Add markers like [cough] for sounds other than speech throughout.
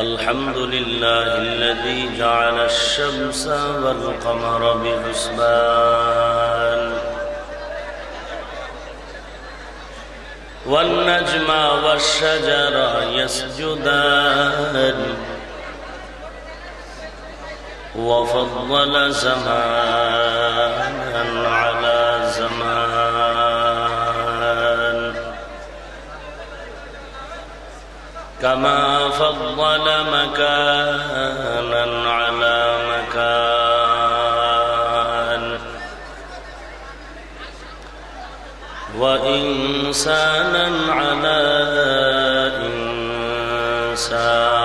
الحمد لله الذي جعل الشمس والقمر بحسبان والنجم والشجر يسجدان وفضل زمانا كما فضل مكانا على مكان. وإنسانا على إنسان.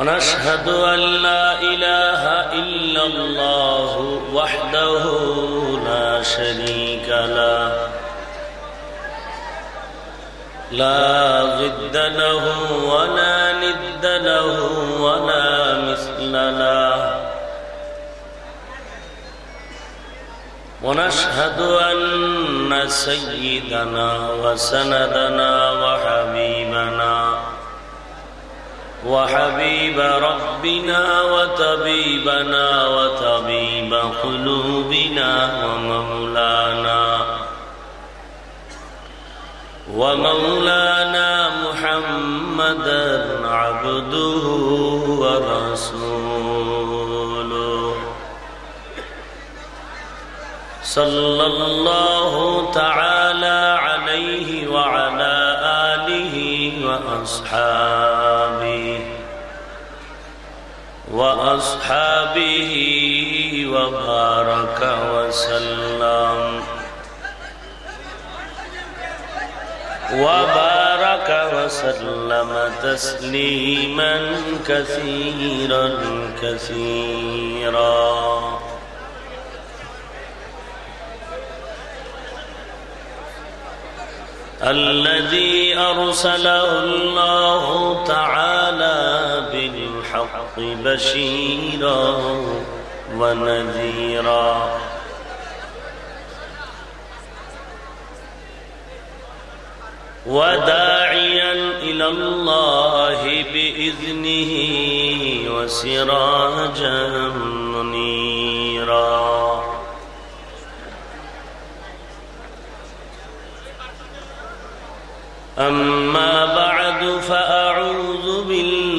ونشهد أن لا إله إلا الله وحده لا شريك له. لا ضد له ولا ند له ولا مثل له. ونشهد أن سيدنا وسندنا وحبيبنا وحبيب ربنا وطبيبنا وطبيب قلوبنا ومولانا ومولانا محمدا عبده ورسوله صلى الله تعالى عليه وعلى آله وأصحابه وأصحابه وبارك وسلم. وبارك وسلم تسليما كثيرا كثيرا. الذي أرسله الله تعالى بالحق بشيرا ونذيرا. وداعيا إلى الله بإذنه وسراجا منيرا. أما بعد فأعوذ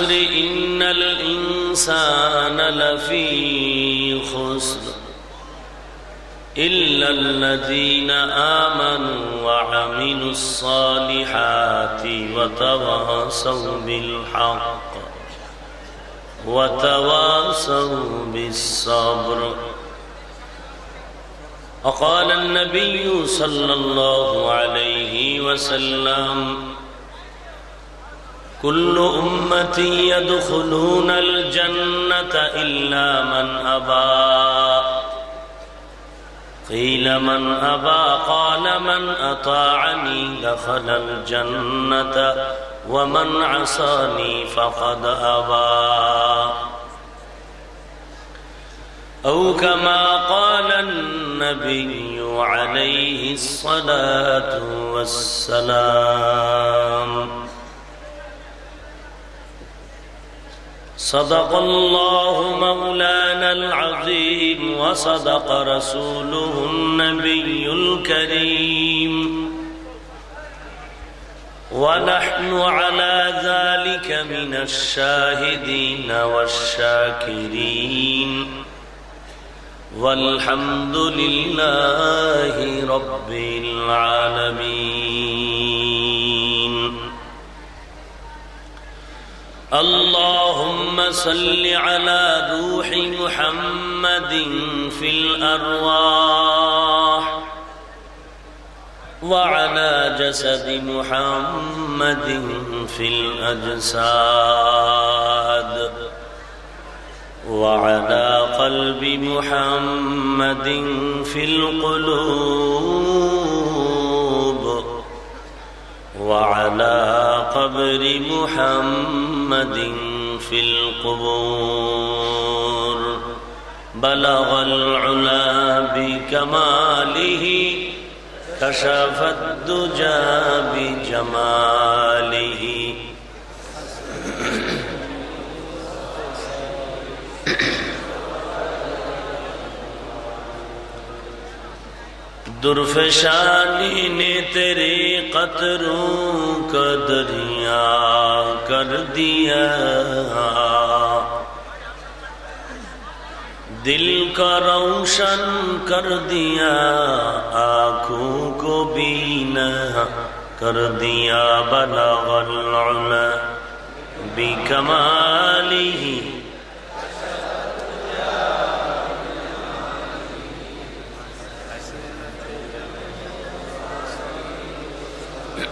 والعصر إن الإنسان لفي خسر إلا الذين آمنوا وعملوا الصالحات وتواصوا بالحق وتواصوا بالصبر. وقال النبي صلى الله عليه وسلم كل أمتي يدخلون الجنة إلا من أبى. قيل من أبى قال من أطاعني دخل الجنة ومن عصاني فقد أبى. أو كما قال النبي عليه الصلاة والسلام صدق الله مولانا العظيم وصدق رسوله النبي الكريم. ونحن على ذلك من الشاهدين والشاكرين. والحمد لله رب العالمين. اللهم صل على روح محمد في الأرواح وعلى جسد محمد في الأجساد وعلى قلب محمد في القلوب وعلى قبر محمد في القبور بلغ العلا بكماله كشف الدجى بجماله درفشانی نے تیرے قطروں کا دریا کر دیا۔ دل کا روشن کر دیا، آنکھوں کو بینا کر دیا۔ بلغ العلا، بکمالی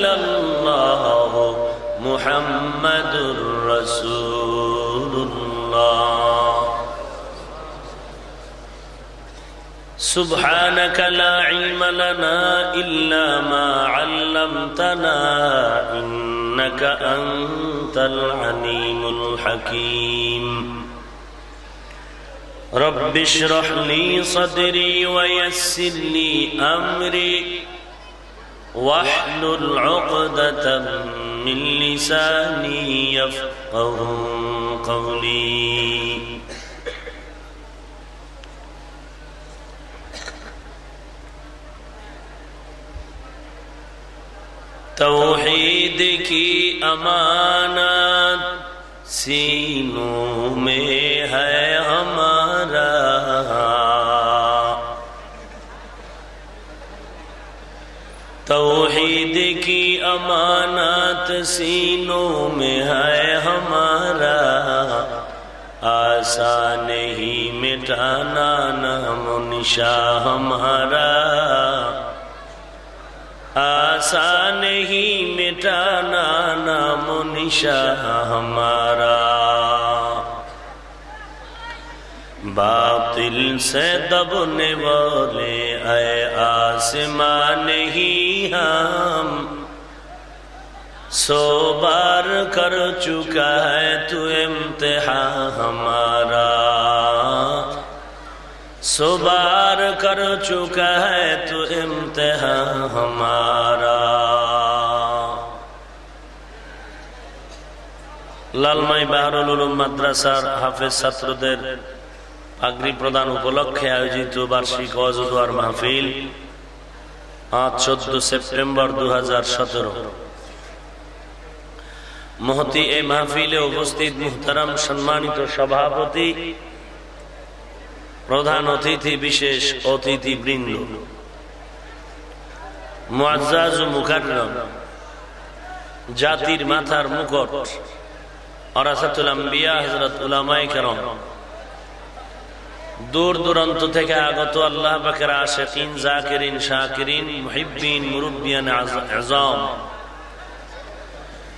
إلا الله محمد رسول الله. سبحانك لا علم لنا إلا ما علمتنا إنك أنت العليم الحكيم. رب اشرح لي صدري ويسر لي أمري. واحلل عقدة من لساني يفقه قولي. توحید کی امانت سینوں میں ہے ہمارا توحید کی امانت سینوں میں ہے ہمارا۔ آسان نہیں مٹانا نام نشا ہمارا۔ آسان ہی مٹانا نام نشا ہمارا۔ باطل سے دبنے والے اے آسمان نہیں ہم سو بار کر چکا ہے تو امتحان ہمارا سو بار کر چکا ہے تو امتحان ہمارا লালমাই বাহারুল মাদ্রাসার হাফেজ ছাত্রদের পাগড়ি প্রদান উপলক্ষে আয়োজিত বার্ষিক অজদুয়ার মাহফিল আজ চোদ্দ সেপ্টেম্বর দু হাজার সতেরো। মহতি এই মাহফিলে উপস্থিত মুহতারাম সম্মানিত সভাপতি, প্রধান অতিথি, বিশেষ অতিথি বৃন্দ মুআজ্জাজ মুকাররম, জাতির মাথার মুকট, অরাসাতুল আম্বিয়া, হযরত উলামায়ে কেরাম দূর দূরান্ত থেকে আগত আল্লাহ জাকিরিন আজম।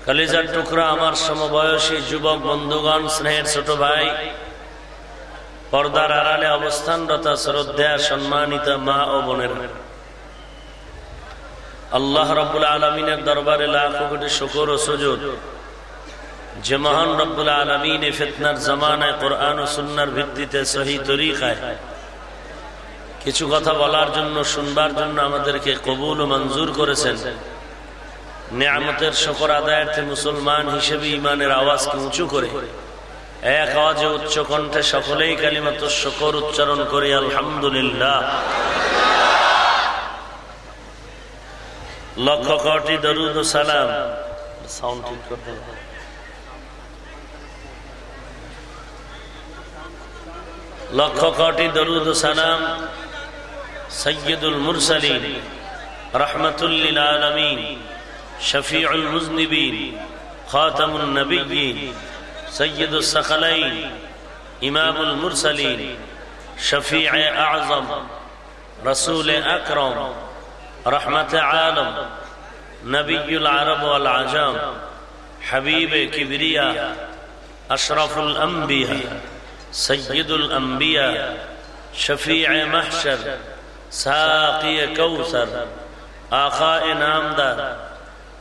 কালিজার টুকরা আমার সমবয়সী যুবক বন্ধুগণ, স্নেহের ছোট ভাই, পর্দার আড়ালে অবস্থানরত শ্রদ্ধা, সম্মানিত মা ও বোনের। আল্লাহ রব্বুল আলমিনের দরবারে লাখ কোটি শুকর ও সুযোগ যে মহান রব্বুল আলমিন ফেতনার জামানায় কোরআন ও সুন্নার ভিত্তিতে সহি কিছু কথা বলার জন্য, শুনবার জন্য আমাদেরকে কবুল ও মঞ্জুর করেছেন। নিয়ামতের শকর আদায়ার্থে মুসলমান হিসেবে ইমানের আওয়াজকে উঁচু করে, এক আওয়াজে উচ্চ কণ্ঠে সকলেই কালিমাত শকর উচ্চারণ করি, আলহামদুলিল্লাহ। লক্ষ কোটি দরুদ সালাম। সাউন্ড ঠিক করতে লক্ষ কোটি দরুদ সালাম সৈয়দুল মুরসালিন রহমতুল্লিল আলমিন শফিউল মুজনিবিন খাতামুল নবীন سيد الثقلين إمام المرسلين شفيع أعظم رسول أكرم رحمة عالم نبي العرب والعجام حبيب كبرياء أشرف الأنبياء سید الانبیاء، شفیع محشر، ساقی کوثر آقا نامدار،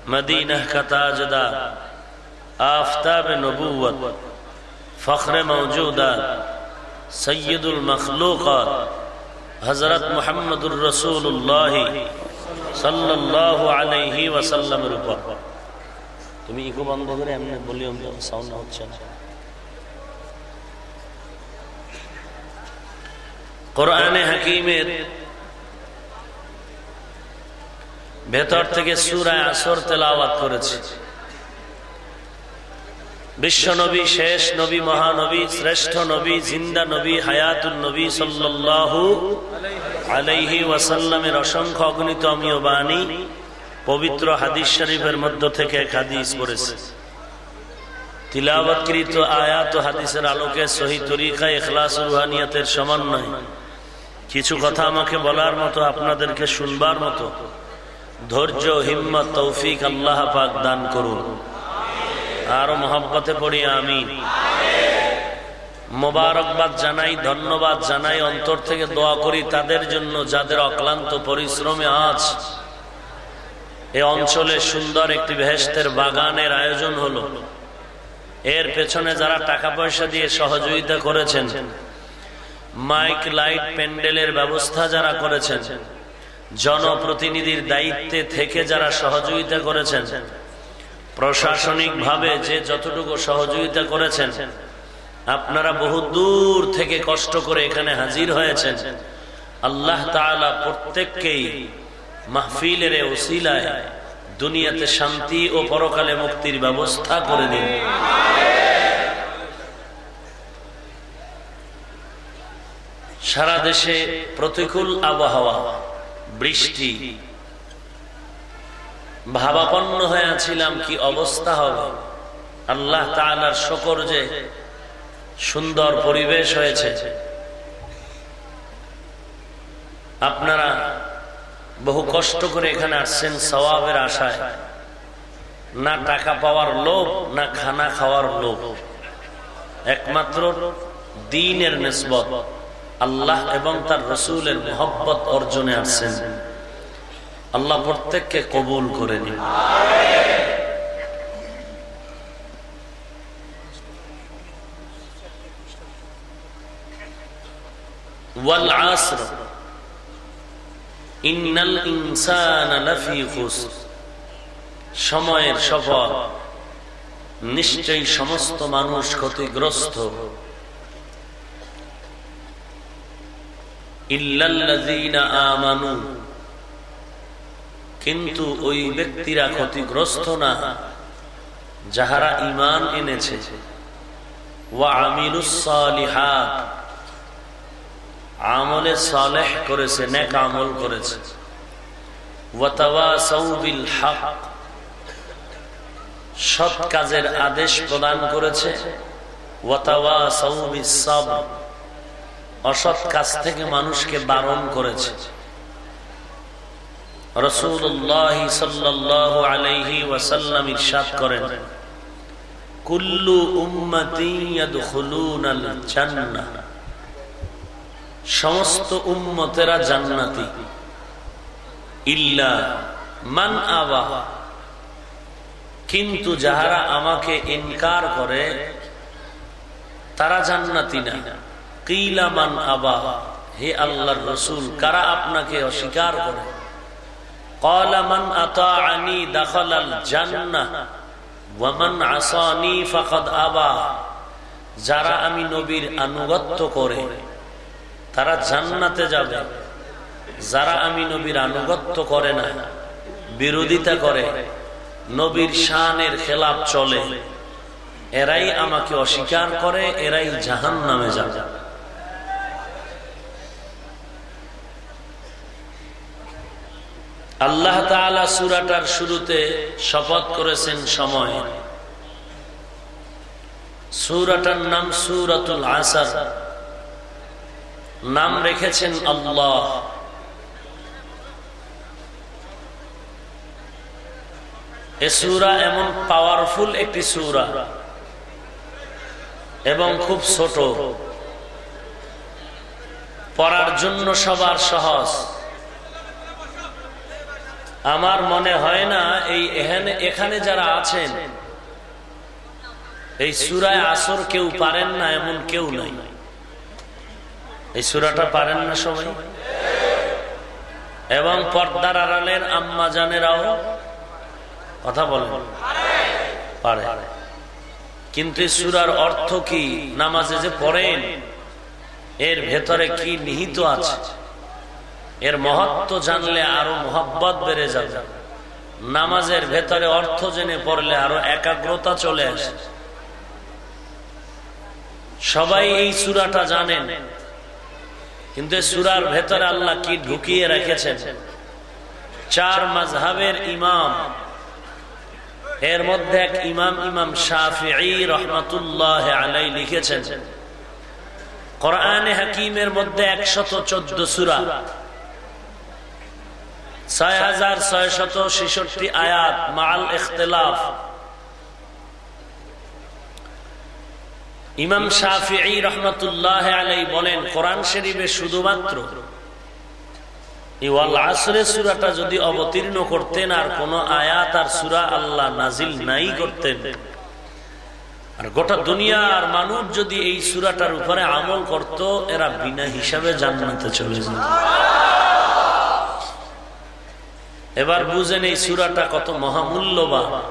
مدینہ کا تاجدار، آفتاب نبوت، فخر موجودہ، سید المخلوقات، حضرت محمد الرسول اللہ صلی اللہ علیہ وسلم روپا তুমি ইকো বন্ধ করে এমনি বলিউম সাউন্ড হচ্ছে না কোরআনে হাকিমের ভেতর থেকে সুরায় আসর তেলাওয়াত করেছে। বিশ্ব নবী, শেষ নবী, মহানবী, শ্রেষ্ঠ নবী, জিন্দা নবী হায়াতুল নবী সাল্লাল্লাহু আলাইহি ওয়াসাল্লামের অসংখ্য অগণিত অমীয় বাণী পবিত্র হাদিস শরীফের মধ্য থেকে এক হাদিস পড়েছে। তিলাবৎকৃত আয়াত হাদিসের আলোকে সহি তরিকা এখলাস রুহানিয়াতের সমন্বয় কিছু কথা আমাকে বলার মতো, আপনাদেরকে শুনবার মতো। ধৈর্য, হিম্মত, তৌফিক আল্লাহ পাক দান করুন। আরও মহব্বতে পড়ি আমি মোবারকবাদ জানাই, ধন্যবাদ জানাই, অন্তর থেকে দোয়া করি তাদের জন্য, যাদের অক্লান্ত পরিশ্রমে আজ এ অঞ্চলে সুন্দর একটি ভেস্তের বাগানের আয়োজন হলো। এর পেছনে যারা টাকা পয়সা দিয়ে সহযোগিতা করেছেন মাইক, লাইট, প্যান্ডেলের ব্যবস্থা যারা করেছেন, জনপ্রতিনিধির দায়িত্বে থেকে যারা সহযোগিতা করেছেন প্রশাসনিক ভাবে যে যতটুকু সহযোগিতা করেছেন, আপনারা বহু দূর থেকে কষ্ট করে এখানে হাজির হয়েছেন। আল্লাহ প্রত্যেককেই মাহফিলের ওসিলায় দুনিয়াতে শান্তি ও পরকালে মুক্তির ব্যবস্থা করে দিন। সারা দেশে প্রতিকূল আবহাওয়া, বৃষ্টি। ভাবাপন্ন হয়ে আছিলাম কি অবস্থা হবে। আল্লাহ তালার শকর যে সুন্দর পরিবেশ হয়েছে। আপনারা বহু কষ্ট করে এখানে আসছেন সবাবের আশায়। না টাকা পাওয়ার লোভ, না খানা খাওয়ার লোভ। একমাত্র দিনের নেসবত। আল্লাহ এবং তার রসুলের মোহব্বত অর্জনে আসছেন। আল্লাহ প্রত্যেককে কবুল করে নিন। সময়ের সফল নিশ্চয়ই সমস্ত মানুষ ক্ষতিগ্রস্ত। আমানু। কিন্তু ওই ব্যক্তিরা ক্ষতিগ্রস্ত না, যাহারা ইমান এনেছে। আমলে সালেহ করেছে, নেক আমল করেছে। সৎ কাজের আদেশ প্রদান করেছে। অসৎ কাজ থেকে মানুষকে বারণ করেছে। রসুল্লাহ সাল্লাহ আলাইহি ওয়াসাল্লাম ইরশাদ সমস্ত উম্মতেরা জান্নাতি। ইল্লা মান আবা কিন্তু যাহারা আমাকে ইনকার করে, তারা জান্নাতি না। কিলামান আবা, হে আল্লাহর রসুল, কারা আপনাকে অস্বীকার করে? যারা আমি নবীর আনুগত্য করে, তারা জান্নাতে যাবে। যারা আমি নবীর আনুগত্য করে না, বিরোধিতা করে, নবীর শানের খেলাপ চলে, এরাই আমাকে অস্বীকার করে, এরাই জাহান নামে যাবে। আল্লাহ সুরাটার শুরুতে শপথ করেছেন সময়। সুরাটার নাম সুরাতুল আসার। নাম রেখেছেন আল্লাহ। এ সুরা এমন পাওয়ারফুল একটি সুরা এবং খুব ছোট। পড়ার জন্য সবার সহজ। আমার মনে হয় না এই এখানে এখানে যারা আছেন, এই সুরায় আসর কেউ পারেন না, এমন কেউ নাই। এই সুরাটা পারেন না সবাই? এবং পর্দার আড়ালের আম্মা জানেরাও কথা বলেন। পারে। কিন্তু সুরার অর্থ কি? নামাজে যে পড়েন, এর ভেতরে কি নিহিত আছে? এর মহত্ব জানলে আরও মোহাব্বত বেড়ে যাবে। নামাজের ভেতরে অর্থ জেনে পড়লে আরও একাগ্রতা চলে আসে। সবাই এই সুরাটা জানেন, কিন্তু সুরার ভেতরে আল্লাহ কি ঢুকিয়ে রেখেছেন? চার মাঝহাবের ইমাম। এর মধ্যে এক ইমাম ইমাম শাহি রহমতুল্লাহ আলাই লিখেছেন, কোরআনে হাকিমের মধ্যে একশত চোদ্দ সুরা। সুরাটা যদি অবতীর্ণ করতেন আর কোন আয়াত আর সুরা আল্লাহ নাজিল নাই করতেন, আর গোটা দুনিয়ার মানুষ যদি এই সুরাটার উপরে আমল করত, এরা বিনা হিসাবে জান্নাতে চলে যেত। এবার বুঝেন এই সুরাটা কত মহামূল্যবান।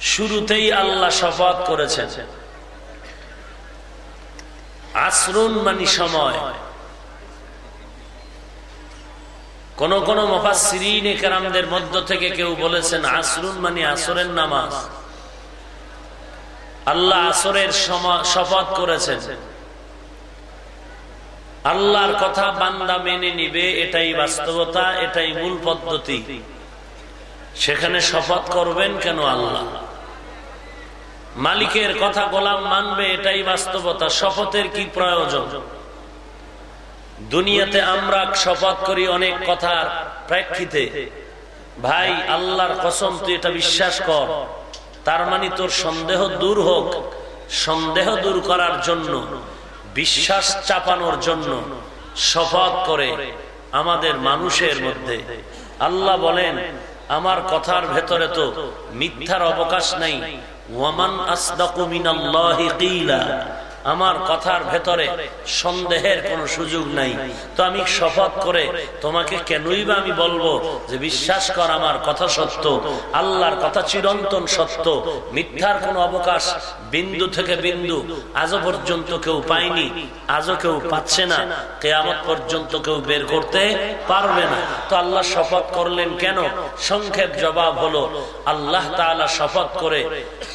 শুরুতেই আল্লাহ শপথ করেছেন। আশ্রুন মানি সময়। কোন কোন মফাসিরিনের মধ্য থেকে কেউ বলেছেন আসরুন মানি আসরের নামাজ। আল্লাহ আসরের শপথ করেছেন। আল্লাহর কথা বান্দা মেনে নিবে, এটাই বাস্তবতা, এটাই মূল পদ্ধতি। সেখানে শপথ করবেন কেন আল্লাহ? মালিকের কথা গোলাম মানবে, এটাই বাস্তবতা। শপথের কি প্রয়োজন? দুনিয়াতে আমরা শপথ করি অনেক কথার প্রেক্ষিতে। ভাই, আল্লাহর কসম, তুই এটা বিশ্বাস কর। তার মানে তোর সন্দেহ দূর হোক। সন্দেহ দূর করার জন্য। বিশ্বাস চাপানোর জন্য শপথ করে আমাদের মানুষের মধ্যে। আল্লাহ বলেন, আমার কথার ভেতরে তো মিথ্যার অবকাশ নাই। ওয়ামান আমার কথার ভেতরে সন্দেহের কোনো সুযোগ নাই। তো আমি শপথ করে তোমাকে কেনই বা আমি বলব যে বিশ্বাস কর আমার কথা সত্য, আল্লাহর কথা চিরন্তন সত্য, মিথ্যার কোনো অবকাশ বিন্দু থেকে বিন্দু আজও পর্যন্ত কেউ পায়নি, আজও কেউ পাচ্ছে না, কেয়ামত পর্যন্ত কেউ বের করতে পারবে না। তো আল্লাহ শপথ করলেন কেন? সংক্ষেপ জবাব হলো, আল্লাহ তাআলা শপথ করে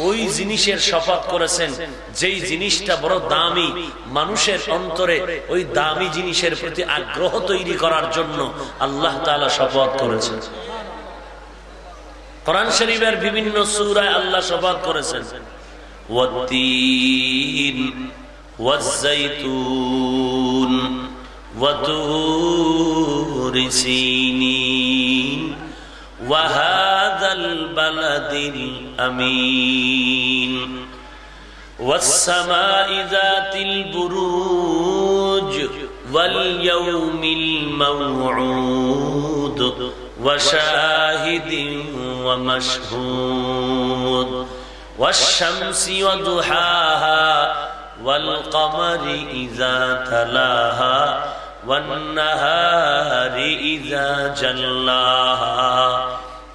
ওই জিনিসের শপথ করেছেন, যেই জিনিসটা বড় দামি মানুষের অন্তরে ওই দামি জিনিসের প্রতি আগ্রহ তৈরি করার জন্য আল্লাহ তাআলা শপথ করেছেন কোরআন শরীফের বিভিন্ন সূরায় আল্লাহ শপথ করেছেন ওয়াত্তিন ওয়াজ্জাইতুন وتور سينين وهذا البلد الأمين والسماء ذات البروج واليوم الموعود وشاهد ومشهود والشمس وضحاها والقمر إذا تلاها والنهار إذا جلاها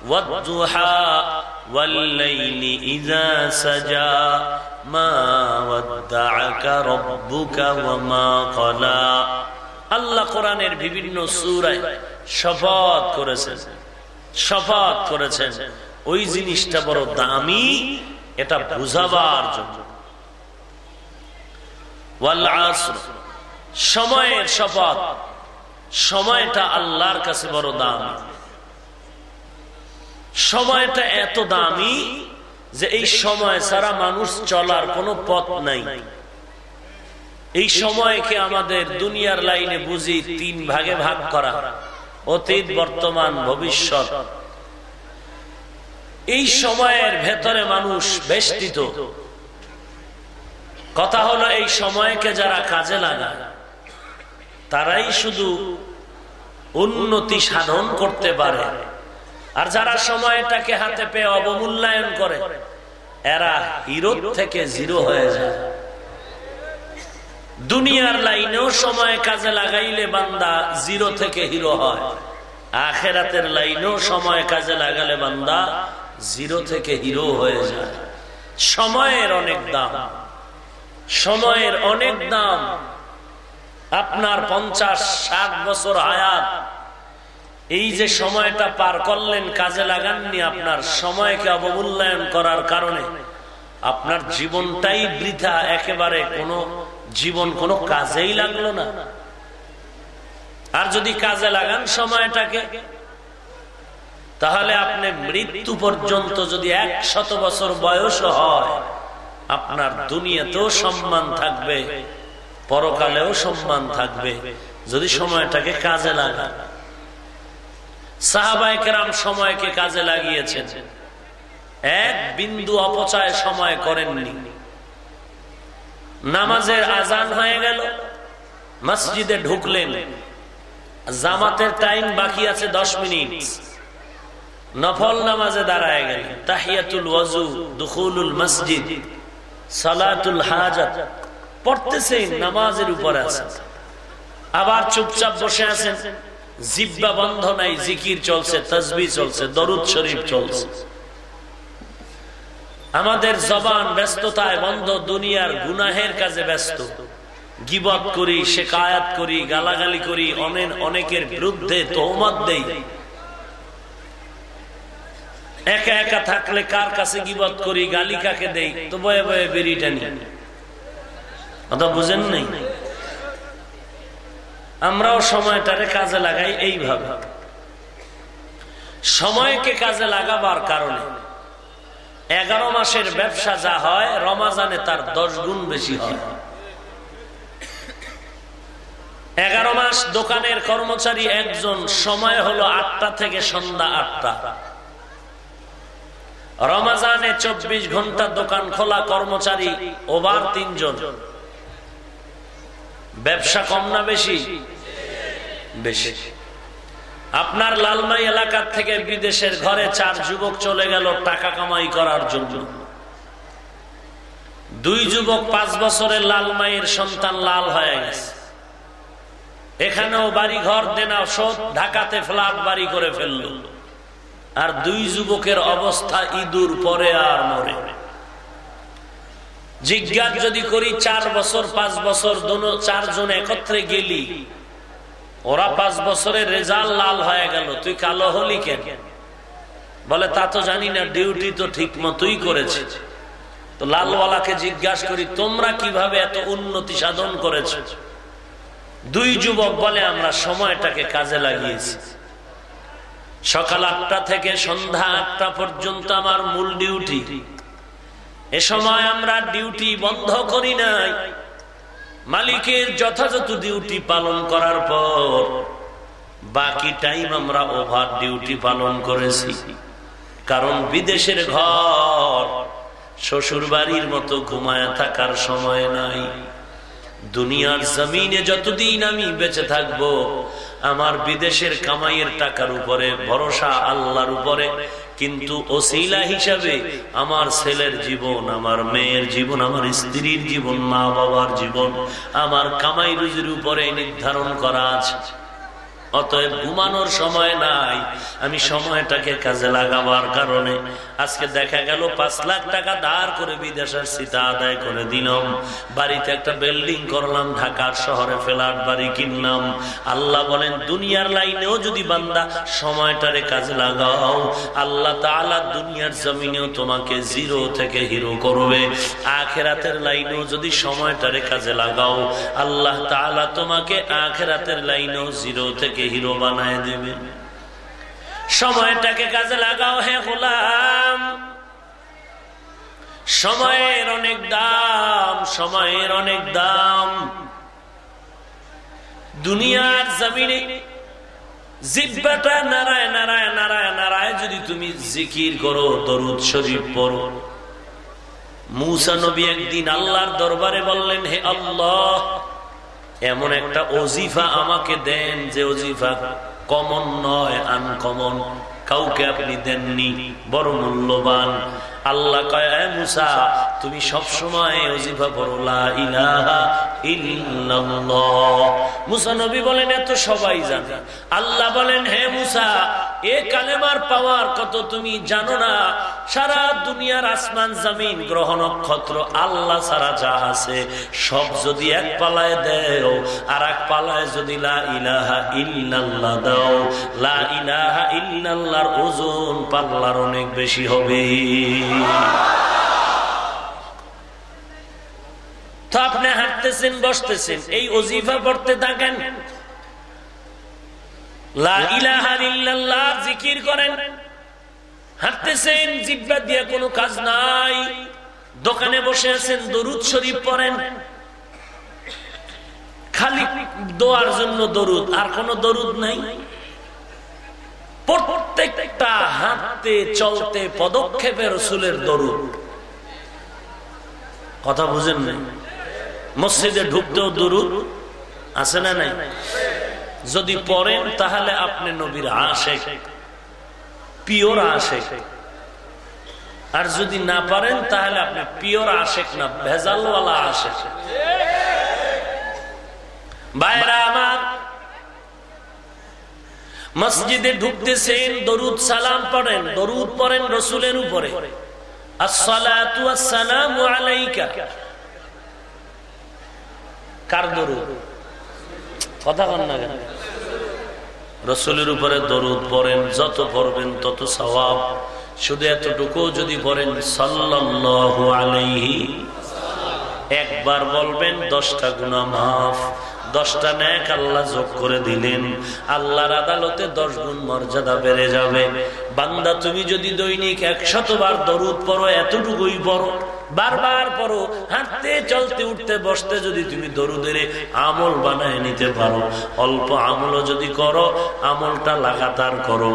والضحى والليل إذا سجى আল্লাহ কোরআনের বিভিন্ন সুরায় শপথ করেছে শপথ করেছে ওই জিনিসটা বড় দামি, এটা বুঝাবার জন্য। সময়ের শপথ সময়টা আল্লাহর কাছে বড় দামি। সময়টা এত দামি যে এই সময় ছাড়া মানুষ চলার কোনো পথ নাই। এই সময়কে আমাদের দুনিয়ার লাইনে বুঝি তিন ভাগে ভাগ করা। অতীত বর্তমান ভবিষ্যৎ। এই সময়ের ভেতরে মানুষ বেষ্টিত। কথা হলো এই সময়কে যারা কাজে লাগায় তারাই শুধু উন্নতি সাধন করতে পারে। আর যারা সময়টাকে হাতে পেয়ে অবমূল্যায়ন করে, এরা হিরো থেকে জিরো হয়ে যায়। দুনিয়ার লাইনেও সময় কাজে লাগাইলে বান্দা জিরো থেকে হিরো হয়। আখেরাতের লাইনেও সময় কাজে লাগালে বান্দা জিরো থেকে হিরো হয়ে যায়। সময়ের অনেক দাম। সময়ের অনেক দাম। আপনার পঞ্চাশ, ষাট বছর হায়াত এই যে সময়টা পার করলেন, কাজে লাগাননি আপনার সময়কে অবমূল্যায়ন করার কারণে। আপনার জীবনটাই বৃথা, একেবারে কোনো জীবন, কোনো কাজেই লাগল না। আর যদি কাজে লাগান সময়টাকে, তাহলে আপনি মৃত্যু পর্যন্ত যদি এক শত বছর বয়স হয়, আপনার দুনিয়াতেও সম্মান থাকবে, পরকালেও সম্মান থাকবে। যদি সময়টাকে কাজে লাগান। সাহাবাইকেরাম সময়কে কাজে লাগিয়েছেন। এক বিন্দু অপচয় সময় করেননি। নামাজের আজান হয়ে গেল, মসজিদে ঢুকলেন। জামাতের টাইম বাকি আছে দশ মিনিট। নফল নামাজে দাঁড়ায় গেল তাহিয়াতুল ওয়াজু, দুখুলুল মসজিদ, সালাতুল হাজাত। পড়তেছেন, নামাজের উপর আছে আবার চুপচাপ বসে আছেন। জিব্বা বন্ধ নাই, জিকির চলছে তসবি চলছে, দরুদ শরীফ চলছে। আমাদের জবান ব্যস্ততায় বন্ধ, দুনিয়ার গুনাহের কাজে ব্যস্ত। গিবত করি, শেকায়াত করি, গালাগালি করি অনেক অনেকের বিরুদ্ধে তোহমত দেই। একা একা থাকলে কার কাছে গিবত করি, গালি কাকে দেই? তো বয়ে বয়ে বেরিটা নি কথা বুঝেন নাই? আমরাও সময়টারে কাজে লাগাই এইভাবে। সময়কে কাজে লাগাবার কারণে এগারো মাসের ব্যবসা যা হয়, রমাজানে তার দশ গুণ বেশি হয়। এগারো মাস দোকানের কর্মচারী একজন, সময় হলো আটটা থেকে সন্ধ্যা আটটা। রমাজানে চব্বিশ ঘণ্টা দোকান খোলা, কর্মচারী ওভার তিনজন। ব্যবসা কম না বেশি? বেশি। আপনার লালমাই এলাকার থেকে বিদেশের ঘরে চার যুবক চলে গেল টাকা কামাই করার জন্য। দুই যুবক পাঁচ বছরের লাল মায়ের সন্তান লাল হয়ে গেছে। এখানেও বাড়ি ঘর দেনা সব ঢাকাতে ফ্ল্যাট বাড়ি করে ফেলল। আর দুই যুবকের অবস্থা ইঁদুর পরে আর মরে। জিজ্ঞাসা যদি করি, চার বছর, পাঁচ বছর, দোনো চারজন একত্রে গেলি, ওরা পাঁচ বছরের রেজাল্ট লাল হয়ে গেল, তুই কালো হলি কেন? বলে, তা তো জানি না, ডিউটি তো ঠিক মতোই করেছে। তো লালওয়ালাকে জিজ্ঞাসা করি, তোমরা কীভাবে এত উন্নতি সাধন করেছ? দুই যুবক বলে, আমরা সময়টাকে কাজে লাগিয়েছি। সকাল আটটা থেকে সন্ধ্যা আটটা পর্যন্ত আমার মূল ডিউটি। এ সময় আমরা ডিউটি বন্ধ করি নাই। মালিকের যথাযথ ডিউটি পালন করার পর বাকি টাইম আমরা ওভার ডিউটি পালন করেছি। কারণ বিদেশের ঘর শ্বশুর বাড়ির মতো ঘুমায় থাকার সময় নাই। দুনিয়ার জমিনে যতদিন আমি বেঁচে থাকব, আমার বিদেশের কামাইয়ের টাকার উপরে, ভরসা আল্লাহর উপরে কিন্তু ওসিলা হিসাবে আমার ছেলের জীবন, আমার মেয়ের জীবন, আমার স্ত্রীর জীবন মা বাবার জীবন, আমার কামাই রুজির উপরে নির্ধারণ করা আছে। অতএব ঘুমানোর সময় নাই। আমি সময়টাকে কাজে লাগাবার কারণে। আজকে দেখা গেল পাঁচ লাখ টাকা ধার করে বিদেশের সীতা আদায় করে দিলাম। বাড়িতে একটা বিল্ডিং করলাম, ঢাকার শহরে ফেলার বাড়ি কিনলাম। আল্লাহ বলেন, দুনিয়ার লাইনেও যদি বান্দা সময়টারে কাজে লাগাও, আল্লাহ তালা দুনিয়ার জমিনেও তোমাকে জিরো থেকে হিরো করবে। আখেরাতের লাইনেও যদি সময়টারে কাজে লাগাও, আল্লাহ তালা তোমাকে আখেরাতের লাইনেও জিরো থেকে তোমাকে হিরো বানায় দেবে। সময়টাকে কাজে লাগাও হে গোলাম। সময়ের অনেক দাম, সময়ের অনেক দাম। দুনিয়ার জমিনে জিব্বাটা নারায় নারায় নারায় নারায় যদি তুমি জিকির করো, দরুদ শরীফ পড়ো। মুসা নবী একদিন আল্লাহর দরবারে বললেন, হে আল্লাহ এমন একটা অজিফা আমাকে দেন যে অজিফা কমন নয় আনকমন কাউকে আপনি দেননি, বড় মূল্যবান। আল্লাহ কয় মুসা, তুমি সবসময় অজিফা পড়ো ইলাহা মুসা নবী বলেন এত সবাই জানে। আল্লাহ বলেন, হে মুসা, এ কালেমার পাওয়ার কত তুমি জানো না? সারা দুনিয়ার আসমান, জামিন, গ্রহ, নক্ষত্র, আল্লাহ সারা যা আছে, সব যদি এক পালায় দেও, আর এক পালায় যদি লা ইলাহা ইল্লাল্লাহ দাও, লা ইলাহা ইল্লাল্লাহর ওজন পাল্লার অনেক বেশি হবে। তো আপনি হাঁটতেছেন, বসতেছেন, এই অজিফা পড়তে থাকেন জিকির করেন। হাঁটতেছেন, জিব্বা দিয়ে কোনো কাজ নাই। দোকানে বসে আছেন, দরুদ শরীফ পড়েন। খালি দোয়ার জন্য দরুদ, আর কোন দরুদ নাই। প্রত্যেকটা হাঁটতে চলতে পদক্ষেপে রসুলের দরুদ। কথা বুঝেন নাই? মসজিদে ঢুকতেও দরুদ? আছে না নাই? যদি পড়েন তাহলে আপনি নবীর আসে পিওর আসে আর যদি না পারেন তাহলে আপনি পিওর আশেক না, ভেজালওয়ালা আসে বাইরা আমার মসজিদে ঢুকতেছেন, দরুদ সালাম পড়েন, দরুদ পড়েন রসুলের উপরে। দরুদ? রসুলের উপরে দরুদ পড়েন, যত পড়বেন তত সবাব শুধু এতটুকু যদি পড়েন, সাল্লাল্লাহু আলাইহি। একবার বলবেন, দশটা গুণা মাফ। দশটা ন্যাক আল্লাহ যোগ করে দিলেন। আল্লাহর আদালতে দশ গুণ মর্যাদা বেড়ে যাবে। বান্দা, তুমি যদি দৈনিক একশতবার দরুদ পড়ো, এতটুকুই পড়ো। বারবার পড়ো, হাঁটতে, চলতে, উঠতে, বসতে যদি তুমি দরুদের আমল বানায় নিতে পারো, অল্প আমলও যদি করো, আমলটা লাগাতার করো।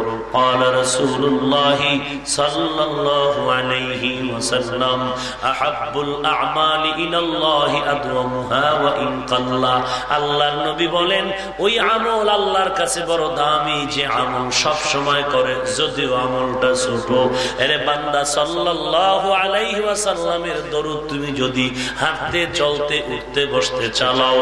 আল্লাহর নবী বলেন, ওই আমল আল্লাহর কাছে বড় দামি, যে আমল সব সময় করে, যদিও আমলটা ছোট। এরে বান্দা সাল্লাল্লাহু আলাইহি ওয়াসাল্লাম সালামের দরুদ তুমি যদি হাঁটতে, চলতে, উঠতে, বসতে চালাও,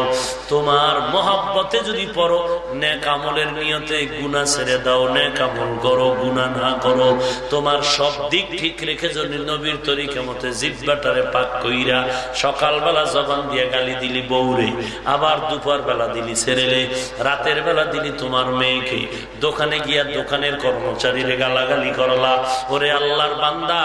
তোমার মহাব্বতে যদি পড়ো ন্যাকামলের নিয়তে গুণা ছেড়ে দাও ন্যাকামল করো গুণা না করো, তোমার সব দিক ঠিক রেখে যদি নবীর তরিকে মতে জিব্বাটারে পাক কইরা সকালবেলা জবান দিয়ে গালি দিলি বৌরে আবার দুপুর বেলা দিলি ছেড়েলে রাতের বেলা দিলি তোমার মেয়েকে, দোকানে গিয়া দোকানের কর্মচারীরে গালাগালি করলা, ওরে আল্লাহর বান্দা,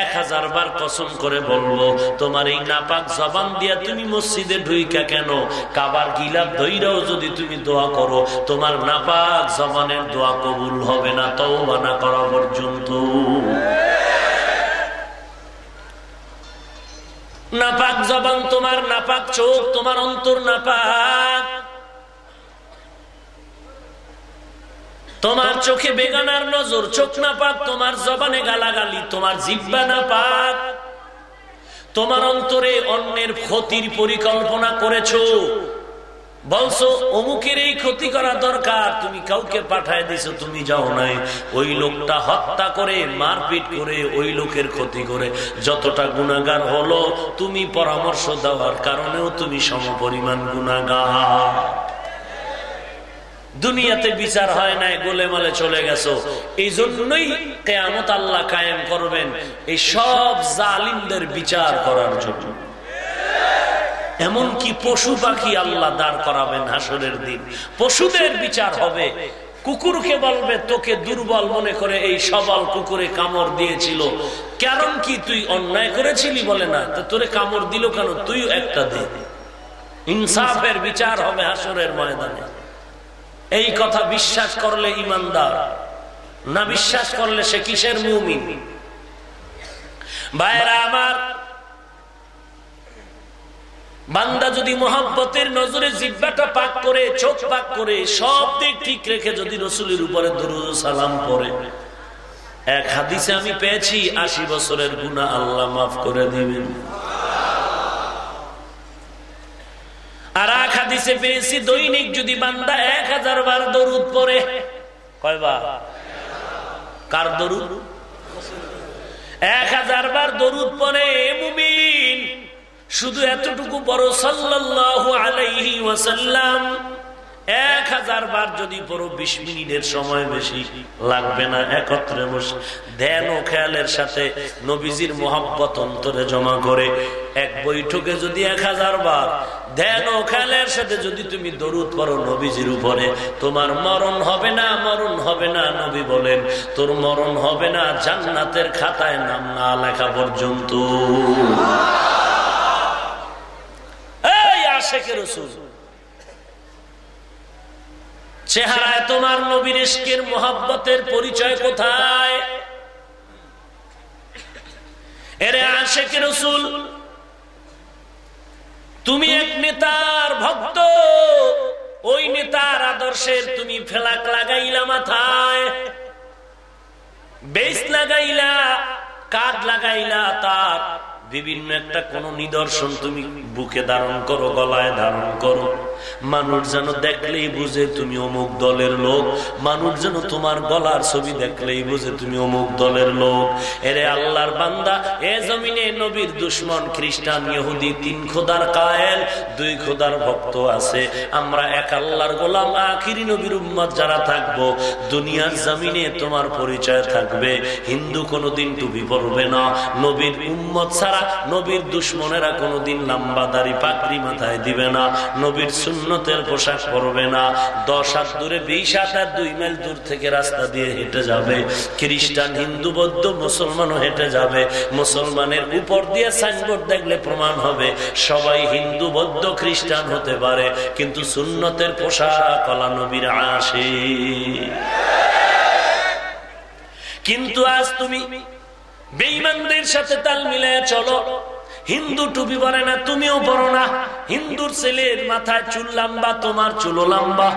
এক হাজার বার কসম করে বলব তোমার এই নাপাক জবান দিয়া তুমি মসজিদে ঢুইকা কেন? কাবার গিলাপ দইরাও যদি তুমি দোয়া করো, তোমার নাপাক জবানের দোয়া কবুল হবে না তও মানা করা পর্যন্ত। নাপাক জবান তোমার নাপাক চোখ, তোমার অন্তর নাপাক। তোমার চোখে বেগানার নজর, চোখ না পাক তোমার জবানে গালাগালি, তোমার জিব্বা না পাক তোমার অন্তরে অন্যের ক্ষতির পরিকল্পনা করেছ। বলছো, অমুকের এই ক্ষতি করা দরকার, তুমি কাউকে পাঠায় দিছো, তুমি যাও নাই। ওই লোকটা হত্যা করে, মারপিট করে, ওই লোকের ক্ষতি করে। যতটা গুণাগার হলো, তুমি পরামর্শ দেওয়ার কারণেও তুমি সমপরিমাণ গুণাগার দুনিয়াতে বিচার হয় নাই, গোলে মালে চলে গেছো। এই জন্যই কেয়ামত আল্লাহ কায়েম করবেন এই সব জালিমদের বিচার করার জন্য। এমনকি পশু পাখি আল্লাহ দাঁড় করাবেন হাসরের দিন। পশুদের বিচার হবে। কুকুরকে বলবে, তোকে দুর্বল মনে করে এই সবল কুকুরে কামড় দিয়েছিল। কারণ কি তুই অন্যায় করেছিলি বলে না? তো তোরে কামড় দিল কেন? তুই একটা দে। ইনসাফের বিচার হবে হাসরের ময়দানে। এই কথা বিশ্বাস করলে ইমানদার, না বিশ্বাস করলে সে কিসের মুমিন? ভাইরা আমার, বান্দা যদি মোহাম্মতের নজরে জিব্বাটা পাক করে, চোখ পাক করে, সব দিক ঠিক রেখে যদি রসুলের উপরে সালাম পরে এক হাদিসে আমি পেয়েছি, আশি বছরের গুণা আল্লাহ মাফ করে দিবেন আর এক হাদিসে পেয়েছি, দৈনিক যদি বান্দা এক হাজার বার দরুদ পরে কয়বার? কার দরুদ? এক হাজার বার দরুদ পরে মুমিন। শুধু এতটুকু বড় সাল্লাহ আলাইহি ওয়াসাল্লাম। এক হাজার বার যদি পড়ো বিশ মিনিটের সময় বেশি, লাগবে না, একত্রে বসে। ধ্যান ও খেয়ালের সাথে নবীজির মোহাব্বত অন্তরে জমা করে। এক বৈঠকে যদি এক হাজার বার, ধ্যান ও খেয়ালের সাথে যদি তুমি দরুদ পড়ো নবীজির উপরে, তোমার মরণ হবে না, মরণ হবে না, নবী বলেন। তোর মরণ হবে না, জান্নাতের খাতায় নাম না লেখা পর্যন্ত। এই আশেকের রসুল। চেহারায় তোমার নবীর ইস্কের মোহাব্বতের পরিচয় কোথায়? এরে আশেখ রসুল, তুমি এক নেতার ভক্ত, ওই নেতার আদর্শের তুমি ফেলাক লাগাইলা মাথায়, বেশ লাগাইলা কাঠ লাগাইলা তার বিভিন্ন একটা কোন নিদর্শন তুমি বুকে ধারণ করো, গলায় ধারণ করো। মানুষ যেন দেখলেই বুঝে তুমি অমুক দলের লোক। মানুষ যেন তোমার গলার ছবি দেখলেই বুঝে তুমি অমুক দলের লোক। এরে আল্লাহর বান্দা, এ জমিনে নবীর দুশ্মন, খ্রিস্টান, ইহুদি, তিন খোদার কায়েল, দুই খোদার ভক্ত আছে। আমরা এক আল্লাহর গোলাম, আখিরি নবীর উম্মত যারা থাকব, দুনিয়ার জমিনে তোমার পরিচয় থাকবে। হিন্দু কোনোদিন টুপি পরবে না। নবীর উম্মত ছাড়া নবীর দুশ্মনেরা কোনোদিন লম্বা দাড়ি পাকড়ি মাথায় দিবে না, নবীর সুন্নতের পোশাক পরবে না। দশ হাত দূরে, বিশ হাত আর দুই মাইল দূর থেকে রাস্তা দিয়ে হেঁটে যাবে। খ্রিস্টান, হিন্দু, বৌদ্ধ, মুসলমানও হেঁটে যাবে। মুসলমানের উপর দিয়ে সাইনবোর্ড দেখলে প্রমাণ হবে, সবাই হিন্দু, বৌদ্ধ, খ্রিস্টান হতে পারে, কিন্তু সুন্নতের পোশাক কলা নবীর আসে কিন্তু আজ তুমি বেইমানদের সাথে তাল মিলায় চলো। হিন্দু টুপি পরে না, তুমিও পড়ো না। হিন্দুর ছেলের মাথায় চুল লম্বা, তোমার চুল লম্বা।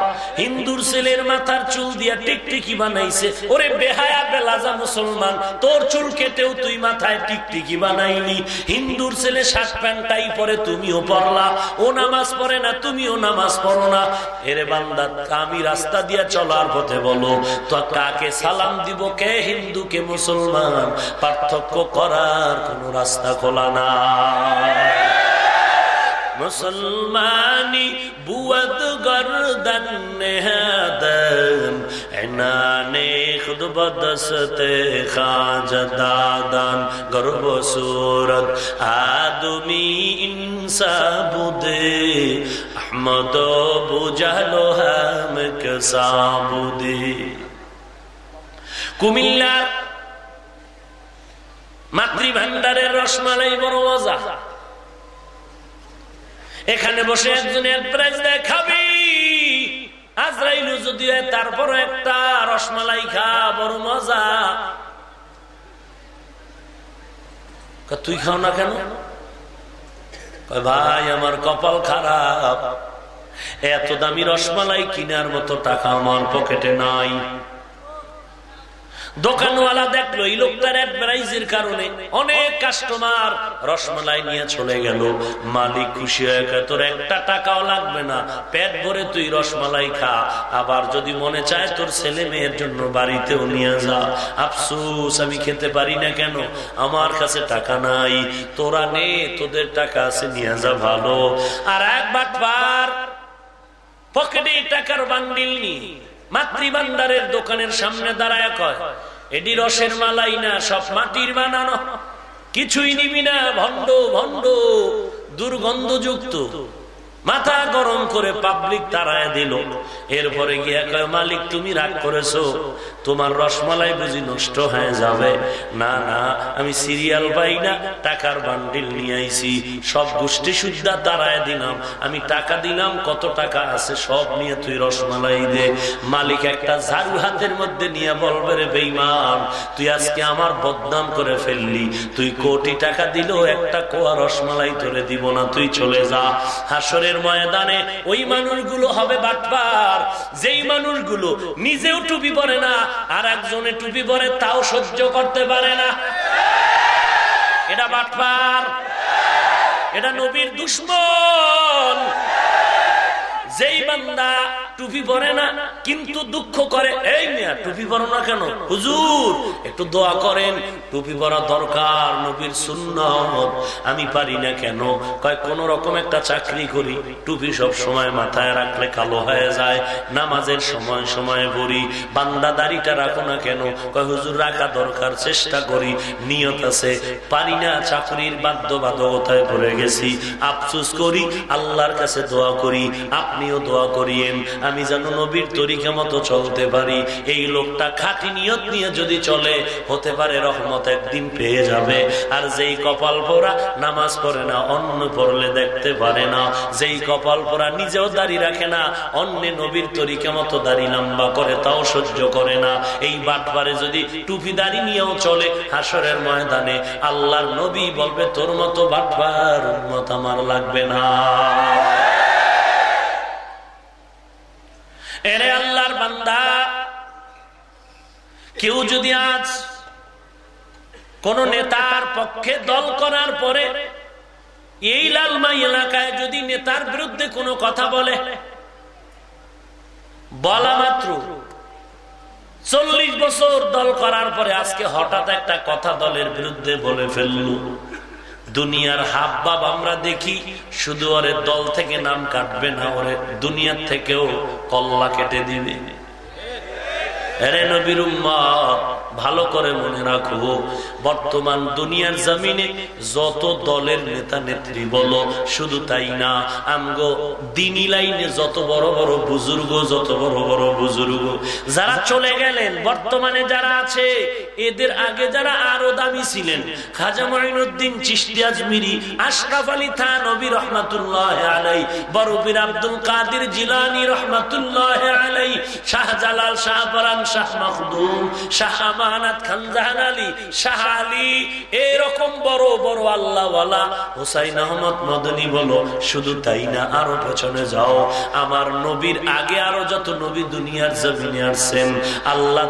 হিন্দুর ছেলের মাথার চুল দিয়া টিকটিকি বানাইছে। ওরে বেহায়া বেলাজা মুসলমান, তোর চুল কেটেও তুই মাথায় টিকটিকি বানাইনি হিন্দুর ছেলে শার্ট প্যান্টাই পরে তুমিও পড়লা ও নামাজ পড়ে না, তুমিও নামাজ পড়ো না। এরে বান্দা, আমি রাস্তা দিয়া চলার পথে বলো, তো কাকে সালাম দিব, কে হিন্দু, কে মুসলমান? পার্থক্য করার কোন রাস্তা খোলা না। মুসলমানি বুয়দ গর্দন নেহাদন এনানে খুদ বদসতে খাজ দাদান গর্ব সুরত আদমি ইনসা বুদে আহমদ বুজালো হাম কসাবুদে কুমিল্লার মাতৃভান্ডারের রসমালাই বড় মজা। এখানে বসে একজন প্রাইজ দেয় আজরাইল যদি তারপর একটা রসমালাই খা, বড় মজা। তুই খাও না কেন? ভাই, আমার কপাল খারাপ। এত দামি রসমালাই কিনার মতো টাকা আমার পকেটে নাই। দোকানওয়ালা দেখল, এই লোকটার অ্যাডভারাইজের কারণে অনেক কাস্টমার রসমালাই নিয়ে চলে গেল। মালিক খুশি হয়ে তোর একটা টাকাও লাগবে না, পেট ভরে তুই রসমালাই খা। আবার যদি মনে চায় তোর ছেলে মেয়ের জন্য বাড়িতেও নিয়ে যা। আফসুস, আমি খেতে পারি না কেন? আমার কাছে টাকা নাই, তোরা নে, তোদের টাকা আছে, নিয়ে যা ভালো। আর একবার পকেটে টাকার বান্ডিল নিয়ে মাতৃভান্ডারের দোকানের সামনে দাঁড়ায় কয় এটি রসের মালাই না, সব মাটির বানানো। কিছুই নিবি না, ভণ্ড ভণ্ড, দুর্গন্ধযুক্ত। মাথা গরম করে পাবলিক তারায় দিল। এরপরে গিয়া কয়, মালিক, তুমি রাগ করেছ, তোমার রসমালাই বুঝি নষ্ট হয়ে যাবে। না না, আমি সিরিয়াল পাই না, টাকার বান্ডিল নিয়ে আইছি। সব গোষ্ঠী সুদ্ধা তারায় দিলাম। আমি টাকা দিলাম, কত টাকা আছে সব নিয়ে তুই রসমালাই দে। মালিক একটা ঝাড়ু হাতের মধ্যে নিয়ে বলবে, রে বেইমান তুই আজকে আমার বদনাম করে ফেললি। তুই কোটি টাকা দিলেও একটা কোয়া রসমালাই তোরে দিব না, তুই চলে যা। হাসরের হাসরের ময়দানে ওই মানুষগুলো হবে বাটবার। যেই মানুষগুলো নিজেও টুপি পরে না, আর একজনে টুপি পরে তাও সহ্য করতে পারে না। এটা বাটবার। এটা নবীর দুশ্মন। যেই বান্দা টুপি পরে না, কিন্তু দুঃখ করে, এই মিয়া, টুপি পরো না কেন? হুজুর, একটু দোয়া করেন, টুপি পরা দরকার, নবীর সুন্নত। আমি পারি না কেন? কয়, কোন রকম একটা চাকরি করি, টুপি সব সময় মাথায় রাখলে কালো হয়ে যায়, নামাজের সময় সময় পড়ি, বান্দা দাড়িটা রাখো না কেন? কয়, হুজুর, রাখা দরকার, চেষ্টা করি, নিয়ত আছে, পারি না, চাকরির বাধ্যবাধকতায় পড়ে গেছি, আফসুস করি, আল্লাহর কাছে দোয়া করি আপনিও দোয়া করিয়েন আমি যেন নবীর তরিকা মতো চলতে পারি। এই লোকটা খাটি নিয়ত নিয়ে যদি চলে, হতে পারে রহমত একদিন পেয়ে যাবে। আর যেই কপাল পোড়া নামাজ পড়ে না অন্য পড়লে দেখতে পারে না। যেই কপাল পোড়া নিজেও দাড়ি রাখে না, অন্য নবীর তরিকা মতো দাড়ি লম্বা করে তাও সহ্য করে না। এই বাটবারে যদি টুপি দাড়ি নিয়েও চলে হাসরের ময়দানে, আল্লাহর নবী বলবে, তোর মতো বাটবার মত আমার লাগবে না। এরে আল্লাহর বান্দা, কেউ যদি আজ কোন নেতার পক্ষে দল করার পরে এই লালমাই এলাকায় যদি নেতার বিরুদ্ধে কোনো কথা বলে, বলা মাত্র চল্লিশ বছর দল করার পরে আজকে হঠাৎ একটা কথা দলের বিরুদ্ধে বলে ফেলল। দুনিয়ার হাব বাব আমরা দেখি, শুধু ওরে দল থেকে নাম কাটবে না, ওরে দুনিয়ার থেকেও কল্লা কেটে দিবে। এরে নবীর ভালো করে মনে রাখব বর্তমান দুনিয়ার জমিনে যত দলের নেতা নেত্রী বলো, শুধু তাই না, আমগো দিনী লাইনে যত বড় বড় বুজুর্গ, যত বড় বড় বুজুর্গ, যারা চলে গেলেন, বর্তমানে যারা আছে, এদের আগে যারা আরও দামি ছিলেন, খাজা মহিনুদ্দিন চিস্তি আজমিরি, আশরাফ আলী থা নবী রহমাতুল্লাহ আলাই বরবির আব্দুল কাদির জিলানি রহমাতুল্লাহ আলাই শাহজালাল শাহপরান শাহ মখদুম, শাহ আলী শাহ আলী, এরকম বড় বড় আল্লাহওয়ালা হুসাইন আহমদ মদনী বলো, শুধু তাই না, আরও পেছনে যাও। আমার নবীর আগে আরও যত নবী দুনিয়ার জমিনে আসছেন, আল্লাহ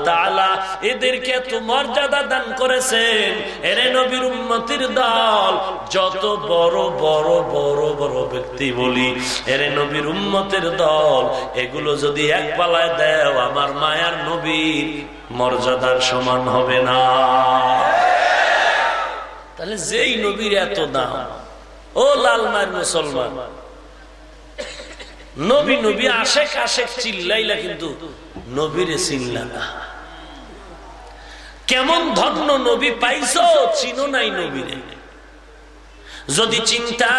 এদেরকে এত মর্যাদা দান করেছেন। এরে নবীর উন্নতির দল, যত বড় বড় বড় বড় ব্যক্তি বলি, এরে নবীর উন্মতের দল, এগুলো যদি এক পালায় দেও, আমার মায়ার নবীর মর্যাদার সমান হবে না। তাহলে যেই নবীর এত দাম, ও লালমার মুসলমান, নবী নবী আশেক আশেক চিল্লাইলা কিন্তু নবীরে চিনলা না। কেমন ধন্য নবী পাইছ, চিনো নাই নবীরে। যদি চিন্তা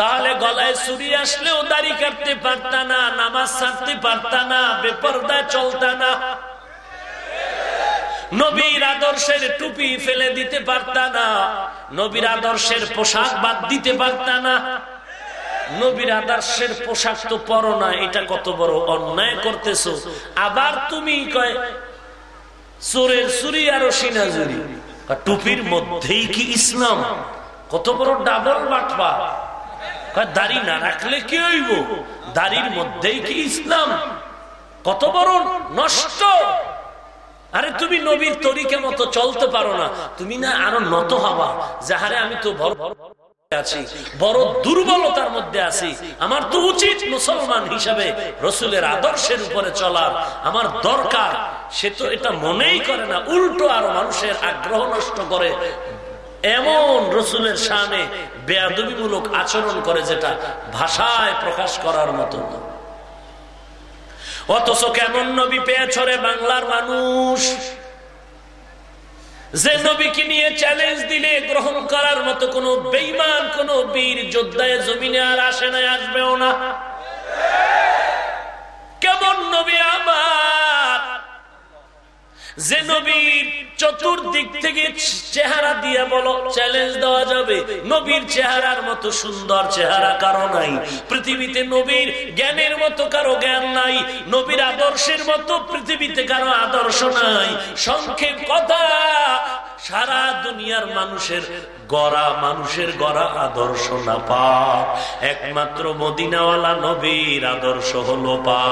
তাহলে গলায় চুরি আসলেও দাড়ি কাটতে পারতা না, নামাজ ছাড়তে পারতা না, বেপরদা নবীর আদর্শের টুপি ফেলে দিতে পারতা না, নবীর আদর্শের পোশাক বাদ দিতে পারতা না। নবীর আদর্শের পোশাক তো পরো না, এটা কত বড় অন্যায় করতেছো। আবার তুমি কয়, চোরের চুরি আরও সিনাজুরি টুপির মধ্যেই কি ইসলাম? কত বড় ডাবল বাটপা। দাড়ি না রাখলে কি হইব? দাড়ির মধ্যেই কি ইসলাম? কত বড় নষ্ট। আরে তুমি নবীর তরিকে মতো চলতে পারো না। তুমি না আরও নত হবা। যাহারে আমি তো আছি, বড় দুর্বলতার মধ্যে আছি। আমার তো উচিত মুসলমান হিসাবে রসুলের আদর্শের উপরে চলার আমার দরকার, সে তো এটা মনেই করে না। উল্টো আরও মানুষের আগ্রহ নষ্ট করে এমন রসুলের সামনে বেয়াদবিমূলক আচরণ করে যেটা ভাষায় প্রকাশ করার মতো না। অথচ কেমন নবী পেয়েছরে বাংলার মানুষ? যে নবীকে নিয়ে চ্যালেঞ্জ দিলে, গ্রহণ করার মতো কোন বেইমান কোন বীর যোদ্ধায় জমিনে আর আসে নাই, আসবেও না। কেমন নবী আমার যে নবীর চতুর্দিক থেকে চেহারা দিয়ে বলো চ্যালেঞ্জ দেওয়া যাবে। নবীর চেহারার মতো সুন্দর চেহারা কারও নাই। পৃথিবীতে নবীর জ্ঞানের মতো কারও জ্ঞান নাই। নবীর আদর্শের মতো পৃথিবীতে কারও আদর্শ নাই। সংক্ষেপ কথা, সারা দুনিয়ার মানুষের গড়া মানুষের গড়া আদর্শ না পা একমাত্র মদিনাওয়ালা নবীর আদর্শ হলো পা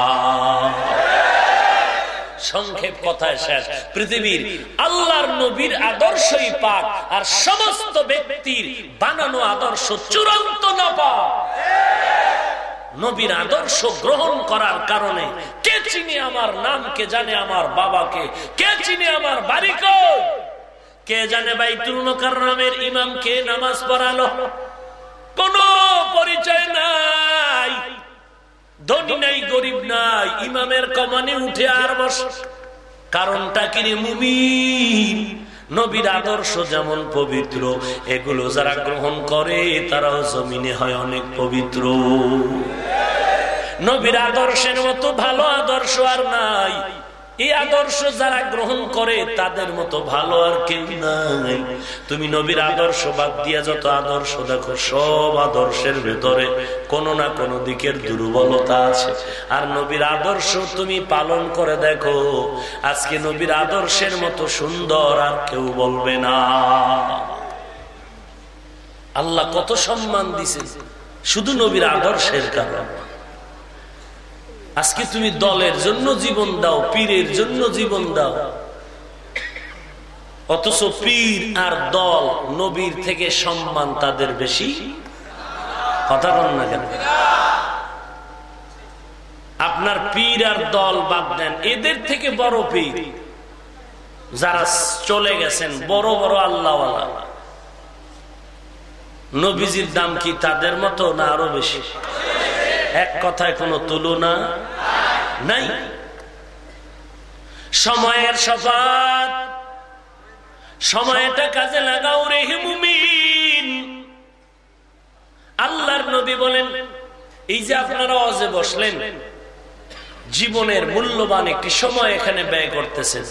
সংক্ষেপ কথায় শেষ। পৃথিবীর আল্লাহর নবীর আদর্শই পাক আর সমস্ত ব্যক্তির বানানো আদর্শ চূড়ান্ত না পাক নবীর আদর্শ গ্রহণ করার কারণে কে চিনি আমার নাম, কে জানে আমার বাবাকে, কে চিনি আমার বাড়ি কে জানে বাইতুল নামের ইমাম কে নামাজ পড়ালো? কোন পরিচয় নাই। ধনী নাই, গরিব নাই, ইমামের কমানে উঠে আর বস। কারণটা কিনে মুমিন? নবীর আদর্শ যেমন পবিত্র, এগুলো যারা গ্রহণ করে, তারাও জমিনে হয় অনেক পবিত্র। নবীর আদর্শের মতো ভালো আদর্শ আর নাই। এই আদর্শ যারা গ্রহণ করে, তাদের মতো ভালো আর কেউ নাই। তুমি নবীর আদর্শ বাদ দিয়া যত আদর্শ দেখো, সব আদর্শের ভেতরে কোন না কোন দিকের দুর্বলতা আছে। আর নবীর আদর্শ তুমি পালন করে দেখো, আজকে নবীর আদর্শের মতো সুন্দর আর কেউ বলবে না। আল্লাহ কত সম্মান দিছে। শুধু নবীর আদর্শের কারণে। আজকে তুমি দলের জন্য জীবন দাও, পীরের জন্য জীবন দাও। অথচ পীর আর দল নবীর থেকে সম্মান তাদের বেশি। কথা বল না কেন? আপনার পীর আর দল বাদ দেন, এদের থেকে বড় পীর। যারা চলে গেছেন, বড় বড় আল্লাহ নবীজির দাম কি তাদের মতো না আরও বেশি? এক কথায় কোনো তুলনা নাই। সময়ের সফাত সময়টা কাজে লাগাও রে মুমিন। আল্লাহর নবী বলেন, এই যে আপনারা অজে বসলেন, জীবনের মূল্যবান একটি সময় এখানে ব্যয় করতেছেন।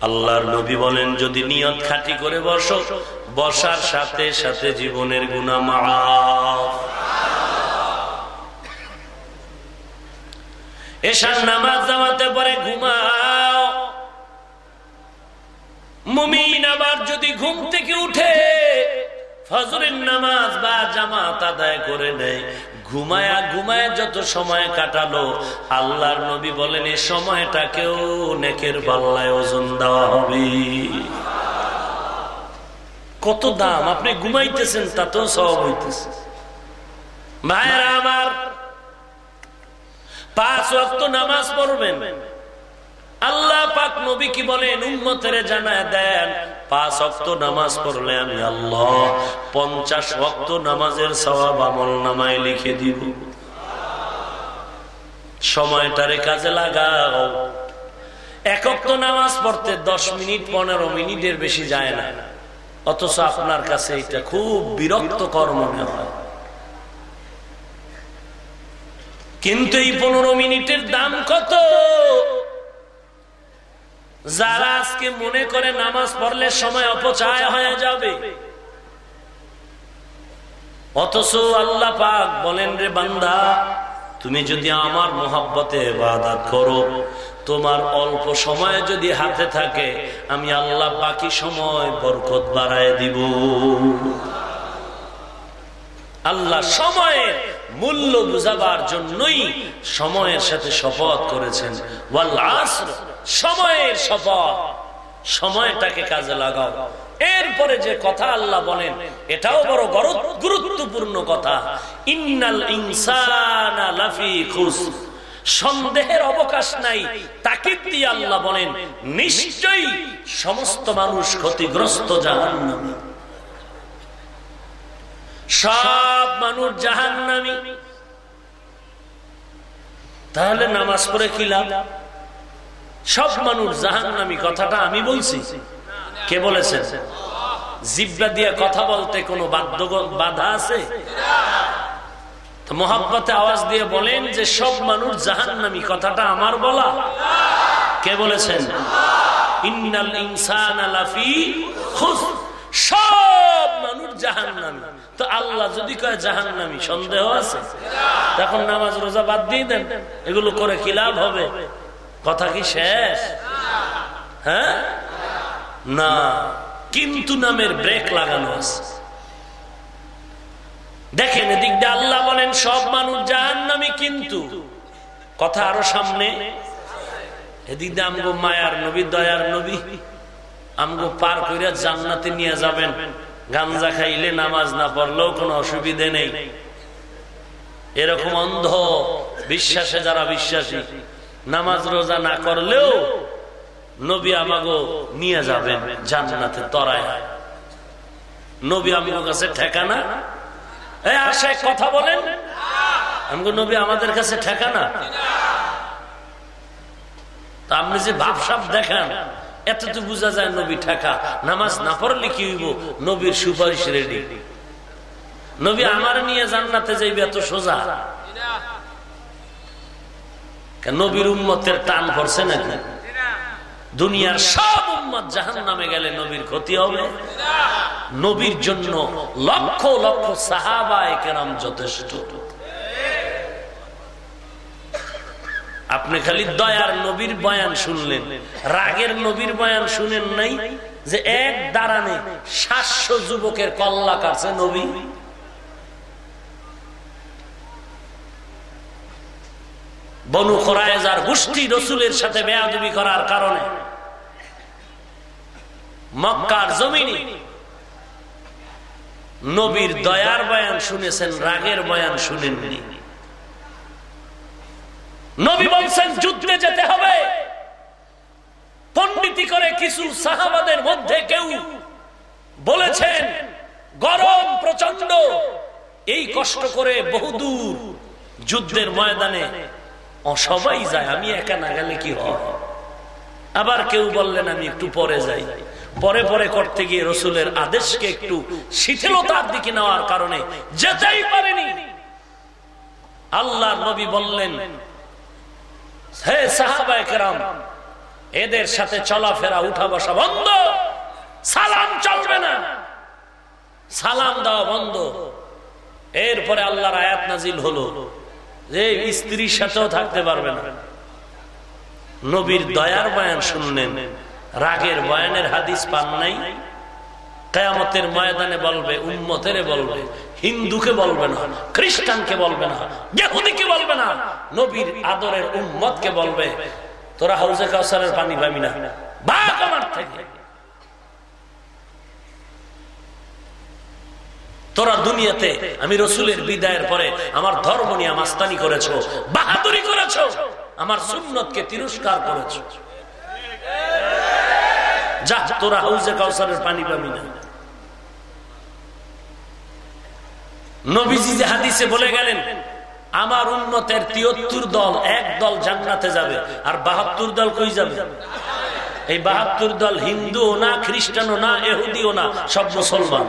আল্লাহর নবী বলেন, যদি নিয়ত খাটি করে বসো, বসার সাথে সাথে জীবনের গুণা মা এসার নামাজ জামাতে পরে ঘুমাও। মুমিন আবার যদি ঘুম থেকে উঠে, ফজরের নামাজ বা জামাত আদায় করে নেয়। ঘুমায়া ঘুমায় যত সময় কাটালো, আল্লাহর নবী বলেন এই সময়টাকেও নেকের পাল্লায় ওজন দেওয়া হবে। কত দাম, আপনি ঘুমাইতেছেন, তাতেও সব হইতেছে। মায়েরা আমার পাঁচ ওয়াক্ত নামাজ পড়বেন। আল্লাহ পাক নবী কি বলেন, উম্মতের জানায় দেন, পাঁচ অক্ত নামাজ পড়লে আমি আল্লাহ পঞ্চাশ অক্ত নামাজের সবাব আমল নামায় লিখে দিব। সময়টারে কাজে লাগাও। একক নামাজ পড়তে দশ মিনিট, পনেরো মিনিটের বেশি যায় না। অথচ আপনার কাছে এটা খুব বিরক্তকর মনে হয়। কিন্তু এই পনেরো মিনিটের দাম কত? যারা আজকে মনে করে নামাজ পড়লে সময় অপচয় হয়ে যাবে। অথচ আল্লাহ পাক বলেন, রে বান্দা, তুমি যদি আমার মোহাব্বতে বাদাত করো, তোমার অল্প সময় যদি হাতে থাকে, আমি আল্লাহ বাকি সময় বরকত বাড়ায় দিব। আল্লাহ সময়ের মূল্য বুঝাবার জন্যই সময়ের সাথে শপথ করেছেন। সময়ের শপথ। সময়টাকে কাজে লাগাও। এরপরে যে কথা আল্লাহ বলেন, এটাও বড় গুরুত্বপূর্ণ কথা। ইন্নাল ইনসানা লাফি খুস সন্দেহের অবকাশ নাই তাকে আল্লাহ বলেন, নিশ্চয়ই সমস্ত মানুষ ক্ষতিগ্রস্ত জাহান্নামী। সব মানুষ জাহান্নামী। তাহলে নামাজ পড়ে কি লাভ? সব মানুষ জাহান নামি কথাটা আমি বলছি। কে বলেছেন? জিব্বা দিয়ে কথা বলতে কোনো বাধ্য বাধা আছে? মোহাব্বতে আওয়াজ দিয়ে বলেন যে সব মানুষ জাহান নামি কথাটা আমার বলা। কে বলেছেন? ইন্নাল ইনসান সব মানুষ জাহান্নামী। তো আল্লাহ যদি কয় জাহান্নামী, সন্দেহ আছে? তখন নামাজ রোজা বাদ দিয়ে দেন। এগুলো করে কি লাভ হবে? কথা কি শেষ? হ্যাঁ? না। কিন্তু নামের ব্রেক লাগানো আছে। দেখেন এদিক দিয়ে আল্লাহ বলেন, সব মানুষ জাহান নামি কিন্তু। কথা আরও সামনে। এদিক দিয়ে আমগো মায়ার নবী, দয়ার নবী, আমগো পার করিয়া জান্নাতে নিয়ে যাবেন। গাঞ্জা খাইলে নামাজ না পড়লেও কোনো অসুবিধে নেই। এরকম অন্ধ বিশ্বাসে যারা বিশ্বাসী, নামাজ রোজা না করলেও নবী আমাগো নিয়ে যাবেন, জান্নাতে তরায় নবী আমাগো কাছে ঠেকানা? আসে কথা বলেন। আমাকে নবী আমাদের কাছে ঠেকানা? আপনি যে ভাবসাব দেখান। এত তো বোঝা যায় নবী ঠেকা। নামাজ না পড়লে কি হইব? নবীর সুপারিশ রেডি। নবী আমার নিয়ে জান্নাতে যাইবে এত সোজা। নবীর উম্মতের টান পড়ছে নাকি? দুনিয়ার সব উম্মত জাহান নামে গেলে নবীর ক্ষতি হবে? নবীর জন্য লক্ষ লক্ষ সাহাবায় কেরাম যথেষ্ট। আপনি খালি দয়ার নবীর বয়ান শুনলেন। রাগের নবীর বয়ান শুনেন নাই যে এক দাঁড়ানে সাতশো যুবকের কল্লা কাছে নবী। বনু খরায়েজার গোষ্ঠী রসুলের সাথে বেয়াদবি করার কারণে মক্কার জমিনে নবীর দয়ার বয়ান শুনেছেন, রাগের বয়ান শুনেননি। নবী বলছেন, যুদ্ধে যেতে হবে। পণ্ডিতি করে কিছু সাহাবাদের মধ্যে কেউ বলেছেন, গরম প্রচণ্ড এই কষ্ট করে বহুদূর যুদ্ধের ময়দানে সবাই যায়, আমি একা না গেলে কি হয়? আবার কেউ বললেন, আমি একটু পরে যাই। পরে পরে করতে গিয়ে রসুলের আদেশকে একটু শিথিলতার দিকে নেওয়ার কারণে যেতেই পারেনি। আল্লাহ নবী বললেন এদের সাথে চলাফেরা উঠা বসা বন্ধ। সালাম চলবে না। সালাম দেওয়া বন্ধ। এরপরে আল্লাহর আয়াত নাজিল হলো যে স্ত্রীর সাথেও থাকতে পারবে না। নবীর দয়ার বয়ান শুনলেন। রাগের বয়ানের হাদিস পান নাই। কেয়ামতের ময়দানে বলবে, উম্মতের বলবে হিন্দুকে বলবে না, খ্রিস্টানকে বলবে না বেহুদিকে বলবে না, নবীর আদরের উম্মতকে বলবে, তোরা হাউজে কাউসারের পানি পাবি না তোরা দুনিয়াতে আমি রসুলের বিদায়ের পরে আমার ধর্ম নিয়ে মাস্তানি করেছ, বাহাদুরি করেছ, আমার সুন্নতকে তিরস্কার করেছ। যা, তোরা হাউজে কাউসারের পানি পাবি না। আমার উন্নতের দল আর বাহাত্তর দল কই যাবে? এই বাহাত্তর দল না, খ্রিস্টানও না না, সব মুসলমান।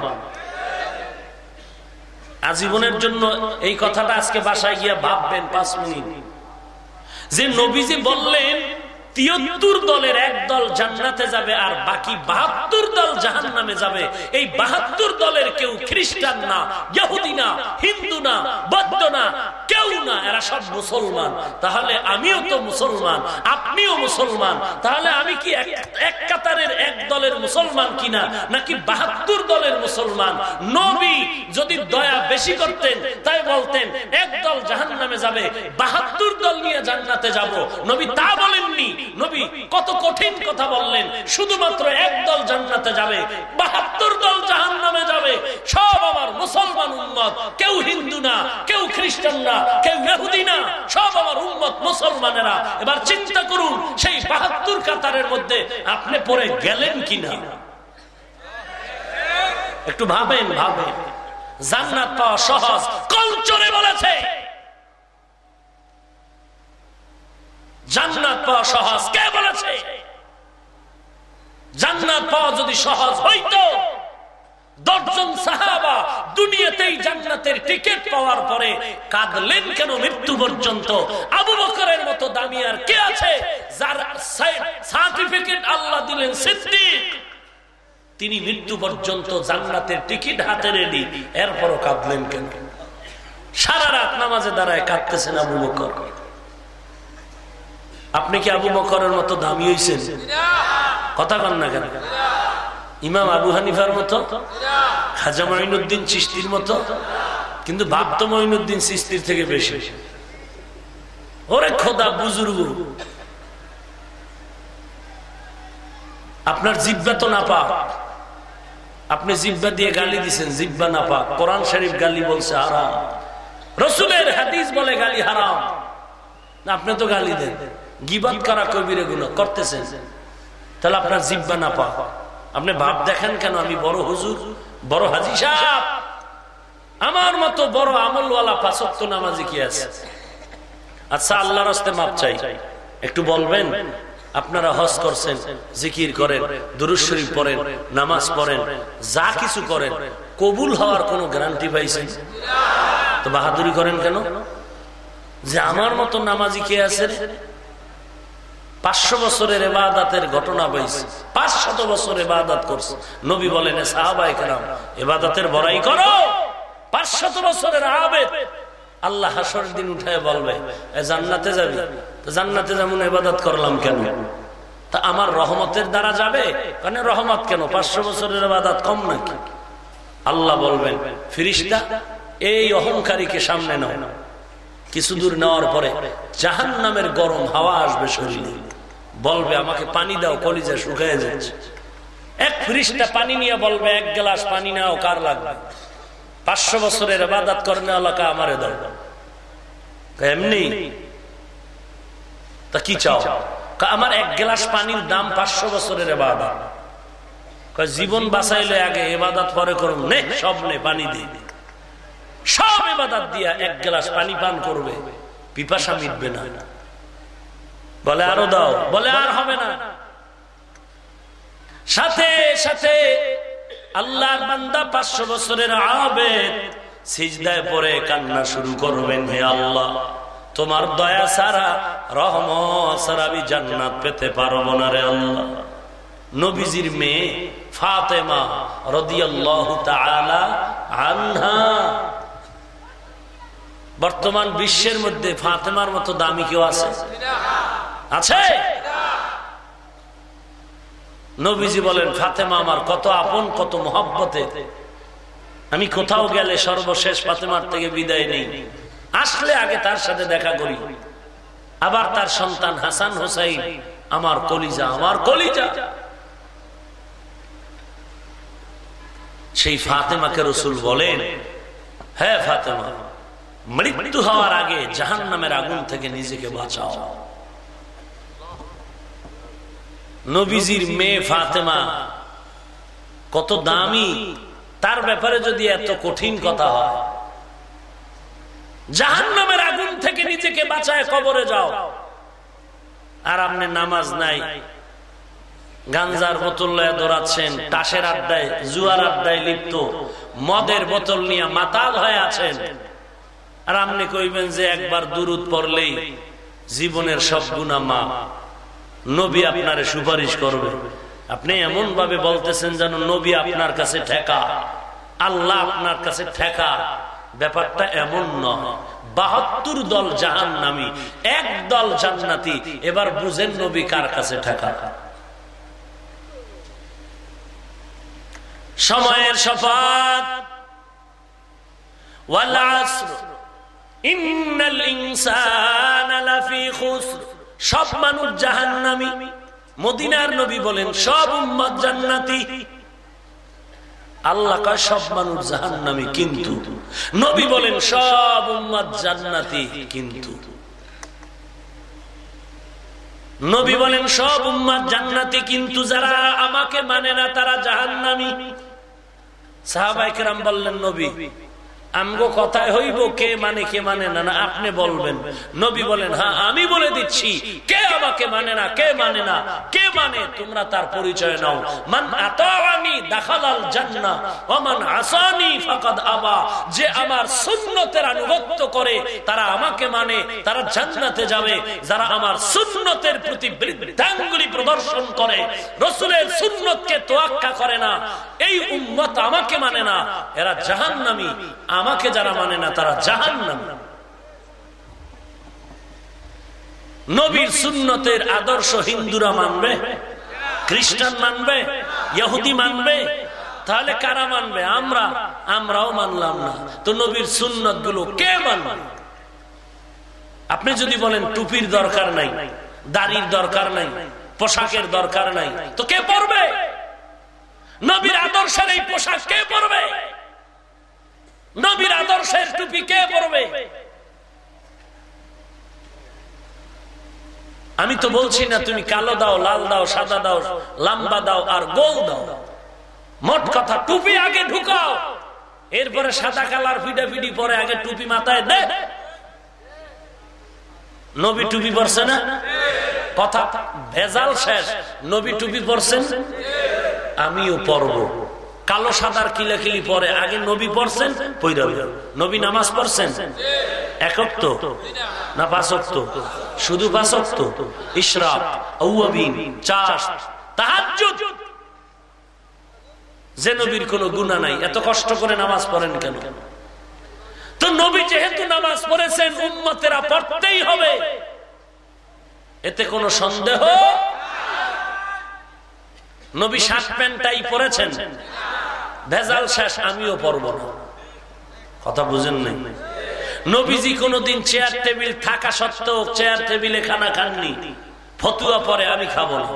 আজীবনের জন্য এই কথাটা আজকে বাসায় গিয়া ভাববেন পাঁচ মিনিট। যে নবীজি বললেন তিয়াত্তর দলের এক দল জান্নাতে যাবে আর বাকি বাহাত্তর দল জাহান নামে যাবে। এই বাহাত্তর দলের কেউ খ্রিস্টান না, ইহুদি না, হিন্দু না, বৌদ্ধ না, কেউ না, এরা সব মুসলমান। তাহলে আমিও তো মুসলমান, আপনিও মুসলমান। তাহলে আমি কি এক কাতারের এক দলের মুসলমান কিনা, নাকি বাহাত্তর দলের মুসলমান? নবী যদি দয়া বেশি করতেন, তাই বলতেন, এক দল জাহান নামে যাবে, বাহাত্তর দল নিয়ে জান্নাতে যাব। নবী তা বলেননি। নবী কত কঠিন কথা বললেন। শুধুমাত্র এক দল জান্নাতে যাবে, বাহাত্তর দল জাহান নামে যাবে। সব আমার মুসলমান উন্মত কেউ হিন্দু না, কেউ খ্রিস্টান না, কেউ ইহুদি না, সব আমার উন্মত মুসলমানেরা। এবার চিন্তা করুন, সেই বাহাত্তর কাতারের মধ্যে আপনি পরে গেলেন কিনা? একটু ভাবেন ভাবেন। জান্নাত পাওয়া সহজ। কলচরে বলেছে জান্নাত পাওয়া সহজ। কে বলেছে? জান্নাত পাওয়া যদি সহজ হইতো, দশজন সাহাবা দুনিয়াতেই জান্নাতের টিকিট পাওয়ার পরে কাঁদলেন কেন মৃত্যু পর্যন্ত? আবু বকরের মতো দামি আর কে আছে যার সার্টিফিকেট আল্লাহ দিলেন সিদ্দিক? তিনি মৃত্যু পর্যন্ত জান্নাতের টিকিট হাতে রেডি এরপরও কাঁদলেন কেন? সারা রাত নামাজে দাঁড়ায় কাঁদতেছেন আবু বকর। আপনি কি আবু বকরের মতো দামি হয়েছেন কথা কন না কেন? ইমাম আবু হানিফার মতো? খাজা মঈনুদ্দিন চিস্তির মতো? কিন্তু ভাবতো মঈনুদ্দিন চিস্তির থেকে বেশি। ওরে খোদা, বুজুর্গ। আপনার জিব্বা তো না পা আপনি জিব্বা দিয়ে গালি দিছেন, জিব্বা না পা কোরআন শরীফ গালি বলছে হারাম। রসুলের হাদিস বলে গালি হারাম। আপনি তো গালি দেন। গিবাদ করা কবিরে গুলো করতেছেন। তাহলে আপনার জিব্বা না পা। আপনি ভাব দেখেন কেন? আমি বড় হুজুর, বড় হাজি সাহ আমার মতো বড় আমলওয়ালা পাঁচক্ত নামাজি কি আছে? আচ্ছা আল্লাহ রাস্তে মাপ চাই। একটু বলবেন? আপনারা হজ করছেন, জিকির করেন দুরুজ শরীফ পড়েন, নামাজ পড়েন, যা কিছু করেন, কবুল হওয়ার কোন গ্যারান্টি পাইছেন? তো বাহাদুরি করেন কেন? যে আমার মতো নামাজি কে আছে পাঁচশো বছরের এবাদাতের ঘটনা পাইছে পাঁচশত বছর এবাদাত করছে। নবী বলেন সাহাবাই কেরাম, এবাদাতের বড়াই করো। পাঁচশত বছরের আবেদ। আল্লাহ হাসর দিন উঠায় বলবে জান্নাতে যাবি? জান্নাতে যেমন এবাদত করলাম কেন? তা আমার রহমতের দ্বারা যাবে? কেন রহমত কেন? পাঁচশো বছরের এবাদাত কম নাকি? আল্লাহ বলবেন, ফিরিস্তা, এই অহংকারীকে সামনে নাও। কিছু দূর নেওয়ার পরে জাহান নামের গরম হাওয়া আসবে শরীরে। বলবে, আমাকে পানি দাও, কলিজা শুকায় যাচ্ছে। এক ফ্রিজটা পানি নিয়ে বলবে, এক গ্লাস পানি নাও, কার লাগবে? পাঁচশো বছরের আবাদাত করেন এলাকা আমারে দাও। এমনি, তা কি চাও? আমার এক গ্লাস পানির দাম পাঁচশো বছরের এবাদত জীবন বাঁচাইলে আগে এবাদত পরে করুন। নে, সব নে, পানি দিই সব এবাদাত দিয়া এক গ্লাস পানি পান করবে, পিপাসা মিটবে না। বলে আরও দাও, বলে আর হবে না। সাথে সাথে আল্লাহর বান্দা পাঁচশো বছরের আবেদ সিজদায় পরে কান্না শুরু করবেন হে আল্লাহ। তোমার দয়া সারা রহমত সারা আমি জান্নাত পেতে পারব না রে আল্লাহ। নবীজির মেয়ে ফাতেমা রদিয়াল্লাহু আনহা বর্তমান বিশ্বের মধ্যে ফাতেমার মতো দামি কেউ আছে? আছে? নবীজি বলেন, ফাতেমা আমার, কত আপন, কত মহব্বতে। আমি কোথাও গেলে সর্বশেষ ফাতেমার থেকে বিদায় নেই। আসলে আগে তার সাথে দেখা করি। আবার তার সন্তান হাসান হোসাইন, আমার কলিজা আমার কলিজা। সেই ফাতেমাকে রসুল বলেন হ্যাঁ ফাতেমা মৃত্যু হওয়ার আগে জাহান নামের আগুন থেকে নিজেকে বাঁচাও। নবীজির মেয়ে ফাতেমা কত দামি, তার ব্যাপারে যদি এত কঠিন কথা হয় জাহান নামের আগুন থেকে নিজেকে বাঁচায় কবরে যাও। আর আপনি নামাজ নাই, গাঞ্জার বোতল লয়ে দৌড়াচ্ছেন, তাসের আড্ডায়, জুয়ার আড্ডায় লিপ্ত, মদের বোতল নিয়ে মাতাল হয়ে আছেন। আর আপনি কইবেন যে একবার দুরুদ পড়লেই জীবনের সব গুণা মা নবী আপনারে সুপারিশ করবে। আপনি এমন ভাবে বলতেছেন যেন নবী আপনার কাছে ঠেকা। আল্লাহ আপনার কাছে ঠেকা। ব্যাপারটা এমন নয়। বাহাত্তর দল জাহান নামি এক দল জান্নাতি। এবার বুঝেন নবী কার কাছে ঠেকা। সময়ের শপথ। সব মানুষ জাহান্নামি। মদিনার নবী বলেন, সব উম্মত জান্নাতি। আল্লাহ কয়, সব মানুষ জাহান্নামি, কিন্তু। নবী বলেন, সব উম্মত জান্নাতি, কিন্তু। নবী বলেন, সব উম্মাদ জান্নাতি, কিন্তু যারা আমাকে মানে না, তারা জাহান্নামি। সাহাবাইকেরাম বললেন, নবী আমগো কথায় হইব কে মানে কে মানে না না, আপনি বলবেন। নবী বলেন হ্যাঁ আমি বলে দিচ্ছি, কে আমাকে মানে না, কে মানে না, কে মানে তোমরা তার পরিচয় নাও। মান আতানি দাখালাল জান্নাহ, ওয়া মান আসানি ফাকাদ আবা। যে আমার সুন্নতের করে, তারা আমাকে মানে তারা জান্নাতে যাবে। যারা আমার সুন্নতের প্রতি বৃদ্ধাঙ্গুলি প্রদর্শন করে, রসুলের সুন্নতকে তোয়াক্কা করে না, এই উম্মত আমাকে মানে না। এরা জাহান্নামী আমাকে যারা মানে না, তারা জাহান নাম নবীর সুন্নতের আদর্শ হিন্দুরা মানবে, খ্রিস্টান মানবে, ইহুদি মানবে, তাহলে কারা মানবে? আমরা, আমরাও মানলাম না। তো নবীর সুন্নতগুলো কে মানবে? আপনি যদি বলেন টুপির দরকার নাই, দাড়ির দরকার নাই, পোশাকের দরকার নাই, তো কে পড়বে নবীর আদর্শের এই পোশাক কে পড়বে নবীর আদর্শের টুপি কে পরবে? আমি তো বলছি না তুমি কালো দাও, লাল দাও, সাদা দাও, লাম্বা দাও আর গোল দাও। মোট কথা, টুপি আগে ঢুকাও। এরপরে সাদা কালার ফিডা ফিডি পরে আগে টুপি মাথায় দে। নবী টুপি পরছে না? কথা, ভেজাল শেষ। নবী টুপি পরছেন? আমিও পরবো। কালো সাদার কিলাকিলি পরে। আগে নবী পড়ছেন নবী নামাজ পড়ছেন? একক তো না পাঁচক তো শুধু পাঁচক তো ইশরাক চাষ যে নবীর কোন গুণা নাই, এত কষ্ট করে নামাজ পড়েন কেন? তো নবী যেহেতু নামাজ পড়েছেন উন্মতেরা পড়তেই হবে। এতে কোনো সন্দেহ? নবী শার্ট প্যান্টটাই পরেছেন। ভেজাল শেষ, আমিও পরব না। কথা বুঝেন নাই? নবীজি কোনদিন চেয়ার টেবিল থাকা সত্ত্বেও চেয়ার টেবিলে খানা খাননি। ফতুয়া পরে আমি খাব না।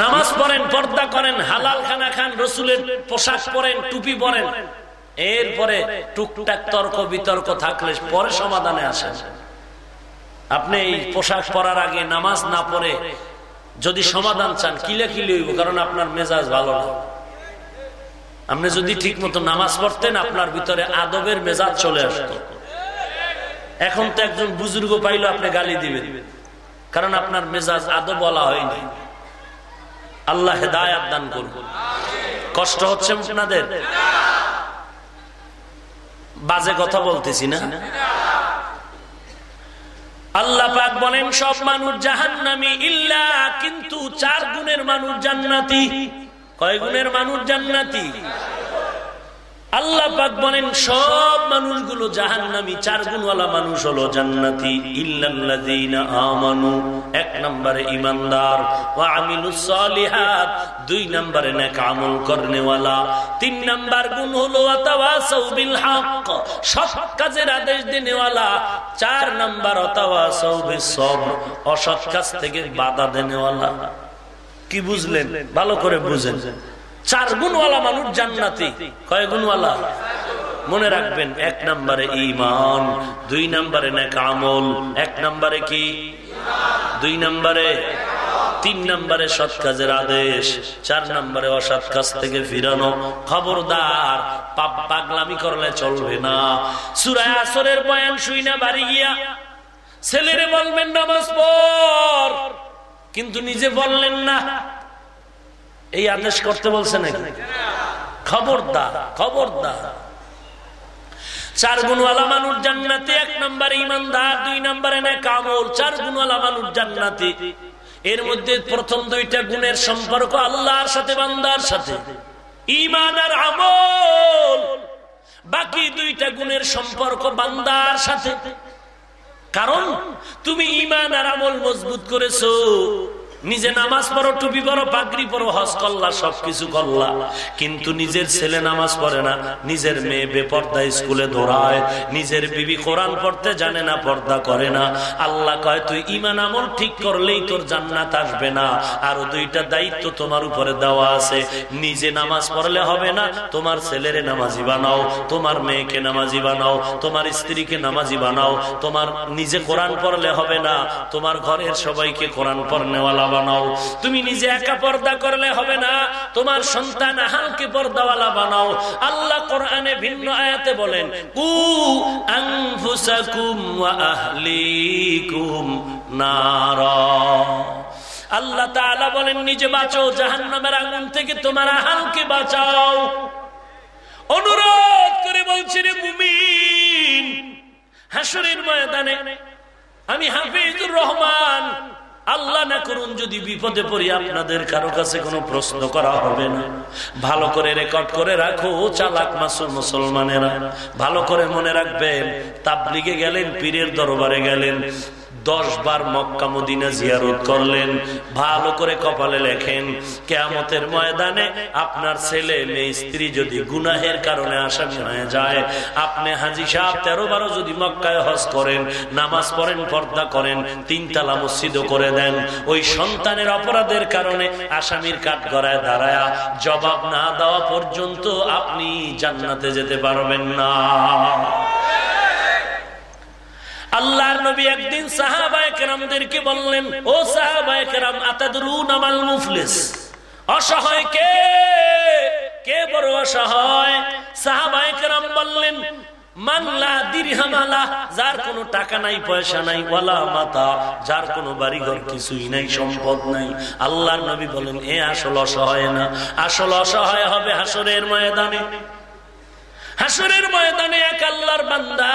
নামাজ পড়েন, পর্দা করেন, হালাল খানা খান, রসুলের পোশাক পরেন, টুপি পরেন। এরপরে টুকটাক তর্ক বিতর্ক থাকলে পরে সমাধানে আসেন। আপনি এই পোশাক পরার আগে নামাজ না পড়ে যদি সমাধান চান কিলে কিলে হইব কারণ আপনার মেজাজ ভালো না। আপনি যদি ঠিক মতো নামাজ পড়তেন, আপনার ভিতরে আদবের মেজাজ চলে আসতো। এখন তো একজন বুজুর্গ পাইলে, আপনি গালি দিবেন। কারণ আপনার মেজাজ আদব বলা হয়নি। আল্লাহ হেদায়াত দান করব কষ্ট হচ্ছে আপনাদের? বাজে কথা বলতেছি না? আল্লাহ পাক বলেন, সব মানুষ জাহান্নামি, ইল্লা কিন্তু চার গুণের মানুষ জান্নাতি। কয় গুণের মানুষ জান্নাতি? আল্লাহ পাক বলেন, সব মানুষগুলো জাহান্নামী চার গুণওয়ালা মানুষ হলো জান্নাতি। আমানু, এক নম্বরে ইমানদার দুই নম্বরে নেক আমল তিন নম্বর গুণ হলো সৎ কাজের আদেশ দেনেওয়ালা। চার নম্বর ওয়াতাওয়াসাউ বিস সবর, অসৎ কাজ থেকে বাধা দেনেওয়ালা। কি বুঝলেন? ভালো করে বুঝেন। চার গুণওয়ালা মানুষ জান্নাতি। কয় গুণওয়ালা? মনে রাখবেন, এক নম্বরে ইমান দুই নম্বরে নেক আমল, এক নম্বরে কি? দুই নম্বরে, তিন নম্বরে সৎ কাজের আদেশ, চার নম্বরে অসৎ কাজ থেকে ফিরানো। খবরদার, পাপ পাগলামি করলে চলবে না। সুরায় আসরের বয়ান শুই না, বাড়ি গিয়া। ছেলেরে বলবেন, নামাজ পর কিন্তু নিজে বললেন না। এই আদেশ করতে বলছে নাকি? খবরদার খবরদার। চার গুণওয়ালা মানুষ জান্নাতি, এক নম্বরে ইমানদার, দুই নম্বরে নেয় কামল চার গুণওয়ালা মানুষ জান্নাতি। এর মধ্যে প্রথম দুইটা গুণের সম্পর্ক আল্লাহর সাথে, বান্দার সাথে। ইমান আর আমল। বাকি দুইটা গুণের সম্পর্ক বান্দার সাথে। কারণ, তুমি ইমান আর আমল মজবুত করেছ। নিজে নামাজ পড়ো, টুপি পড়ো পাগড়ি পড়ো হজ করলা, সবকিছু করলা। কিন্তু নিজের ছেলে নামাজ পড়ে না, নিজের মেয়ে বেপর্দা স্কুলে দৌড়ায় নিজের বিবি কোরআন পড়তে জানে না, পর্দা করে না। আল্লাহ কয়, তুই ইমান আমল ঠিক করলেই তোর জান্নাত আসবে না। আরও দুইটা দায়িত্ব তোমার উপরে দেওয়া আছে। নিজে নামাজ পড়লে হবে না, তোমার ছেলের নামাজি বানাও, তোমার মেয়েকে নামাজি বানাও, তোমার স্ত্রীকে নামাজি বানাও, তোমার নিজে কোরআন পড়লে হবে না, তোমার ঘরের সবাইকে কোরআন পড়নেওয়ালা বানাও। তুমি নিজে একা পর্দা করলে হবে না। তোমার সন্তান আহালকে পর্দাওয়ালা বানাও। আল্লাহ কোরআনে ভিন্ন আয়াতে বলেন, কু আনফুসাকুম ওয়া আহলিকুম নারা। আল্লাহ তাআলা বলেন, নিজে বাঁচো জাহান্নামের আগুন থেকে তোমার আহালকে বাঁচাও। অনুরোধ করে বলছি রে মুমিন, হাসরের ময়দানে আমি হাফিজুর রহমান আল্লাহ না করুন, যদি বিপদে পড়ি আপনাদের কারও কাছে কোনো প্রশ্ন করা হবে না। ভালো করে রেকর্ড করে রাখো, চালাক মাসুল মুসলমানেরা। ভালো করে মনে রাখবেন, তাবলিগে গেলেন, পীরের দরবারে গেলেন। দশ বার মক্কা মদিনা জিয়ারত করলেন। ভালো করে কপালে লেখেন, কেয়ামতের ময়দানে আপনার ছেলে মেয়ে স্ত্রী যদি গুনাহের কারণে আসামি হয়ে যায়, আপনি হাজি সাহেব তেরো বারো যদি মক্কায় হজ করেন, নামাজ পড়েন, পর্দা করেন, তিনতলা মসজিদও করে দেন। ওই সন্তানের অপরাধের কারণে আসামির কাঠ গড়ায় দাঁড়ায় জবাব না দেওয়া পর্যন্ত আপনি জান্নাতে যেতে পারবেন না। আল্লাহর নবী একদিন সাহাবায়ে কেরামদেরকে বললেন, ও সাহাবায়ে কেরাম, আতাদরুন আমাল মুফলিস? অসহায় কে? কে বড় অসহায়? সাহাবায়ে কেরাম বললেন মানলা দিরহামালা যার কোনো টাকা নাই, পয়সা নাই, ওয়ালা মাতা, যার কোনো বাড়িঘর কিছুই নাই, সম্পদ নাই। আল্লাহর নবী বলেন, এ আসল অসহায় না, আসল অসহায় হবে হাসরের ময়দানে। হাসরের ময়দানে এক আল্লাহর বান্দা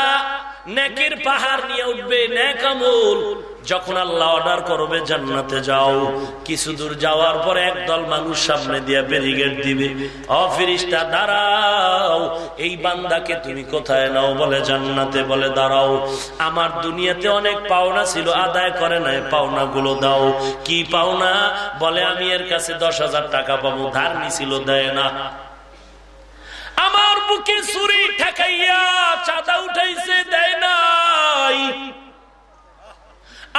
নেকের পাহাড় নিয়ে উঠবে নেকামুল যখন আল্লাহ অর্ডার করবে, জান্নাতে যাও। কিছু দূর যাওয়ার পর একদল মানুষ সামনে দিয়ে ব্যারিগেড দিবে। অফিরিস্টা দাঁড়াও। এই বান্দাকে তুমি কোথায় নাও বলে জান্নাতে বলে দাঁড়াও। আমার দুনিয়াতে অনেক পাওনা ছিল, আদায় করে নাই পাওনা গুলো দাও। কি পাওনা? বলে, আমি এর কাছে দশ হাজার টাকা পাবো, ধার নিছিল দেয় না। আমার বুকে সুরি ঠেকাইয়া চাঁদা উঠাইছে, দেয় নাই।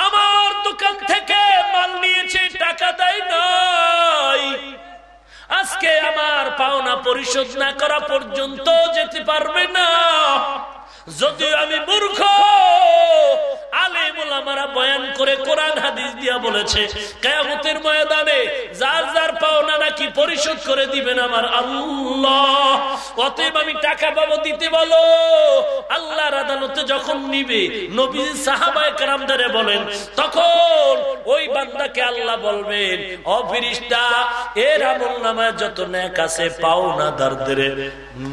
আমার দোকান থেকে মাল নিয়েছে, টাকা দেয় নাই। আজকে আমার পাওনা পরিশোধ না করা পর্যন্ত যেতে পারবে না। যদি আমি মূর্খ বয়ান করে হাদিস দিয়া বলেছে যার যার পাওনা নাকি পরিশোধ করে দিবেন আমার আল্লাহ। অতএব আমি টাকা বলো। আল্লাহর আদালতে যখন নিবে নবী সাহাবায় বলেন, তখন ওই বান্দাকে আল্লাহ বলবেন অফিরিস্টা এর আমল নামায় যত ন্যাক আছে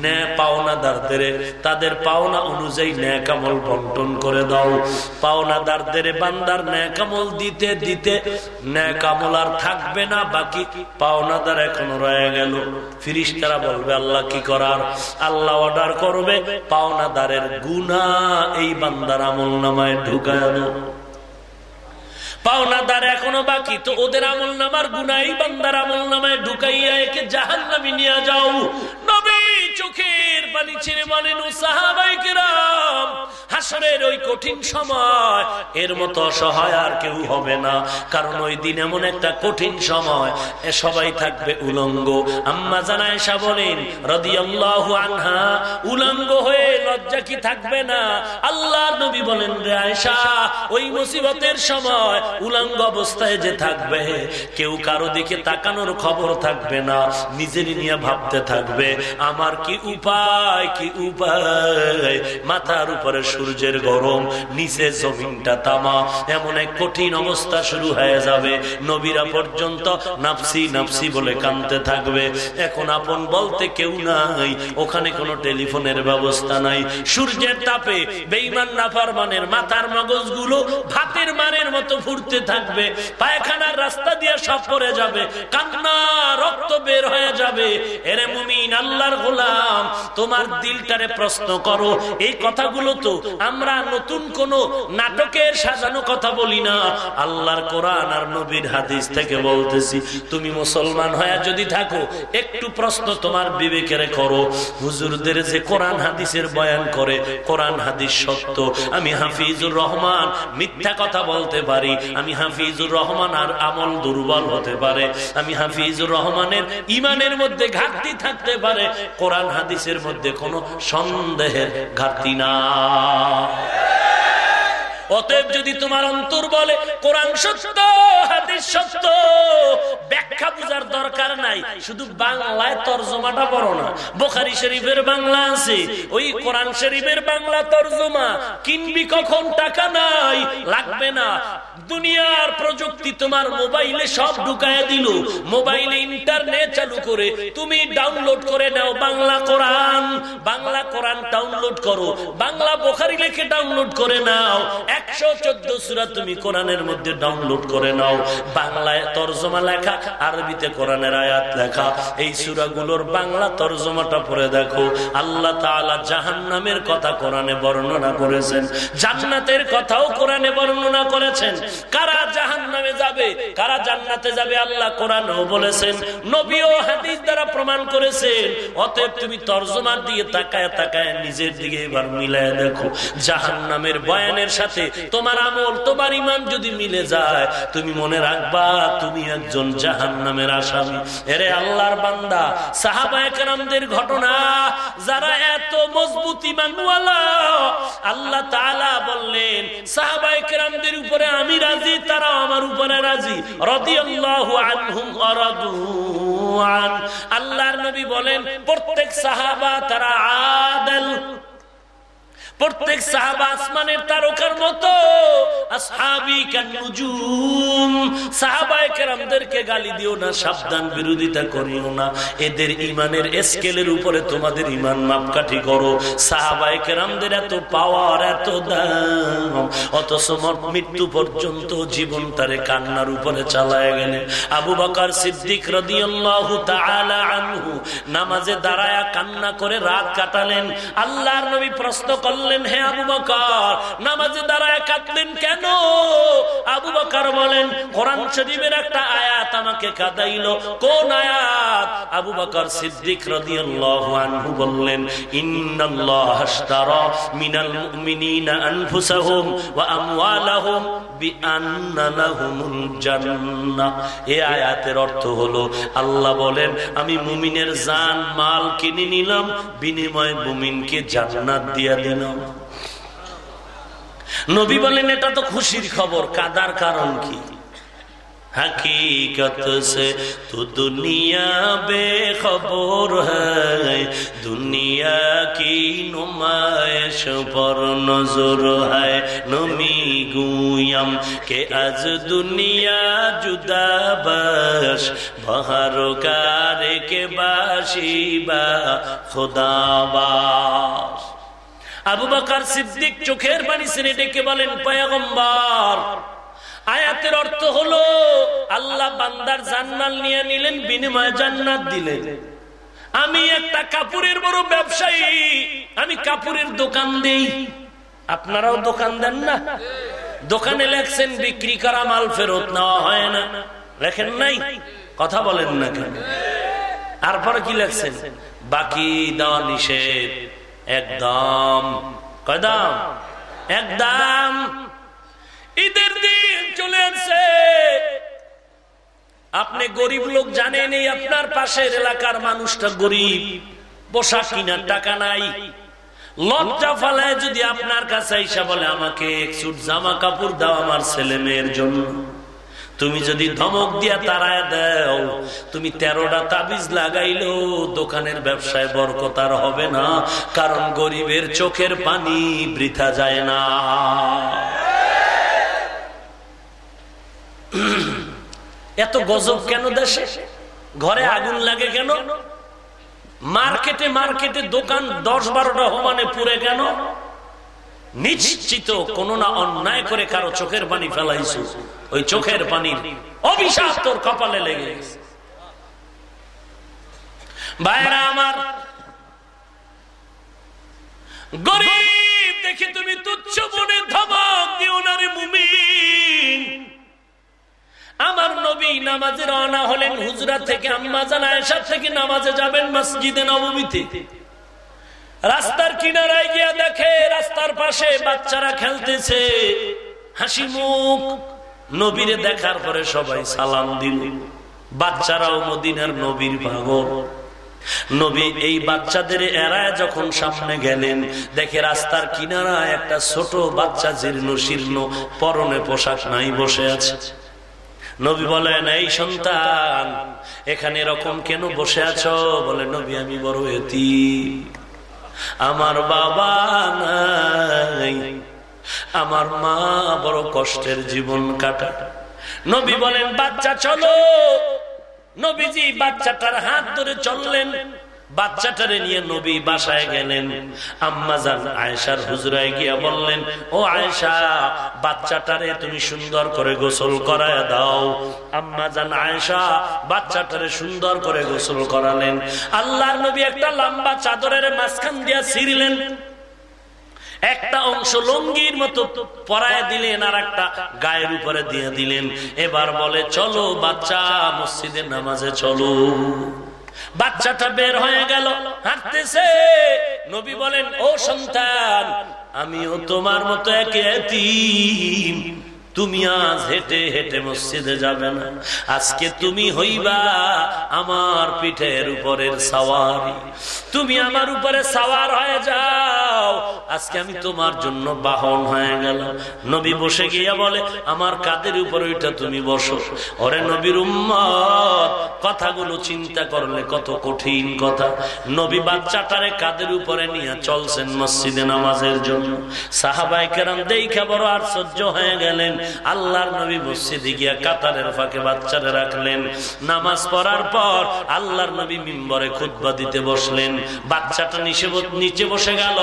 ন্যা পাওনা দারদের তাদের পাওনা অনুযায়ী ন্যাক আমল বন্টন করে দাও। পাওনা দারদের বান্দার ন্যাক আমল দিতে দিতে ন্যাক আমল আর থাকবে না, বাকি পাওনাদার এখনও রয়ে গেল। ফিরিস্তারা বলবে, আল্লাহ কি করার? আল্লাহ অর্ডার করবে, পাওনাদারের গুনা এই বান্দার আমল নামায় ঢুকানো পাওনাদার এখনও বাকি, তো ওদের আমল নামার গুনাই বান্দার আমল নামায় ঢুকাইয়া একে জাহান নামি নিয়ে যাও। চোখের পানি ছেড়ে বলেন, ও সাহাবাই কেরাম, হাসরের ওই কঠিন সময়, এর মতো অসহায় আর কেউ হবে না। কারণ ওই দিন এমন একটা কঠিন সময়, এ সবাই থাকবে উলঙ্গ। আম্মা জানায় সা বলেন রদি আল্লাহ আনহা, উলঙ্গ হয়ে লজ্জা কি থাকবে না? আল্লাহ নবী বলেন, রে আয়সা ওই মুসিবতের সময় উলঙ্গ অবস্থায় যে থাকবে, কেউ কারও দিকে তাকানোর খবর থাকবে না, নিজেরই নিয়ে ভাবতে থাকবে। আমার কি উপায়? কি উপায়? মাথার উপরে সূর্যের গরম, নিচে জমিনটা তামা। এমন এক কঠিন অবস্থা শুরু হয়ে যাবে। নবীরা পর্যন্ত বলে কানতে থাকবে। এখন আপন বলতে কেউ নাই, ওখানে কোনো টেলিফোনের ব্যবস্থা নাই। সূর্যের তাপে বেইমান মাথার মগজগুলো ভাতের মানের মতো ফুরতে থাকবে। পায়খানার রাস্তা দিয়ে সব পরে যাবে। কান্না, রক্ত বের হয়ে যাবে। এরে মুমিন, আল্লাহর গোলাম, তোমার দিলটারে প্রশ্ন করো। এই কথাগুলো তো আমরা নতুন কোন নাটকের সাজানো কথা বলি না। আল্লাহর কোরআন আর নবীর হাদিস থেকে বলতেছি, তুমি মুসলমান হয়ে যদি থাকো, একটু প্রশ্ন তোমার বিবেকের করো। হুজুরদের যে কোরআন হাদিসের বয়ান করে, কোরআন হাদিস সত্য। আমি হাফিজুর রহমান মিথ্যা কথা বলতে পারি। আমি হাফিজুর রহমান আর আমল দুর্বল হতে পারে। আমি হাফিজুর রহমানের ইমানের মধ্যে ঘাটতি থাকতে পারে। কোরআন হাদিসের মধ্যে কোনো সন্দেহের ঘাটতি না। অতএব যদি তোমার অন্তর বলে, কোরআন সত্য, হাদিস সত্য, ব্যাখ্যা বুঝার দরকার নাই, শুধু বাংলায় তর্জমাটা বড় না। বোখারি শরীফের বাংলা আছে, ওই কোরআন শরীফের বাংলা তর্জমা। কিনবি কখন? টাকা নাই, লাগবে না। দুনিয়ার প্রযুক্তি তোমার মোবাইলে সব ঢুকায় দিল। মোবাইলে ইন্টারনেট চালু করে তুমি ডাউনলোড করে নাও বাংলা কোরআন। বাংলা কোরআন ডাউনলোড করো। বাংলা বোখারি লিখে ডাউনলোড করে নাও। একশো চোদ্দ সুরা তুমি কোরআনের মধ্যে ডাউনলোড করে নাও। বাংলায় তর্জমা লেখা, আরবিতে কোরআনের আয়াত লেখা। এই সুরাগুলোর বাংলা তর্জমাটা পড়ে দেখো। আল্লাহ তাআলা জাহান্নামের কথা কোরআনে বর্ণনা করেছেন। জান্নাতের কথাও কোরআনে বর্ণনা করেছেন। কারা জাহান্নামে যাবে? কারা জান্নাতে যাবে? আল্লাহ কোরআনেও বলেছেন নবী ও হাদিস দ্বারা প্রমাণ করেছেন। অতএব তুমি তর্জমার দিয়ে তাকায় তাকায় নিজের দিকে এবার মিলায় দেখো। জাহান্নামের বয়ানের সাথে তোমার আমল, তোমার ইমান যদি মিলে যায়, তুমি মনে রাখবা, তুমি একজন জাহান নামের আসামি। এরে আল্লাহর বান্দা সাহাবায়ামদের ঘটনা, যারা এত মজবুত ইমানওয়ালা আল্লাহ তাআলা বললেন সাহাবায়ামদের উপরে আমি রাজি তারা আমার উপরে রাজি। রাদিয়াল্লাহু আল্লাহর নবী বলেন প্রত্যেক সাহাবা তারা আদল প্রত্যেক সাহাবা আসমানের তারকার মতো গালি দিও না, সাবধান বিরোধিতা করিও না। এদের ইমানের স্কেলের উপরে তোমাদের ইমান মাপকাঠি করো। এত পাওয়ার, এত দাম। মৃত্যু পর্যন্ত জীবন তারে কান্নার উপরে চালায় গেলে। আবু বাকার সিদ্দিক নামাজে দাঁড়ায়া কান্না করে রাত কাটালেন। আল্লাহর নবী প্রশ্ন করলেন বললেন হে আবু বকর, নামাজে দাঁড়ায় কাঁদলেন কেন? আবু বকর বলেন, কোরআন শরীফের একটা আয়াত আমাকে কাঁদাইল। কোন আয়াত? আবু বকর সিদ্দিক রাদিয়াল্লাহু বললেন, ইন্নাল্লাহ মিনাল মুমিনিনা আনফুসাহুম ওয়া আমওয়ালাহুম। আয়াতের অর্থ হলো, আল্লাহ বলেন, আমি মুমিনের জান, মাল কিনে নিলাম, বিনিময়ে মুমিনকে জান্নাত দিয়া দিলাম। নবী বলেন, এটা তো খুশির খবর, কাদার কারণ কি? हकीकत से तो दुनिया बेखबर है दुनिया की नुमाइश पर नजर है नमी गुयम के आज दुनिया जुदा बस बहर कारे के बाशिबा खुदाबास আবু বকর সিদ্দিক চোখের পানি সিনে ডেকে বলেন পয়গম্বর আয়াতের অর্থ হলো, আল্লাহ বান্দার জান্নাত নিয়ে নিলেন, বিনিময়ে জান্নাত দিলেন। আমি একটা কাপুরের বড় ব্যবসায়ী, আমি কাপুরের দোকান দেই। আপনারাও দোকান দেন না? দোকানে লেখছেন, বিক্রি করা মাল ফেরত নেওয়া হয় না। লেখেন নাই? কথা বলেন না কেন? তারপরে কি লেখছেন? বাকি দেওয়া নিষেধ। একদম। কদম একদম। ঈদের দিন চলে আসছে। আপনি গরিব লোক জানেন এই আপনার পাশের এলাকার মানুষটা গরিব, পোশাক কিনার টাকা নাই। লজ্জা ফালায় যদি আপনার কাছে এসে বলে, আমাকে সুট জামা কাপড় দাও আমার ছেলে মেয়ের জন্য। তুমি যদি ধমক দিয়া তারায় দাও, তুমি তেরোটা তাবিজ লাগাইলেও দোকানের ব্যবসায় বরকতার হবে না, কারণ গরিবের চোখের পানি বৃথা যায় না। [clears throat] এত গজব কেন দেশে? ঘরে আগুন লাগে কেন? মার্কেটে মার্কেটে দোকান দশ বারোটা হমানে পুরে কেন? নিশ্চিত কোন না অন্যায় করে কারও চোখের পানি ফেলাইছ। ওই চোখের পানির অভিশাপ তোর কপালে লেগে গেছে। ভাইরা আমার গরিব দেখি তুমি তুচ্ছ মনে ধমক দিও না রে মুমিন। আমার নবী নামাজে রওনা হলেন হুজরা থেকে আম্মা জানা থেকে নামাজে যাবেন মসজিদে নবমীতে। রাস্তার কিনারায় গিয়া দেখে রাস্তার পাশে বাচ্চারা খেলতেছে। হাসি মুখ। নবীরে দেখার পরে সবাই সালাম দিল। বাচ্চারাও মদিনার নবীর পাগল। নবী এই বাচ্চাদের এরায় যখন সামনে গেলেন, দেখে রাস্তার কিনারায় একটা ছোট বাচ্চা জীর্ণ শীর্ণ, পরনে পোশাক নাই বসে আছে। নবী বলেন, এই সন্তান, এখানে এরকম কেন বসে আছো? বলে, নবী, আমি বড় এতি আমার বাবা নাই। আমার মা বড় কষ্টের জীবন কাটা নবী বলেন, বাচ্চা, চলো। নবীজি বাচ্চাটার হাত ধরে চললেন। বাচ্চাটারে নিয়ে নবী বাসায় গেলেন। আম্মাজান আয়েশার হুজরায় গিয়া বললেন, ও আয়েশা, বাচ্চাটারে তুমি সুন্দর করে গোসল করায় দাও। আম্মাজান আয়েশা বাচ্চাটারে সুন্দর করে গোসল করালেন। আল্লাহর নবী একটা লম্বা চাদরের মাঝখান দিয়া ছিঁড়লেন। একটা অংশ লঙ্গির মতো পরায় দিলেন আর একটা গায়ের উপরে দিয়ে দিলেন। এবার বলে, চলো বাচ্চা মসজিদের নামাজে চলো। বাচ্চাটা বের হয়ে গেল হাঁটতেছে। নবী বলেন ও সন্তান আমিও তোমার মতো একে তুমি আজ হেঁটে হেঁটে মসজিদে যাবে না। আজকে তুমি হইবা আমার পিঠের উপরের সাওয়ারি। তুমি আমার উপরে সাওয়ার হয়ে যাও। আজকে আমি তোমার জন্য বাহন হয়ে গেল নবী বসে গিয়া বলে, আমার কাদের উপরে ওইটা তুমি বসো? ওরে নবীর উম্মত, কথাগুলো চিন্তা করলে কত কঠিন কথা। নবী বাচ্চাটারে কাদের উপরে নিয়ে চলছেন মসজিদে নামাজের জন্য। সাহাবাই কেরাম দেখা বড় আশ্চর্য হয়ে গেলেন। আল্লাহর নবী মসজিদে গিয়া কাতারের ফাঁকে বাচ্চারে রাখলেন। নামাজ পড়ার পর আল্লাহর নবী মিম্বরে খুদ্া দিতে বসলেন। বাচ্চাটা নিচে নিচে বসে গেল।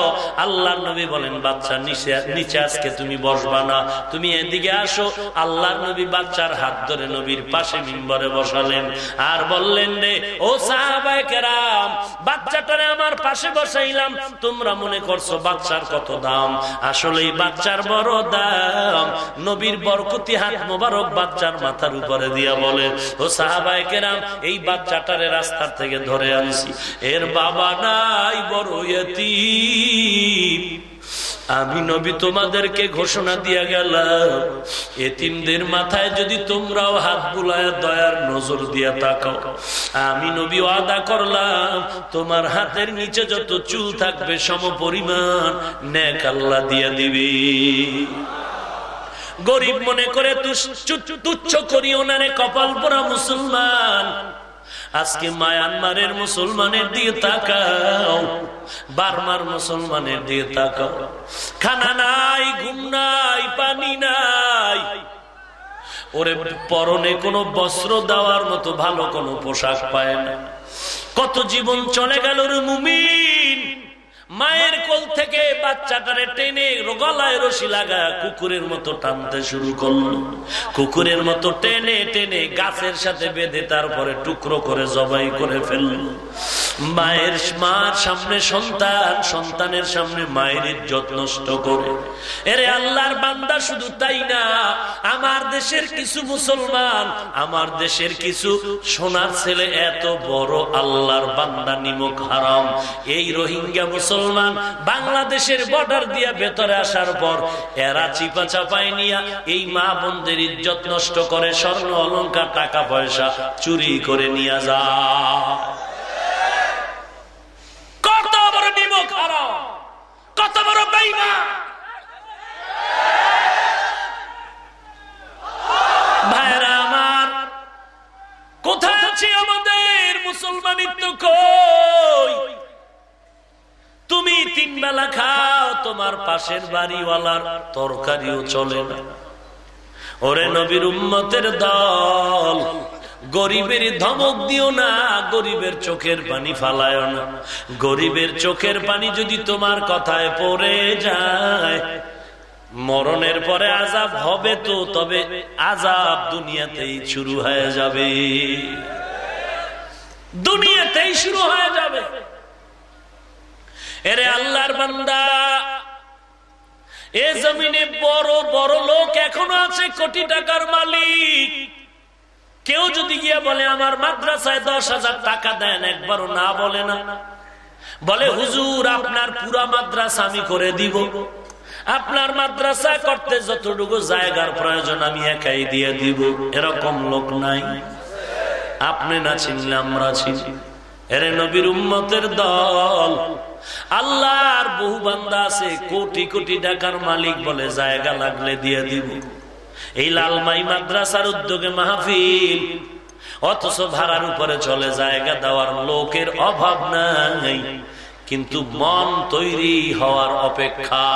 আল্লাহর নবী বলেন, বাচ্চা, নিচে নিচে আজকে তুমি বসবা না। তুমি এদিকে আসো। আল্লাহর নবী বাচ্চার হাত ধরে নবীর পাশে মিম্বরে বসালেন। আর বললেন রে, ও সাহাবায় বাচ্চাটারে আমার পাশে বসাইলাম। তোমরা মনে করছ বাচ্চার কত দাম? আসলে বাচ্চার বড় দাম। নবীর বরকতি, হাত মোবারক বাচ্চার মাথার উপরে দিয়া বলে, ও সাহাবাই কেরাম, এই বাচ্চাটারে রাস্তার থেকে ধরে আনছি। এর বাবা নাই বড় আমি নবী তোমাদেরকে ঘোষণা দিয়া গেলাম, এতিমদের মাথায় যদি তোমরাও হাত বুলায় দয়ার নজর দিয়া তাকাও। আমি নবী আদা করলাম, তোমার হাতের নিচে যত চুল থাকবে, সম পরিমাণ আল্লাহ দিয়া দিবি। গরিব মনে করে তুচ্ছ করি ওনারে কপাল পরা মুসলমান। আজকে মায়ানমারের মুসলমানের দিয়ে তাকাও, বারমার মুসলমানের দিয়ে তাকাও। খানা নাই, ঘুম নাই, পানি নাই। ওরে পরনে কোনো বস্ত্র দেওয়ার মতো ভালো কোনো পোশাক পায় না। কত জীবন চলে গেল রে মুমিন। মায়ের কোল থেকে বাচ্চাটারে টেনে গলায় রশি লাগা কুকুরের মতো টানতে শুরু করল। কুকুরের মতো টেনে টেনে গাছের সাথে বেঁধে তারপরে টুকরো করে জবাই করে ফেলল। মায়ের মার সামনে সন্তান, সন্তানের সামনে মায়ের ইজ্জত নষ্ট করে। এরে আল্লাহর বান্দা শুধু তাই না, আমার দেশের কিছু মুসলমান, আমার দেশের কিছু সোনার ছেলে এত বড় আল্লাহর বান্দা নিমক হারাম। এই রোহিঙ্গা মুসলমান বাংলাদেশের বর্ডার দিয়া ভেতরে আসার পর এরা চিপা চাপায় নিয়া এই মা বোনদের ইজ্জত নষ্ট করে, স্বর্ণ অলঙ্কার, টাকা পয়সা চুরি করে নিয়ে যায়। কত বড় বেইমা ভাইরা আমার, কোথায় আছে আমাদের কই? তুমি তিন বেলা খাও, তোমার পাশের বাড়িওয়ালার তরকারিও চলে না। ওরে নবীর উম্মতের দল গরিবের ধমক দিও না, গরিবের চোখের পানি ফালায় না। গরিবের চোখের পানি যদি তোমার কথায় পড়ে যায়, মরণের পরে আজাব হবে তো, তবে আজাব দুনিয়াতেই শুরু হয়ে যাবে। দুনিয়াতেই শুরু হয়ে যাবে। এরে আল্লাহর বান্দা, এ জমিনে বড় বড় লোক এখনও আছে, কোটি টাকার মালিক। কেউ যদি গিয়ে বলে, আমার মাদ্রাসায় দশ হাজার টাকা দেন, একবারও না বলে না। বলে, হুজুর, আপনার পুরা মাদ্রাসা আমি করে দিব। আপনার মাদ্রাসা করতে যতটুকু জায়গার প্রয়োজন আমি একাই দিয়ে দিব। এরকম লোক নাই। আপনি না চিনলে আমরা চিনি। এরে নবীর উম্মতের দল। আল্লাহর বহু বান্দা আছে, কোটি কোটি টাকার মালিক বলে জায়গা লাগলে দিয়ে দিব। এই লালমাই মাদ্রাসার উদ্যোগে মাহফিল। অথচ ভাড়ার উপরে চলে জায়গা দেওয়ার লোকের অভাব নাই। কিন্তু মন তৈরি হওয়ার অপেক্ষা।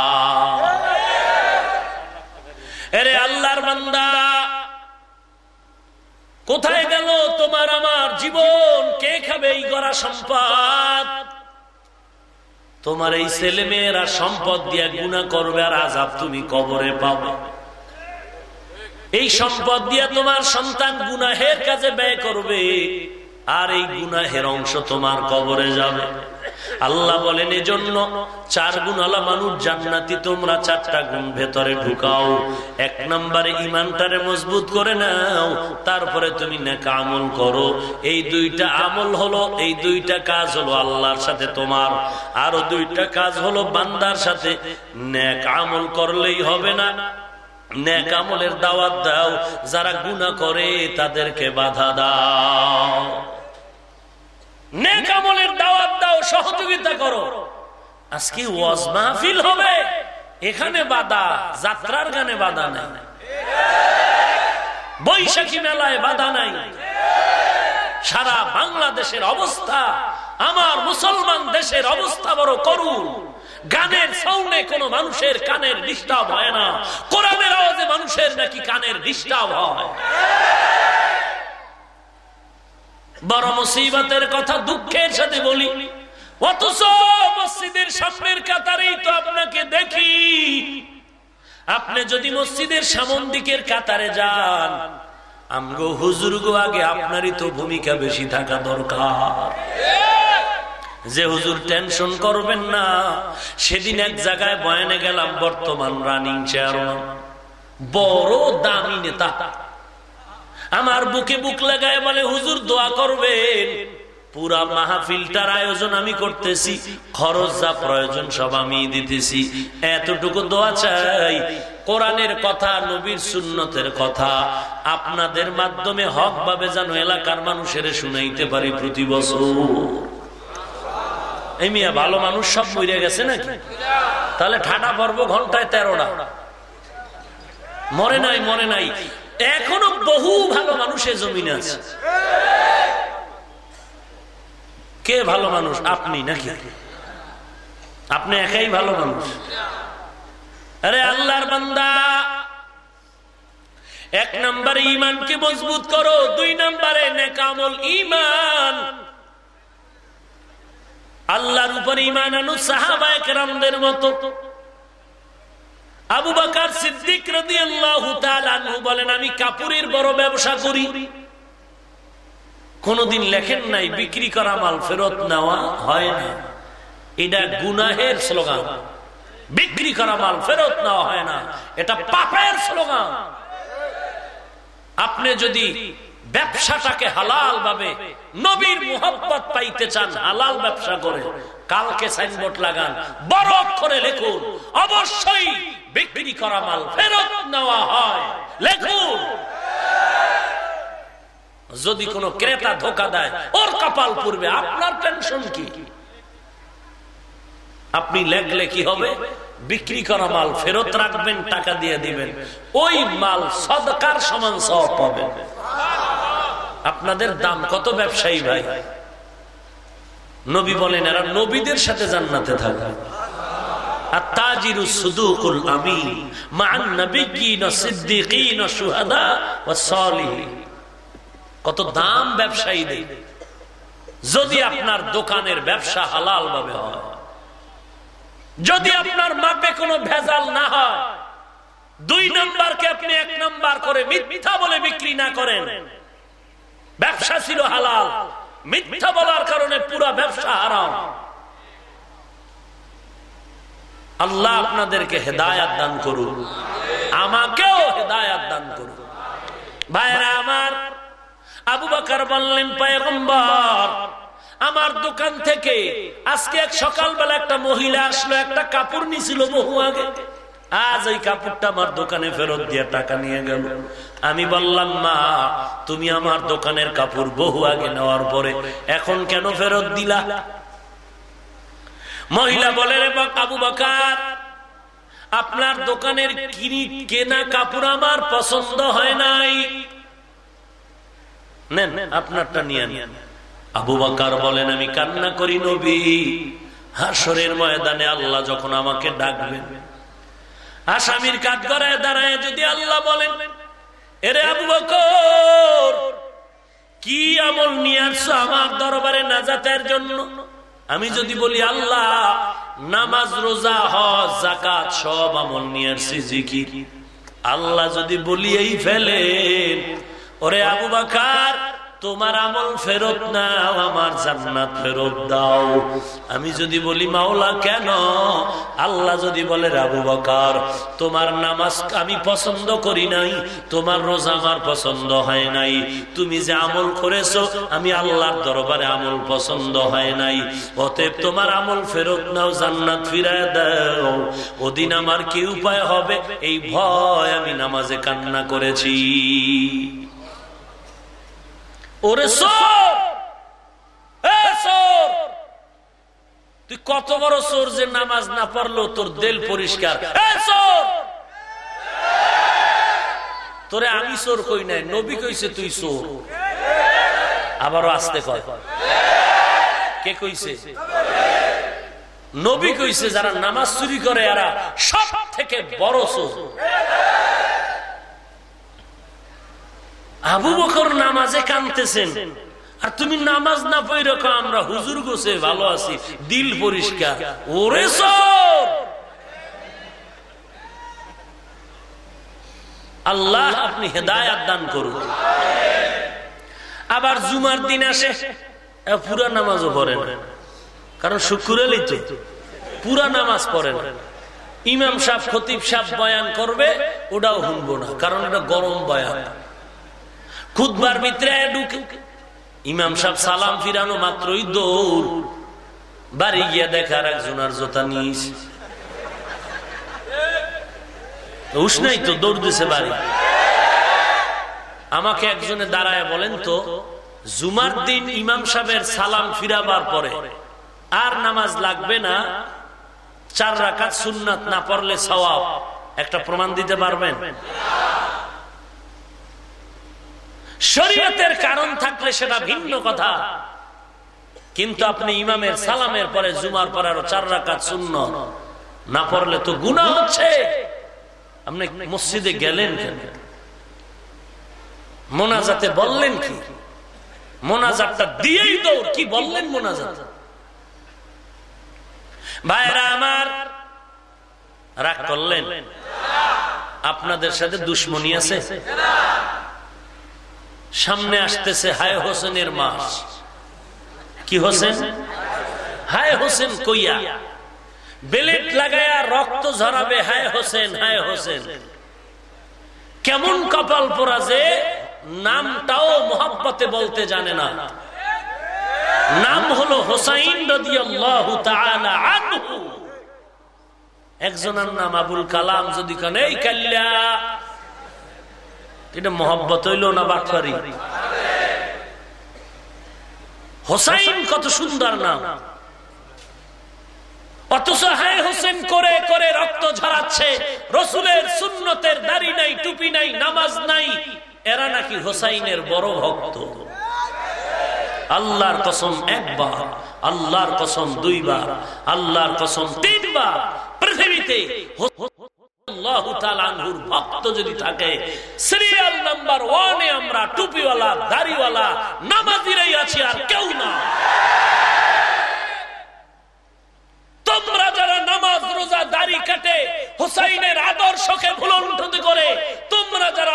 এরে আল্লাহর বান্দা, কোথায় গেল তোমার আমার জীবন? কে খাবে এই গড়া সম্পদ? তোমার এই ছেলে মেয়েরা সম্পদ দিয়ে গুণা করবে আর আজাব তুমি কবরে পাবে। এই সম্পদ দিয়ে তোমার সন্তান গুনাহের কাজে ব্যয় করবে, আর এই গুনাহের অংশ তোমার কবরে যাবে। আল্লাহ বলেন, এজন্য চার গুণ আলা মানুষ জান্নাতি, তোমরা চারটা গুণ ভেতরে ঢুকাও। এক নম্বরে ইমানটারে মজবুত করে নাও, তারপরে তুমি নেকা আমল করো। এই দুইটা আমল হলো, এই দুইটা কাজ হলো আল্লাহর সাথে তোমার। আরও দুইটা কাজ হলো বান্দার সাথে। নেক আমল করলেই হবে না। নেক আমলের দাওয়াত দাও, যারা গুণা করে তাদেরকে বাধা দাও। নেক আমলের দাওয়াত দাও, সহযোগিতা করো। আজকে ওয়াজ মাহফিল হবে, এখানে বাধা, যাত্রার গানে বাধা নাই। বৈশাখী মেলায় বাধা নাই। সারা বাংলাদেশের অবস্থা, আমার মুসলমান দেশের অবস্থা বড় করুন গানের সাউন্ডে কোন মানুষের কানের ডিস্টার্ব হয় না। কোরআনের আওয়াজে মানুষের নাকি কানের ডিস্টার্ব হয়। বড় মুসিবতের কথা দুঃখের সাথে বলি। অথচ মসজিদের সামনের কাতারেই তো আপনাকে দেখি। আপনি যদি মসজিদের সামন দিকের কাতারে যান, আমগো হুজুর গো আগে আপনারই তো ভূমিকা বেশি থাকা দরকার। যে হুজুর টেনশন করবেন না, সেদিন এক জায়গায় বয়ানে গেলাম, বর্তমান রানিং চেয়ারম্যান। বড় দামি নেতা। আমার বুকে বুক লাগায় বলে, হুজুর, দোয়া করবেন। পুরা মাহফিলটার আয়োজন আমি করতেছি, খরচ যা প্রয়োজন সব আমি দিতেছি। এতটুকু দোয়া চাই। কোরআনের কথা, নবীর সুন্নতের কথা, আপনাদের মাধ্যমে হক ভাবে যেন এলাকার মানুষের শুনাইতে পারি প্রতি বছর মিয়া, ভালো মানুষ সব মরে গেছে নাকি? তাহলে ঠাটা পর্ব ঘন্টায় তেরোটা। মরে নাই মরে নাই। এখনও বহু ভালো মানুষের জমিনে আছে। কে ভালো মানুষ? আপনি নাকি? আপনি একাই ভালো মানুষ। আরে আল্লাহর বান্দা, এক নম্বরে ইমানকে মজবুত করো, দুই নম্বরে নেকামল ইমান। আল্লাহর উপর ইমান আনু সাহাবায়ক রামদের মতো। আবু বাকার সিদ্দিক বলেন, আমি কাপুরের বড় ব্যবসা করি। কোনদিন লেখেন নাই, বিক্রি করা মাল ফেরত নেওয়া হয় না। এটা গুনাহের স্লোগান। বিক্রি করা মাল ফেরত নেওয়া হয় না। এটা পাপের স্লোগান। আপনি যদি ব্যবসাটাকে হালাল ভাবে নবীর মোহাম্মত পাইতে চান, হালাল ব্যবসা করে। কালকে সাইনবোর্ড লাগান বড় অক্ষরে লেখুন, অবশ্যই বিক্রি করা মাল ফেরত নেওয়া হয়। লেখুন। যদি কোনো ক্রেতা ধোকা দেয়, ওর কপাল পূর্বে আপনার টেনশন কি? আপনি লেখলে কি হবে? বিক্রি করা মাল ফেরত রাখবেন, টাকা দিয়ে দিবেন। ওই মাল সদকার সমান সব পাবেন। আপনাদের দাম কত ব্যবসায়ী ভাই? নবী বলেন, এরা নবীদের সাথে জান্নাতে থাকবে। কত দাম ব্যবসায়ীদের। যদি আপনার দোকানের ব্যবসা হালাল ভাবে হয়, যদি আপনার মাপে কোনো ভেজাল না হয়, দুই নাম্বারকে আপনি এক নাম্বার করে মিথ্যা বলে বিক্রি না করেন। ব্যবসা ছিল হালাল। মিথ্যা বলার কারণে পুরো ব্যবসা হারাম। আল্লাহ আপনাদেরকে হেদায়াত দান করুন। আমাকেও হেদায়াত দান করুন। ভাইরা আমার, আবু বাকার বললেন, পায়গম্বর, আমার দোকান থেকে আজকে এক সকালবেলা একটা মহিলা আসলো, একটা কাপড় নিছিল বহু আগে। আজ ওই কাপড়টা আমার দোকানে ফেরত দিয়ে টাকা নিয়ে গেল। আমি বললাম, মা, তুমি আমার দোকানের কাপড় বহু আগে নেওয়ার পরে এখন কেন ফেরত দিলা? মহিলা বলে, রে আবু বাকার, আপনার দোকানের কিনি কেনা কাপড় আমার পছন্দ হয় নাই। নেন, আপনারটা নিয়ে নিয়ে আবু বাকার বলেন, আমি কান্না করি নবী হাসরের ময়দানে আল্লাহ যখন আমাকে ডাকবেন আসামির কাঠ করায় দাঁড়ায় যদি আল্লাহ বলেন, এরে আবু বকর, কি আমল নিয়ে আসছো আমার দরবারে নাজাতের জন্য? আমি যদি বলি, আল্লাহ, নামাজ, রোজা, হজ জাকাত সব আমল নিয়ে আসছি, জিকির। আল্লাহ যদি বলিয়েই ফেলেন। ওরে আবু বাকার তোমার আমল ফেরত নাও, আমার জান্নাত ফেরত দাও। আমি যদি বলি, মাওলা, কেন? আল্লাহ যদি বলে রাবু বকার, তোমার নামাজ আমি পছন্দ করি নাই, তোমার রোজা আমার পছন্দ হয় নাই। তুমি যে আমল করেছ, আমি আল্লাহর দরবারে আমল পছন্দ হয় নাই। অতএব তোমার আমল ফেরত নাও, জান্নাত ফিরায় দাও। ওদিন আমার কি উপায় হবে? এই ভয় আমি নামাজে কান্না করেছি। ওরে তুই কত বড় সোর যে নামাজ না পড়ল তোর দেল পরিষ্কার। তোরে আমি সোর কই নাই নবী কইছে তুই সোর। আবারও আসতে কয় কে কইছে? নবী কইছে যারা নামাজ চুরি করে এরা সব থেকে বড় সোর। আবু বকর নামাজে কানতেছেন আর তুমি নামাজ না পই রকম আমরা হুজুর গোছে ভালো আছি, দিল পরিষ্কার। ওরে আল্লাহ আপনি হেদায়াত দান করুন। আবার জুমার দিন আসে পুরা নামাজও পড়েন কারণ শুক্রেরই তো, পুরা নামাজ পড়েন ইমাম সাহ খতিব সাহ বয়ান করবে, ওটাও শুনব না, কারণ এটা গরম বয়ান। খুদবার ভিতরে ঢুকে ইমাম সাহেব সালাম ফিরানো মাত্রই দৌড়। বাড়ি গিয়া দেখার একজনের জোতা নিস। তো, দৌড় দিছে বাড়ি। আমাকে একজনে দাঁড়ায় বলেন তো, জুমার দিন ইমাম সাহেবের সালাম ফিরাবার পরে আর নামাজ লাগবে না, চার রাকাত সুন্নাত না পড়লে সওয়াব। একটা প্রমাণ দিতে পারবেন? শরীয়তের কারণ থাকলে সেটা ভিন্ন কথা। কিন্তু আপনি ইমামের সালামের পরে জুমার পরে আরও চার রাকাত শূন্য না পড়লে তো গুণা হচ্ছে। আপনি মসজিদে গেলেন কেন? মোনাজাতে বললেন কি? মোনাজাতটা দিয়েই তো কি বললেন মোনাজাত? ভাইরা আমার, রাগ করলেন? আপনাদের সাথে দুশ্মনী আছে? সামনে আসতেছে হায় হোসেনের মাস। কি হোসেন? হায় হোসেন কইয়া। বেলেট লাগায়া রক্ত ঝরাবে, হায় হোসেন হায় হোসেন। কেমন কপাল পোড়া যে নামটাও মোহাব্বতে বলতে জানে না। নাম হলো হোসাইন একজনের নাম আবুল কালাম, যদি কানে কাল্লা এটা মোহাব্বত হইল না বাটপারি? হোসাইন কত সুন্দর নাম। নামাজ নাই, এরা নাকি হোসাইনের বড় ভক্ত। আল্লাহর কসম একবার আল্লাহর কসম দুইবার আল্লাহর কসম তিনবার পৃথিবীতে তোমরা যারা নামাজ, রোজা, দাড়ি কাটে, হুসাইনের আদর্শকে ভুলন্ঠিত করে, তোমরা যারা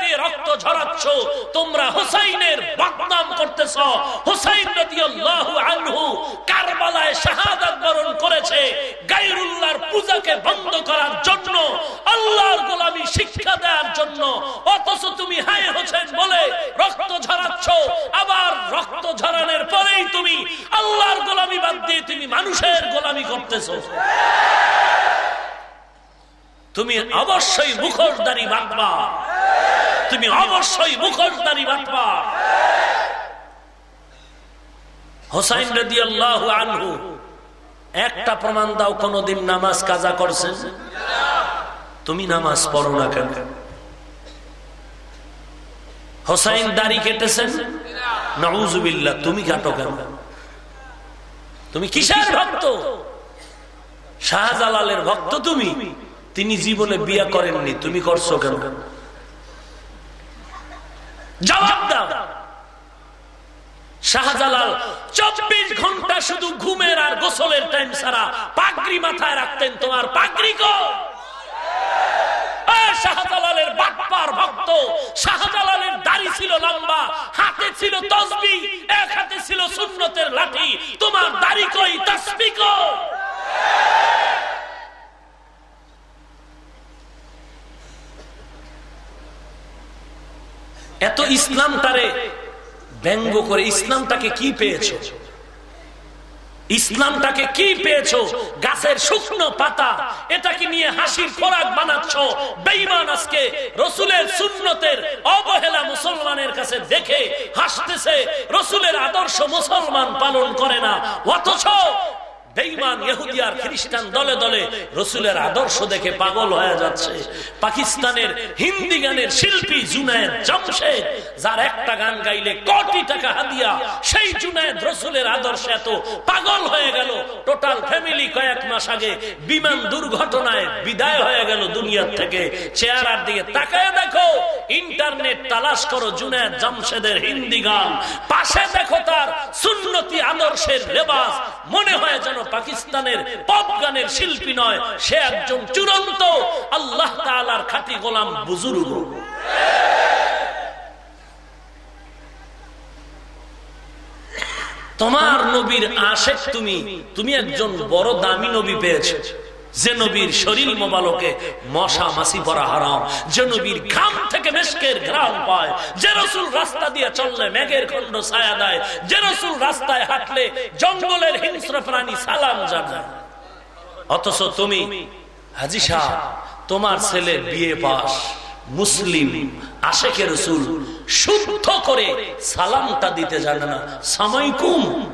দিয়ে রক্ত ঝরাচ্ছ, তোমরা হুসাইনের বদনাম করতেছ। হুসাইন কারবালায় বরণ করেছে পূজাকে বন্ধ করার জন্য শিক্ষা দেওয়ার জন্য। অথচ তুমি হায় হোসেন বলে রক্ত ঝরাচ্ছ। আবার রক্ত ঝরানোর পরেই তুমি আল্লাহর গোলামি বাদ দিয়ে তুমি মানুষের গোলামি করতেছ। তুমি অবশ্যই মুখোশদারি বাঁধবা তুমি অবশ্যই মুখোশদারি বাঁধবা হোসাইন রেদি আল্লাহ আনহু, একটা প্রমাণ দাও, কোনদিন নামাজ কাজা করছেন? তুমি নামাজ পড়ো না কেন? হোসাইন দাড়ি কেটেছেন? নজুবিল্লা তুমি কাটো কেন? তুমি কিসের ভক্ত? শাহজালালের ভক্ত তুমি? তিনি জীবনে বিয়া করেননি, তুমি করছ কেন? জবাব দাও। শাহজালাল চব্বিশ ঘণ্টা শুধু ঘুমের আর গোসলের টাইম ছাড়া পাগড়ি মাথায় রাখতেন, তোমার পাগড়ি কো শাহজালালের বাপ্পার ভক্ত, শাহজালালের দাড়ি ছিল লম্বা, হাতে ছিল তসবি, এক হাতে ছিল সুন্নতের লাঠি। তোমার দাড়ি কই? তসবি ব্যঙ্গ করে ইসলামটাকে কি পেয়েছ? ইসলামটাকে কি পেয়েছ? গাছের শুকনো পাতা। এটাকে নিয়ে হাসির খোরাক বানাচ্ছ। বেইমান আজকে রসুলের সুন্নতের অবহেলা মুসলমানের কাছে দেখে হাসতেছে। রসুলের আদর্শ মুসলমান পালন করে না। অথচ বেইমান খ্রিস্টান দলে দলে রসুলের আদর্শ দেখে পাগল হয়ে যাচ্ছে। পাকিস্তানের হিন্দি গানের শিল্পী যার একটা গান গাইলে কোটি টাকা হাদিয়া, সেই রসুলের আদর্শ এত পাগল হয়ে গেল। টোটাল ফ্যামিলি কয়েক মাস আগে বিমান দুর্ঘটনায় বিদায় হয়ে গেল দুনিয়ার থেকে। চেহারার দিকে তাকায় দেখো, ইন্টারনেট তালাশ করো জুনায়দ জামশেদের হিন্দি গান। পাশে দেখো তার সুন্নতি আদর্শের লেবাস। মনে হয় যেন পাকিস্তানের পপ গানের শিল্পী নয়, সে একজন চূড়ান্ত আল্লাহ তালার খাটি গোলাম বুজুর্গ। তোমার নবীর আশেক তুমি তুমি একজন বড় দামি নবী পেয়েছ। যে নবীর শরীর মোবালকে মশা মাসি পরা হারাম। যে নবীর ঘাম থেকে মেশকের ঘ্রাম পায়। যে রসুল রাস্তা দিয়ে চললে মেঘের খন্ড ছায়া দেয়। যে রসুল রাস্তায় হাঁটলে জঙ্গলের হিংস্র প্রাণী সালাম জানায়। অথচ তুমি, হাজি শাহ তোমার ছেলে বিয়ে পাস, মুসলিম আশেকের রসুল, শুদ্ধ করে সালামটা দিতে জানে না। সামাইকুম।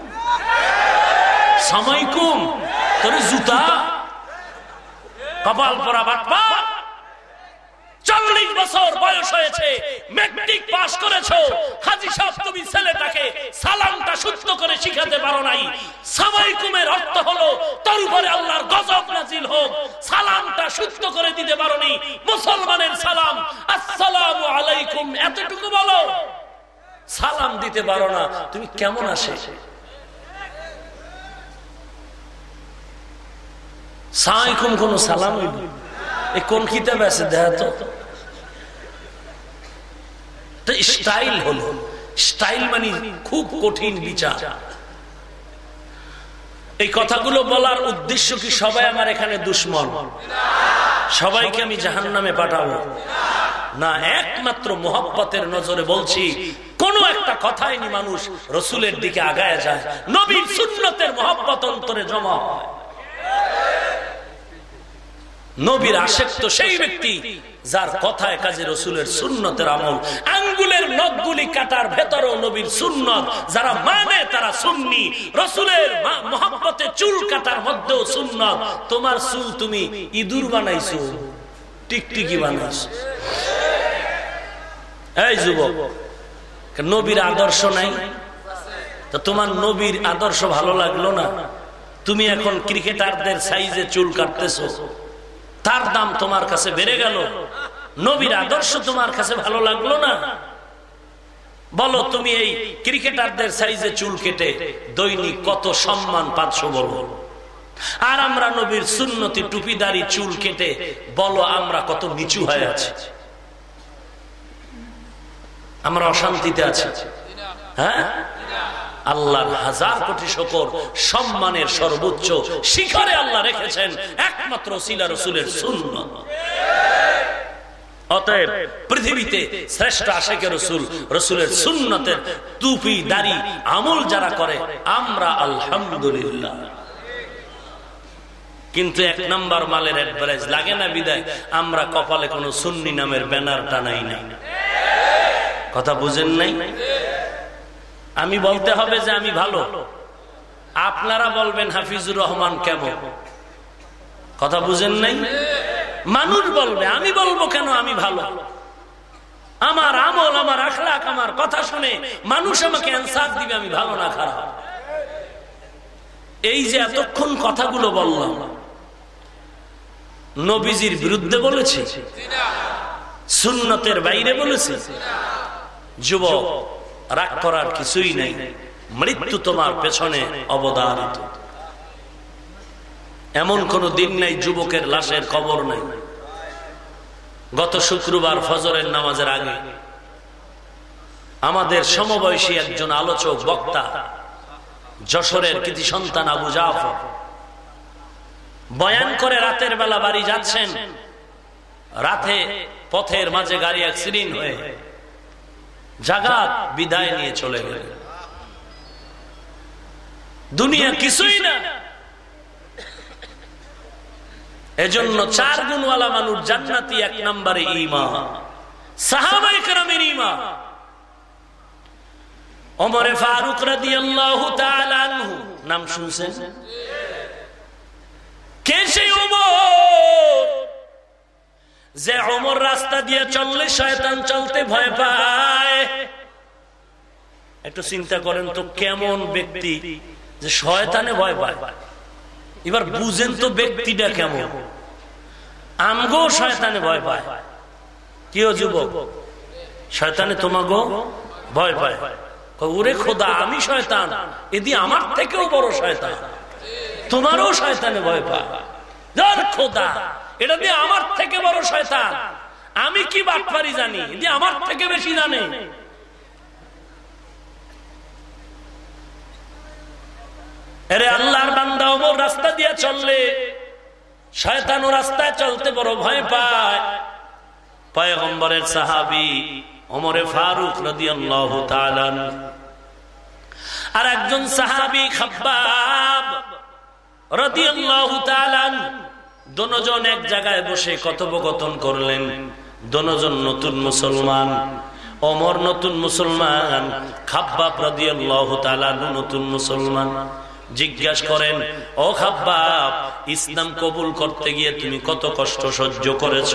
সামাইকুম। তোর জুতা কপাল পরা বাটপা। চল্লিশ বছর বয়স হয়েছে, মেট্রিক পাস করেছ। হাজি তুমি ছেলেটাকে সালামটা করে শিখাতে পারো নাই। অর্থ হলো, তোর উপরে আল্লাহর গজব নাজিল হোক, সালামটা শুদ্ধ করে দিতে পারোনি। মুসলমানের সালাম, আসসালামু আলাইকুম, এতটুকু বলো। সালাম দিতে পারো না, তুমি কেমন আসে সালাইকুম কোন সালাম হইব কোন কিতাব আছে? দেখা তো। স্টাইল হলো। স্টাইল মানে খুব কঠিন বিচার। এই কথাগুলো বলার উদ্দেশ্য কি সবাই আমার এখানে দুশ্মন? সবাইকে আমি জাহান নামে পাঠাবো। না, একমাত্র মোহাব্বতের নজরে বলছি, কোন একটা কথাই নি মানুষ রসুলের দিকে আগায় যায়। নবীর সুন্নতের মহব্বত অন্তরে জমা হয়। নবীর আশেক তো সেই ব্যক্তি যার কথায় কাজে রসুলের সুন্নতের আমল, আঙ্গুলের নখগুলি কাটার ভেতরও নবীর সুন্নত, যারা মানে তারা সুন্নি, রসুলের মহাব্বতে চুল কাটার মধ্যেও সুন্নত। তোমার চুল তুমি ইঁদুর বানাইছো, টিকটিকি বানাইছো। এই যুবক, নবীর আদর্শ নাই? তো তোমার নবীর আদর্শ ভালো লাগল না? তুমি এখন ক্রিকেটারদের সাইজে চুল কাটতেছো। তার দাম তোমার কাছে বেড়ে গেল। নবীর আদর্শ তোমার কাছে ভালো লাগল না? বলো, তুমি এই ক্রিকেটারদের সাইজে চুল কেটে দৈনিক কত সম্মান পাচ্ছ বলো। আর আমরা নবীর সুন্নতি টুপিদারি চুল কেটে, বলো, আমরা কত নিচু হয়ে আছি। আমরা অশান্তিতে আছি। হ্যাঁ? আল্লাহর হাজার কোটি শকর, সম্মানের সর্বোচ্চ শিখরে আল্লাহ রেখেছেন, একমাত্র সিলা রসুলের শূন্য অতএব পৃথিবীতে শ্রেষ্ঠ আশেকে রসুল, রসুলের সুন্নতের টুপি, দাড়ি, আমল যারা করে, আমরা আলহামদুলিল্লাহ। কিন্তু এক নম্বর মালের অ্যাডভারেজ লাগে না বিদায়? আমরা কপালে কোনো সুন্নি নামের ব্যানার টানাই না কথা বুঝেন নাই? আমি বলতে হবে যে আমি ভালো। আপনারা বলবেন, হাফিজুর রহমান কেমন? কথা বুঝেন নাই? মানুষ বলবে, আমি বলব কেন আমি ভালো? আমার আমল, আমার আখলাক, আমার কথা শুনে মানুষ আমাকে অ্যান্সার দিবে, আমি ভালো না খারাপ? এই যে এতক্ষণ কথাগুলো বললাম, নবীজির বিরুদ্ধে বলেছে, সুন্নতের বাইরে বলেছে, যুবক রাগ করার কিছুই নেই। মৃত্যু তোমার পেছনে অবদারিত এমন কোন দিন নাই, যুবকের লাশের খবর নাই। গত শুক্রবার ফজরের নামাজের আগে আমাদের সমবয়সী একজন আলোচক, বক্তা, যশোরের কৃতি সন্তান আবু জাফর বয়ান করে রাতের বেলা বাড়ি যাচ্ছেন। রাতে পথের মাঝে গাড়ি অ্যাক্সিডেন্ট হয়ে জাগাত বিদায় নিয়ে চলে গেল। দুনিয়া কিছুই না। এজন্য চার গুণওয়ালা মানুষ জান্নাতি এক নম্বরে ইমা সাহাবাই কেরামের ইমা অমরে ফারুক রাদি আল্লাহ নাম শুনছেন? কে সেই ওমর যে অমর রাস্তা দিয়ে চললে শয়তান চলতে ভয় পায়। একটু চিন্তা করেন তো কেমন ব্যক্তি যে শয়তানে ভয় পায়। এবার বুঝেন তো ব্যক্তিটা কেমন। আমগো শয়তানে ভয় পায়। যুবক? শয়তানে তোমাগো ভয় পায়। ওরে খোদা, আমি শয়তান। এদি আমার থেকেও বড় শয়তান। তোমারও শয়তানে ভয় পায়। খোদা এটা দিয়ে আমার থেকে বড় শয়তান। আমি কি বাটপারি জানি? দিয়ে আমার থেকে বেশি জানে। আল্লাহর বান্দা রাস্তা দিয়ে চললে রাস্তায় চলতে বড় ভয় পায়। সাহাবি ওমরে ফারুক আর একজন সাহাবি খাব্বাব রাদিয়াল্লাহু দনজন এক জায়গায় বসে কথোপকথন করলেন। দনজন নতুন মুসলমান। অমর নতুন মুসলমান। খাব্বা রাদিয়াল্লাহু তাআলা নতুন মুসলমান। জিজ্ঞাসা করেন, ও খাব্বা ইসলাম কবুল করতে গিয়ে তুমি কত কষ্ট সহ্য করেছ?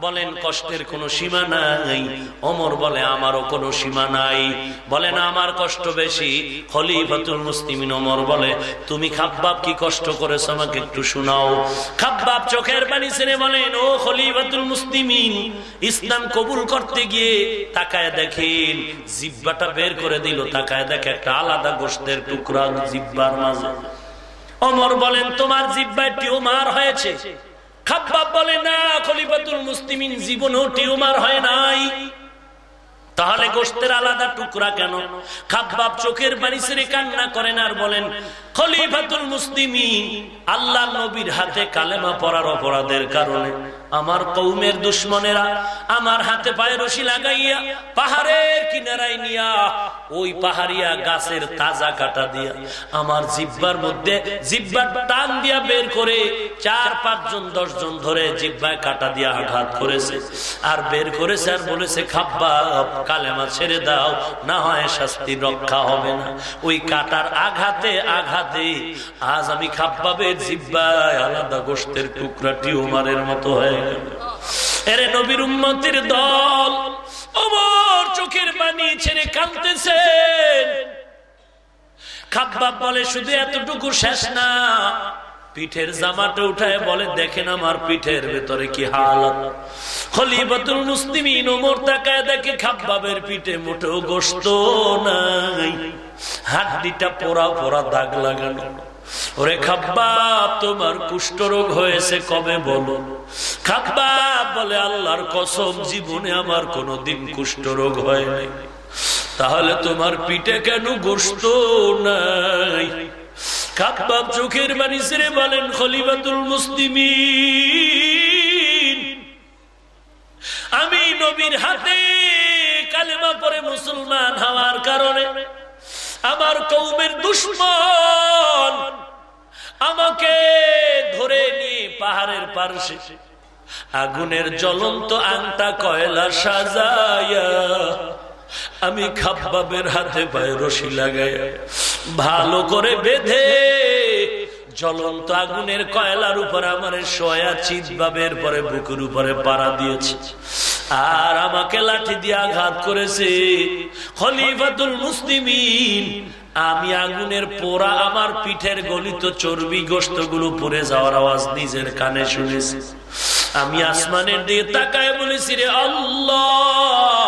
বলেন, কষ্টের কোনো সীমা নাই। অমর বলে, আমারও কোনো সীমা নাই। বলেন, আমার কষ্ট বেশি। খলিফাতুল মুসলিমিন অমর বলে, তুমি খাব্বাব কি কষ্ট করেছ, আমাকে একটু শোনাও। খাব্বাব চোখের পানি ছেড়ে বলেন, ও খলিফাতুল মুসলিমিন, ইসলাম কবুল করতে গিয়ে তাকায় দেখেন জিব্বাটা বের করে দিল। তাকায় দেখে একটা আলাদা গোষ্ঠের টুকরা জিব্বার মাঝে। অমর বলেন, তোমার জিব্বায় টিউমার হয়েছে। খাব্বাব বলে, না, খলিফাতুল মুসলিমিন জীবনেও টিউমার হয় নাই। তাহলে গোস্তের আলাদা টুকরা কেন? খাব্বাব চোখের বাড়ি ছেড়ে কান্না করেন আর বলেন খলিফাতুল আল্লাহ নবীর হাতে কালেমা পড়ার অপরাধের কারণে আমার কৌমের দুশ্মনেরা আমার হাতে পায়ে রশি লাগাইয়া পাহাড়ের কিনারায় নিয়া ওই পাহাড়িয়া গাছের তাজা কাটা দিয়া আমার জিব্বার মধ্যে জিব্বার টান দিয়া বের করে চার, পাঁচজন, দশজন ধরে জিব্বায় কাটা দিয়া আঘাত করেছে। আর বের করেছে আর বলেছে খাব্বা কালেমা ছেড়ে দাও, না হয় শাস্তি রক্ষা হবে না। ওই কাটার আঘাতে আঘাতে আজ আমি জিব্বায় আলাদা গোষ্ঠের মতো হয়ে এরে নবীর দল অমর চোখের ছেড়ে কাঁদতেছেন বলে, শুধু এতটুকু শেষ না। পিঠের জামাটা উঠায় বলে, দেখেন আমার পিঠের ভেতরে কি হালত। খলিফাতুল মুসলিমিন ওমর তাকায় দেখে, খাব্বাবের পিঠে মোটেও গোস্ত নাই। হাড্ডিটা পোড়া পোড়া দাগ লাগানো। ওরে খাব্বাব তোমার কুষ্ঠরোগ হয়েছে, কবে বলো? খাব্বাব বলে আল্লাহর কসম, জীবনে আমার কোনোদিন কুষ্ঠরোগ হয় নাই তাহলে তোমার পিঠে কেন গোস্ত নাই? খাব্বাব চোখের বাড়ি ছেড়ে বলেন, খলিফাতুল মুসলিমি আমি নবীর হাতে কালেমা পরে মুসলমান হওয়ার কারণে আমার কৌমের দুশ্মন। আমাকে ধরে নিয়ে পাহাড়ের পার্শ্বে। আগুনের জ্বলন্ত আংটা কয়লা সাজায়া আমি খাব্বাবের হাতে পায়ে রশি লাগাই ভালো করে বেঁধে জ্বলন্ত আগুনের কয়লার উপর আমার সয়া চিত বাবের পরে বুকুর উপরে পাড়া দিয়েছে। আর আমাকে লাঠি দিয়ে আঘাত করেছে। খলিফাতুল মুসলিমিন, আমি আগুনের পোড়া আমার পিঠের গলিত চর্বি গোস্তগুলো পরে যাওয়ার আওয়াজ নিজের কানে শুনেছি। আমি আসমানের দিয়ে তাকায় বলেছি, রে আল্লাহ!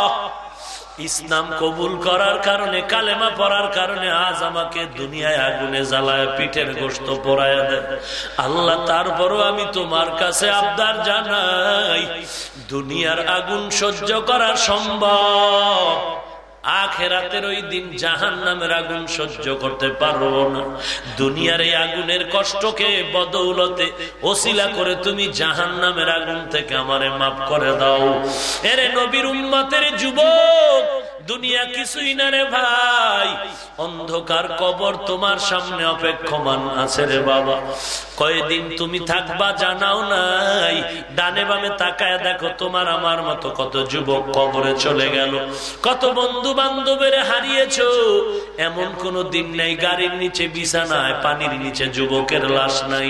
ইসলাম কবুল করার কারণে, কালেমা পড়ার কারণে আজ আমাকে দুনিয়ায় আগুনে জ্বালায়, পিঠের গোস্ত পড়ায় দেয় আল্লাহ, তারপরও আমি তোমার কাছে আবদার জানাই, দুনিয়ার আগুন সহ্য করা সম্ভব। আখেরাতের ওই দিন জাহান নামের আগুন সহ্য করতে পারব না। দুনিয়ার এই আগুনের কষ্টকে বদৌলতে ওসিলা করে তুমি জাহান নামের আগুন থেকে আমারে মাফ করে দাও। এরে নবীর উম্মতের যুবক, দুনিয়া কিছুই না রে ভাই। অন্ধকার কবর তোমার সামনে অপেক্ষমান আছে রে বাবা। কয়দিন তুমি থাকবা জানাও নাই। ডানে বামে তাকায় দেখো তোমার আমার মতো কত যুবক কবরে চলে গেল। কত বন্ধু বান্ধবের হারিয়েছ। এমন কোন দিন নেই, গাড়ির নিচে বিছানায়, পানির নিচে যুবকের লাশ নাই।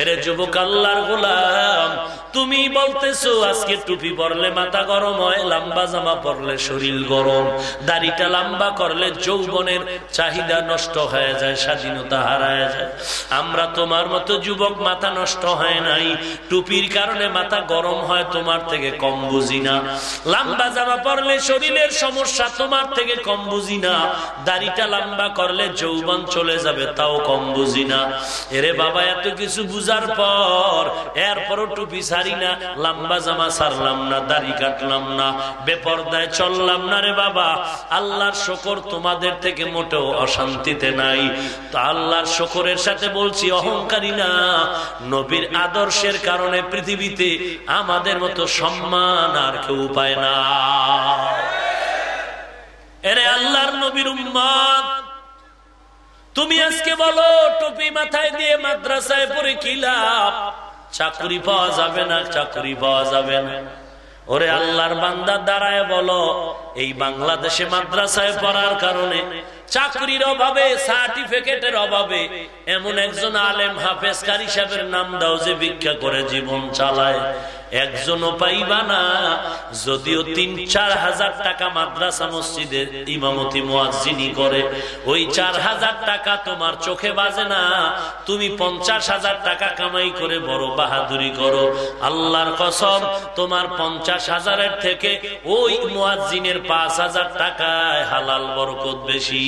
এরে যুবক আল্লাহর গোলাম, তুমি বলতেছো, আজকে টুপি পরলে মাথা গরম হয়, লম্বা জামা পরলে শরীর গরম। দাড়িটা লম্বা করলে যৌবনের চাহিদা নষ্ট হয়ে যায়, স্বাধীনতা হারায় যায়। আমরা তোমার মতো যুবক, মাথা নষ্ট হয় নাই। টুপির কারণে মাথা গরম হয়, তোমার থেকে কম বুঝি না। লম্বা জামা পরলে শরীরের সমস্যা, তোমার থেকে কম বুঝি না। দাড়িটা লম্বা করলে যৌবন চলে যাবে, তাও কম বুঝি না। এরে বাবা, এত কিছু বুঝার পর এরপরও টুপি সারি না, লম্বা জামা সারলাম না, দাড়ি কাটলাম না, বেপরদায় চললাম না রে বাবা। আল্লাহর শকর তোমাদের থেকে মোটেও অশান্তিতে নাই। তো আল্লাহর শকরের সাথে বলছি, অহংকারী না। নবীর আদর্শের কারণে পৃথিবীতে আমাদের মতো সম্মান আর কেউ পায় না। এরে আল্লাহর নবীর উম্মাদ তুমি আজকে বলো, টুপি মাথায় দিয়ে মাদ্রাসায় পড়ে কি লাভ? চাকরি পাওয়া যাবে না, চাকরি পাওয়া যাবে না। ওরে আল্লাহর বান্দার দ্বারায় বলো, এই বাংলাদেশে মাদ্রাসায় পড়ার কারণে চাকরির অভাবে, সার্টিফিকেটের অভাবে, এমন একজন আলেম হাফেজকার হিসাবের নাম দাও যে ভিক্ষা করে জীবন চালায়। একজনও পাইবা না। যদিও তিন, চার হাজার টাকা মাদ্রাসা মসজিদের ইমামতি মোয়াজিনী করে, ওই চার হাজার টাকা তোমার চোখে বাজে না। তুমি পঞ্চাশ হাজার টাকা কামাই করে বড় বাহাদুরি করো। আল্লাহর কসম, তোমার পঞ্চাশ হাজারের থেকে ওই মোয়াজিনের পাঁচ হাজার টাকায় হালাল বরকত বেশি।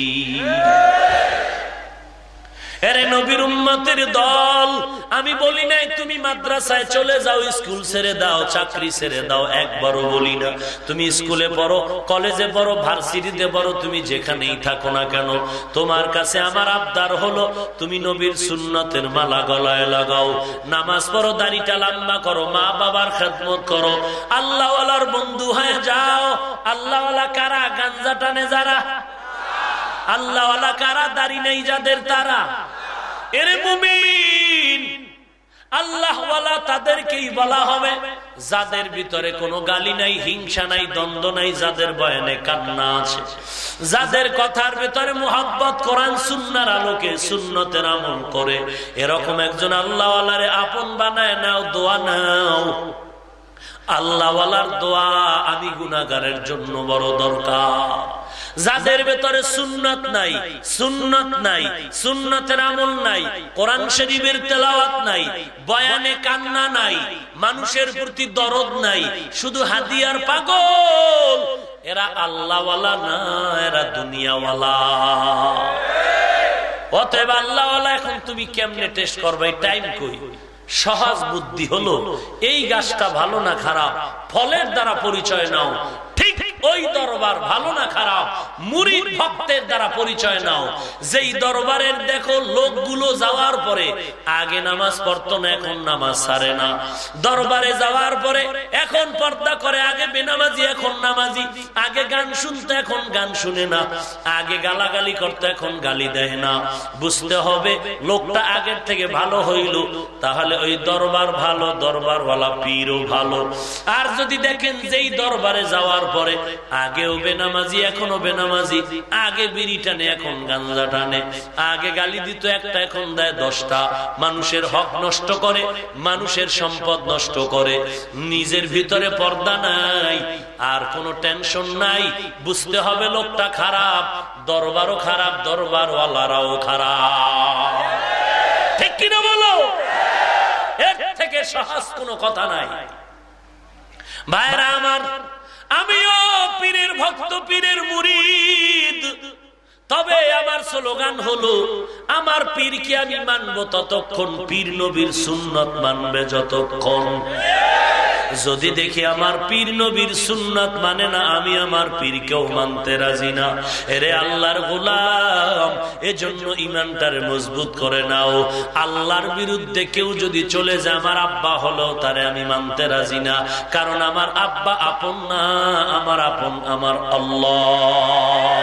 এরে নবীর উম্মতের দল, আমি বলি নাই, তুমি মাদ্রাসায় চলে যাও, স্কুল ছেড়ে দাও, চাকরি ছেড়ে দাও, একবারও বলি না। তুমি স্কুলে পড়ো, কলেজে পড়ো, ভার্সিটিতে পড়ো, তুমি যেখানেই থাকো না কেন? তোমার কাছে আমার আবদার হলো, তুমি নবীর সুন্নতের মালা গলায় লাগাও। নামাজ পড়ো, দাড়িটা লম্বা করো, মা বাবার খেদমত করো। আল্লাহওয়ালার বন্ধু হয়ে যাও। আল্লাহওয়ালা কারা? গাঞ্জা টানে যারা। আল্লাহওয়ালা কারা? দাড়ি নেই যাদের তারা। এরে মুমিন। তাদেরকেই বলা হবে, যাদের ভিতরে কোনো গালি নাই, হিংসা নাই, দ্বন্দ্ব নাই, যাদের বয়ানে কান্না আছে। যাদের কথার ভিতরে মোহাব্বত, কোরআন, সুন্নার আলোকে সুন্নতের আমল করে। এরকম একজন আল্লাহওয়ালারে আপন বানায় নাও, দোয়া নাও। আল্লাহওয়ালার দোয়া আমি গুনাগারের জন্য বড় দরকার। যাদের ভেতরে সুন্নত নাই সুন্নত নাই, সুন্নতের আমল নাই, কোরআন শরীফের তেলাওয়াত নাই, বয়ানে কান্না নাই, মানুষের প্রতি দরদ নাই, শুধু হাদিয়ার পাগল, এরা আল্লাহওয়ালা না, এরা দুনিয়াওয়ালা। অতএব আল্লাহওয়ালা এখন তুমি কেমনে টেস্ট করবে টাইম কই? সহজ বুদ্ধি হলো এই গাছটা ভালো না খারাপ ফলের দ্বারা পরিচয় নাও। ঠিক ওই দরবার ভালো না খারাপ? মুরিদ ভক্তের দ্বারা পরিচয় নাও। যেই দরবারের দেখো লোকগুলো যাওয়ার পরে, আগে নামাজ পড়তো না, এখন নামাজ সারে না। দরবারে যাওয়ার পরে এখন পর্দা করে, আগে বেনামাজি, এখন নামাজি। আগে গান শুনতে, এখন গান শুনে না। আগে গালাগালি করতে, এখন গালি দেয় না। বুঝতে হবে, লোকটা আগের থেকে ভালো হইল, তাহলে ওই দরবার ভালো, দরবারওয়ালা পীরও ভালো। আর যদি দেখেন যেই দরবারে যাওয়ার পরে আগেও বেনামাজি, এখনও বেনামাজি। আগে বিড়ি টানে, এখন গাঞ্জা টানে। আগে গালি দিত, একটা এখন দেয় দশটা। মানুষের হক নষ্ট করে, মানুষের সম্পদ নষ্ট করে। নিজের ভিতরে পর্দা নাই, আর কোনো টেনশন নাই। বুঝতে হবে লোকটা খারাপ, দরবারও খারাপ, দরবারওয়ালারাও খারাপ। ঠিক কিনা বলো? এর থেকে সহজ কোনো কথা নাই। ভাইরা আমার আমিও পীরের ভক্ত পীরের মুরিদ। তবে আমার স্লোগান হলো, আমার পীরকে আমি মানব ততক্ষণ পীর নবীর সুন্নত মানবে যতক্ষণ। যদি দেখি আমার পীর নবীর সুন্নত মানে না, আমি আমার পীরকেও মানতে রাজি না। এরে আল্লাহর গোলাম, এজন্য ইমানটারে মজবুত করে নাও। আল্লাহর বিরুদ্ধে কেউ যদি চলে যায়, আমার আব্বা হলো তারে আমি মানতে রাজি না। কারণ আমার আব্বা আপন না, আমার আপন আমার আল্লাহ।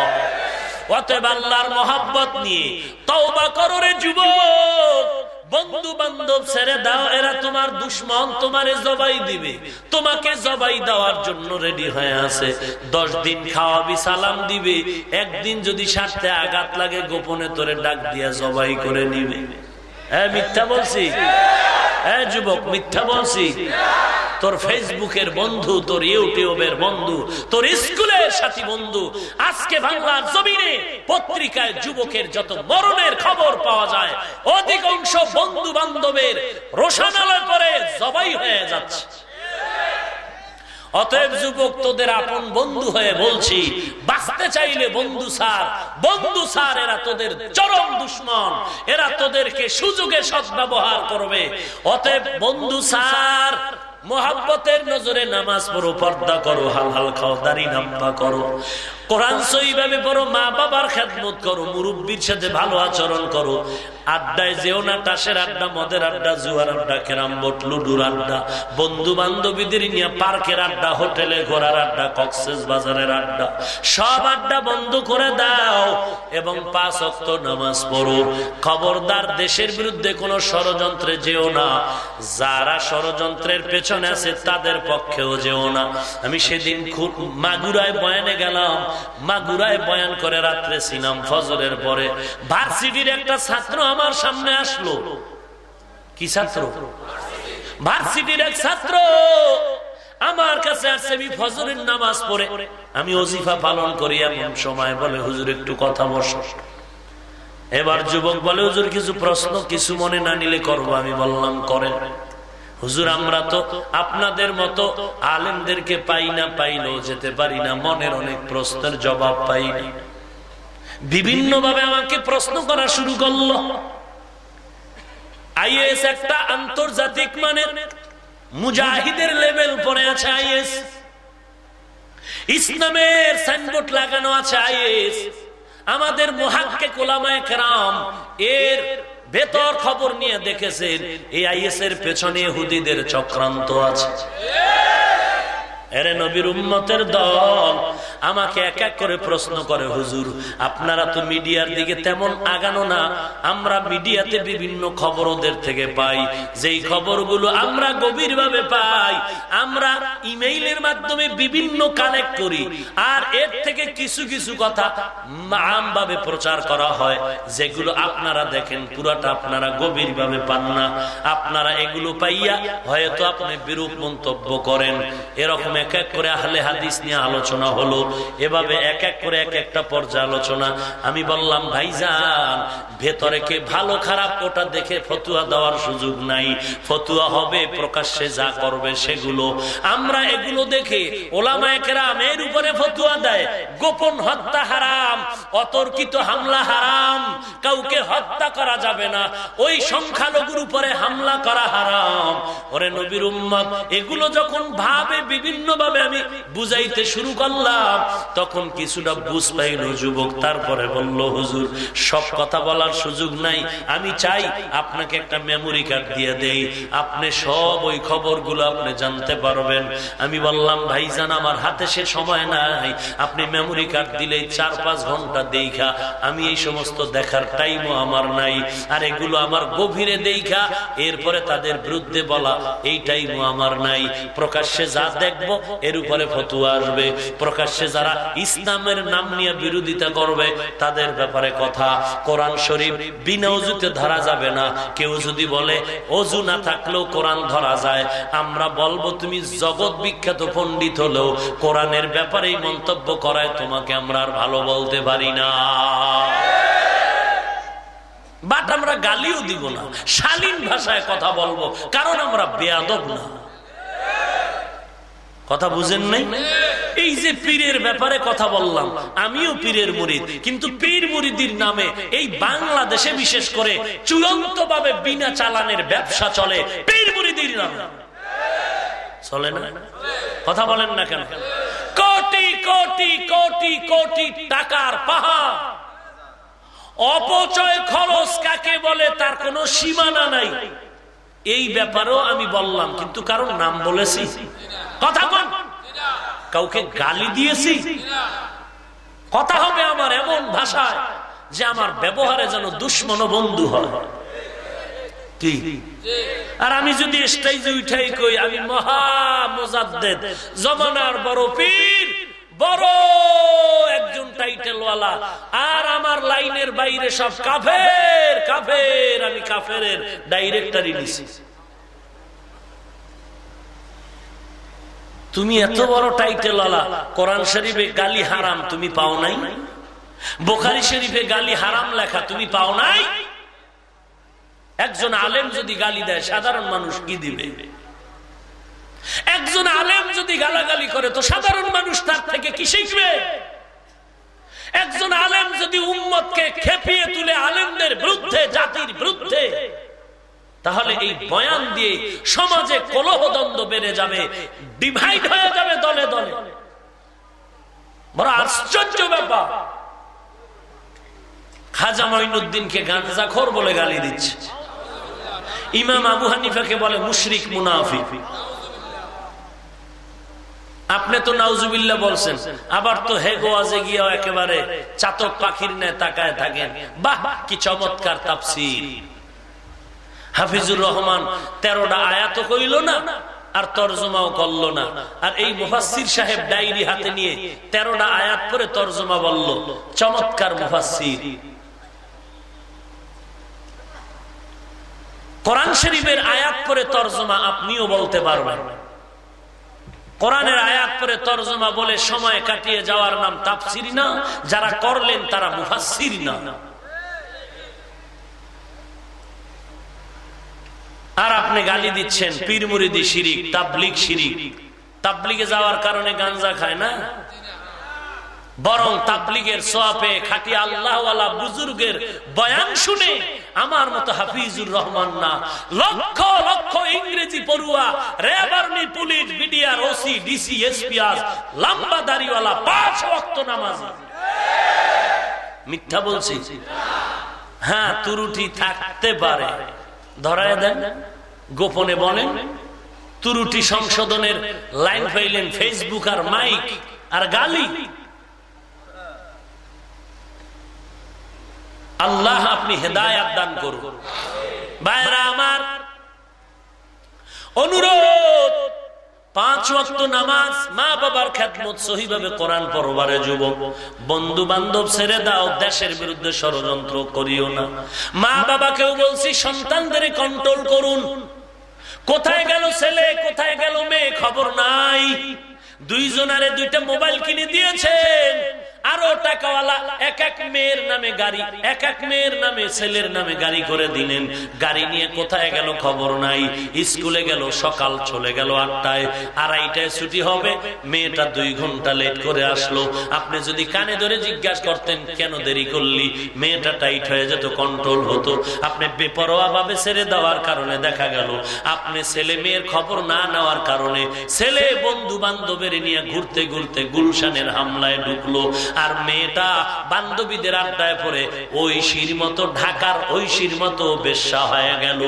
অতএব আল্লাহর মহাব্বত নিয়ে তওবা করো রে যুবক। বন্ধু বান্ধব ছেড়ে দাও, এরা তোমার দুশ্মন তোমারে জবাই দিবে। তোমাকে জবাই দেওয়ার জন্য রেডি হয়ে আছে। দশ দিন খাওয়াবি, সালাম দিবে। একদিন যদি স্বার্থে আঘাত লাগে, গোপনে তোরে ডাক দিয়া জবাই করে নিবে। হ্যাঁ মিথ্যা বলছি। হ্যাঁ যুবক, মিথ্যা বলছি। তোর ফেসবুকের বন্ধু, তোর ইউটিউবের বন্ধু, তোর স্কুলের সাথী বন্ধু, আজকে বাংলার জমিনে পত্রিকায় যুবকের যত মরণের খবর পাওয়া যায়, অধিকাংশ বন্ধু বান্ধবের রোশানালয় করে জবাই হয়ে যাচ্ছে। অতএব যুবক, তোদের আপন বন্ধু হয়ে বলছি, বাঁচতে চাইলে বন্ধু সার বন্ধু সার, এরা তোদের চরম দুশ্মন, এরা তোদেরকে সুযোগে সদ্ব্যবহার করবে। অতএব বন্ধু সার, মোহাব্বতের নজরে নামাজ পড়ো, পর্দা করো হাল হাল খাও দাড়ি নাম্পা করো। কোরআন সইভাবে পড়ো মা বাবার খেদমত করো, মুরব্বীর সাথে ভালো আচরণ করো। আড্ডায় যেও না টাসের আড্ডা, মদের আড্ডা, জুয়ার আড্ডা কেরাম বোট লুডুর আড্ডা বন্ধু বান্ধবীদের নিয়ে পার্কের আড্ডা, হোটেলে ঘোরার আড্ডা, কক্সেস বাজারের আড্ডা, সব আড্ডা বন্ধ করে দাও এবং পাঁচ অক্ত নামাজ পড়ো। খবরদার দেশের বিরুদ্ধে কোন ষড়যন্ত্রে যেও না, যারা ষড়যন্ত্রের পেছনে আছে তাদের পক্ষেও যেও না। আমি সেদিন খুব মাগুরায় বয়ানে গেলাম মাগুরায় বয়ান করে রাত্রে ছিলাম ফজরের পরে। ভার্সিটির একটা ছাত্র আমার সামনে আসলো। কি ছাত্র? ভার্সিটির এক ছাত্র। আমার কাছে আসছে, আমি ফজরের নামাজ পড়ে, আমি অজিফা পালন করি এমন সময়। বলে, হুজুর, একটু কথা বস। এবার যুবক বলে, হুজুর, কিছু প্রশ্ন, কিছু মনে না নিলে করব। আমি বললাম, করেন। হুজুর, আমরা তো আপনাদের মতো আলেমদেরকে পাই না পাইলেও যেতে পারি না। মনের অনেক প্রশ্নের জবাব পাইনি বিভিন্ন ভাবে আমাকে প্রশ্ন করা শুরু করল। আইএস একটা আন্তর্জাতিক মানের মুজাহিদের লেভেল পরে আছে আইএস ইসলামের সাইনবোর্ড লাগানো আছে আইএস আমাদের মহাক্কে কোলামায় কেরাম, এর ভেতর খবর নিয়ে দেখেছেন এই আইএস এর পেছনে হুদিদের চক্রান্ত আছে। এরে নবীর উম্মতের দল, আমাকে এক এক করে প্রশ্ন করে, হুজুর, আপনারা তো মিডিয়ার দিকে তেমন আগানো না, আমরা মিডিয়াতে বিভিন্ন খবর ওদের থেকে পাই। যেই খবরগুলো আমরা গভীরভাবে পাই, আমরা ইমেইলের মাধ্যমে বিভিন্ন কানেক্ট করি, আর এর থেকে কিছু কিছু কথা আমভাবে প্রচার করা হয়, যেগুলো আপনারা দেখেন, পুরাটা আপনারা গভীরভাবে পান না। আপনারা এগুলো পাইয়া হয়তো আপনি বিরূপ মন্তব্য করেন। এরকম এক এক করে আহলে হাদিস নিয়ে আলোচনা হলো। এভাবে এক এক করে এক একটা পর্যালোচনা। আমি বললাম, ভাইজান, ভেতরে কে ভালো খারাপ ওটা দেখে ফতুয়া দেওয়ার সুযোগ নাই। ফতুয়া হবে, প্রকাশ্যে যা করবে সেগুলো। আমরা এগুলো দেখে ওলামায়কেরাম এর উপরে ফতুয়া দেয়। গোপন হত্যা হারাম, অতর্কিত হামলা হারাম, কাউকে হত্যা করা যাবে না। ওই সংখ্যালঘুর উপরে হামলা করা হারাম। ওরে নবীর উম্মত, এগুলো যখন ভাবে, বিভিন্ন ভাবে আমি বুঝাইতে শুরু করলাম। তখন কিছুটা বুঝ পাইল যুবক, তারপরে বলল, হুজুর, সব কথা বলার সুযোগ নাই। আমি চাই আপনাকে একটা মেমোরি কার্ড দিয়ে দেই। আপনি সব ওই খবরগুলো আপনি জানতে পারবেন। আমি বললাম, ভাইজান, আমার হাতে সে সময় নাই। আপনি মেমোরি কার্ড দিলেই চার পাঁচ ঘণ্টা দেখা আমি এই সমস্ত দেখার টাইমও আমার নাই। আর এগুলো আমার গভীরে দেখা এরপরে তাদের বিরুদ্ধে বলা, এই টাইমও আমার নাই। প্রকাশ্যে যা দেখব এর উপরে ফতুয়া আসবে। প্রকাশ্যে যারা ইসলামের নাম নিয়ে বিরোধিতা করবে, তাদের ব্যাপারে কথা। কোরআন শরীফ বিনা অজুতে ধরা যাবে না। কেউ যদি বলে, অজু না থাকলেও কোরআন ধরা যায়। আমরা বলব, তুমি জগৎ বিখ্যাত পণ্ডিত হলেও কোরআনের ব্যাপারেই মন্তব্য করায় তোমাকে আমরা আর ভালো বলতে পারি না। বাট আমরা গালিও দিব না। শালীন ভাষায় কথা বলব, কারণ আমরা বেয়াদব না। কথা বুঝেন নাই? এই যে পীরের ব্যাপারে কথা বললাম, আমিও পীরের মুরিদ, কিন্তু পীর মুরিদির নামে এই বাংলাদেশে বিশেষ করে চূড়ান্ত ভাবে বিনা চালানের ব্যবসা চলে পীর মুরিদির নামে। চলে না? কথা বলেন না কেন? কোটি কোটি কোটি কোটি টাকার পাহাড়। অপচয় খরচ কাকে বলে তার কোনো সীমানা নাই। এই ব্যাপারেও আমি বললাম, কিন্তু কারণ নাম বলেছি। কথা বল। কাউকে গালি দিয়েছি? কথা হবে আমার এমন ভাষায় যে আমার ব্যবহারে যেন দুশ্মন বন্ধু হয়। আর আমি যদি স্টেজে উঠাই কই, আমি মহা মোজাদ্দেদ, জমানার বড় পীর বড় একজন টাইটেলওয়ালা আর আমার লাইনের বাইরে সব কাফের কাফের, আমি কাফের ডাইরেক্টরি নিছি। তুমি এত বড় টাইটেল টাইটেলওয়ালা কোরআন শরীফে গালি হারাম তুমি পাও নাই? বোখারি শরীফে গালি হারাম লেখা তুমি পাও নাই? একজন আলেম যদি গালি দেয়, সাধারণ মানুষ কি দিবে? একজন আলেম যদি গালাগালি করে, তো সাধারণ মানুষ তার থেকে কি শিখবে? একজন আলেম যদি উম্মতকে খেপিয়ে তুলে আলেমদের বিরুদ্ধে, জাতির বিরুদ্ধে, তাহলে এই বয়ান দিয়ে সমাজে কলহদ্বন্দ্ব বেড়ে যাবে ডিভাইড হয়ে যাবে দলে দলে। বড় আশ্চর্য ব্যাপার। খাজা মঈনুদ্দিনকে গাঁজাখোর বলে গালি দিচ্ছে। ইমাম আবু হানিফাকে বলে মুশরিক মুনাফি আপনি তো নাউজুবিল্লা বলছেন। আবার তো হে গোয়াজে গিয়ে একেবারে চাতক পাখির নে তাকায় থাকেন। বাহ, কি চমৎকার তাপসির হাফিজুর রহমান তেরোটা আয়াত কইল না, আর তর্জমাও করল না। আর এই মুফাসির সাহেব ডায়েরি হাতে নিয়ে তেরোটা আয়াত করে তর্জমা বলল, চমৎকার মুফাসির কোরআন শরীফের আয়াত করে তর্জমা আপনিও বলতে পারবেন। কোরআনের আয়াত পরে তর্জমা বলে সময় কাটিয়ে যাওয়ার নাম তাপসির না, যারা করলেন তারা মুফাসির না। আর আপনি গালি দিচ্ছেন পীর মুরিদি শিরিক তাবলিক শিরিক। তাবলিকে যাওয়ার কারণে গাঞ্জা খায় না? বরং তাবলিগের সোয়াপে খাটি আল্লাহ বুজুর্গের বয়ান শুনে আমার মতো হাফিজুর রহমান না। লক্ষ লক্ষ ইংরেজি পড়ুয়া RAB army police, BDR, OC, DC SPR লম্বা দাড়িওয়ালা, পাঁচ ওয়াক্ত নামাজ। মিথ্যা বলছি? হ্যাঁ তুরুটি থাকতে পারে। ধরায় দেন, গোপনে বলেন, তুরুটি সংশোধনের লাইন পাইলেন ফেসবুক আর মাইক আর গালি। আল্লাহ আপনি হেদায়াত দান করুন। বাইরা আমার অনুরোধ, পাঁচ ওয়াক্ত নামাজ মা বাবার খ্যাতমত সহিভাবে কোরআন পরবারে যুবক বন্ধু বান্ধব ছেড়ে দাও, দেশের বিরুদ্ধে ষড়যন্ত্র করিও না। মা বাবাকেও বলছি, সন্তানদের কন্ট্রোল করুন। কোথায় গেল ছেলে, কোথায় গেল মেয়ে, খবর নাই। দুইজনারে দুইটা মোবাইল কিনে দিয়েছেন। আরও টাকাওয়ালা এক এক মেয়ের নামে গাড়ি, এক এক মেয়ের নামে ছেলের নামে গাড়ি করে দিলেন। গাড়ি নিয়ে কোথায় গেল খবর নাই। স্কুলে গেল, সকাল চলে গেল আটটায়। আড়াইটায় ছুটি হবে। মেয়েটা দুই ঘণ্টা লেট করে আসলো। আপনি যদি কানে ধরে জিজ্ঞাসা করতেন, কেন দেরি করলি? মেয়েটা টাইট হয়ে যেত, কন্ট্রোল হতো। আপনি বেপরোয়া ভাবে ছেড়ে দেওয়ার কারণে দেখা গেল, আপনি ছেলে মেয়ের খবর না নেওয়ার কারণে ছেলে বন্ধু বান্ধবের নিয়ে ঘুরতে ঘুরতে গুলশানের হামলায় ঢুকলো। আর মেয়েটা বান্ধবীদের আড্ডায় পরে ঐশীর মতো ঢাকার ঐশীর মতো বেশ্যা হয়ে গেল।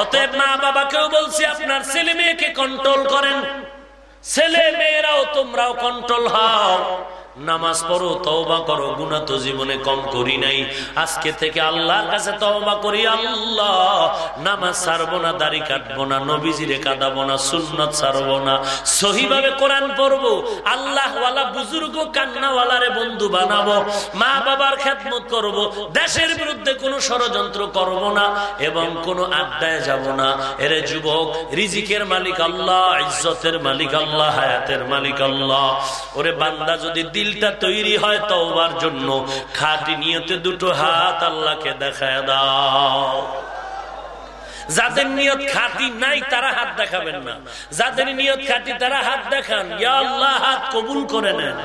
অতএব মা বাবাকেও বলছি, আপনার ছেলে মেয়েকে কন্ট্রোল করেন। ছেলে মেয়েরাও তোমরাও কন্ট্রোল হও। নামাজ পড়ো, তওবা করো গুণা তো জীবনে কম করি নাই। আজকে থেকে আল্লাহর কাছে তওবা করি, আল্লাহ, নামাজ ছাড়বো না, দাড়ি কাটবো না, নবীজিরে কাঁদাবো না, সুন্নত ছাড়বো না। সহিভাবে কোরআন পড়ব আল্লাহ ওয়ালা বুজুর্গ কান্নাওয়ালারে বন্ধু বানাবো, মা বাবার খেদমত করব, দেশের বিরুদ্ধে কোনো ষড়যন্ত্র করব না এবং কোনো আড্ডায় যাব না। এরে যুবক, রিজিকের মালিক আল্লাহ, ইজ্জতের মালিক আল্লাহ, হায়াতের মালিক আল্লাহ। ওরে বান্দা যদি দিল দিলটা তৈরি হয় তওবার জন্য। খাটি নিয়তে দুটো হাত আল্লাহকে দেখায় দাও। যাদের নিয়ত খাটি নাই, তারা হাত দেখাবেন না। যাদের নিয়ত খাটি, তারা হাত দেখান। আল্লাহ, হাত কবুল করে নেন।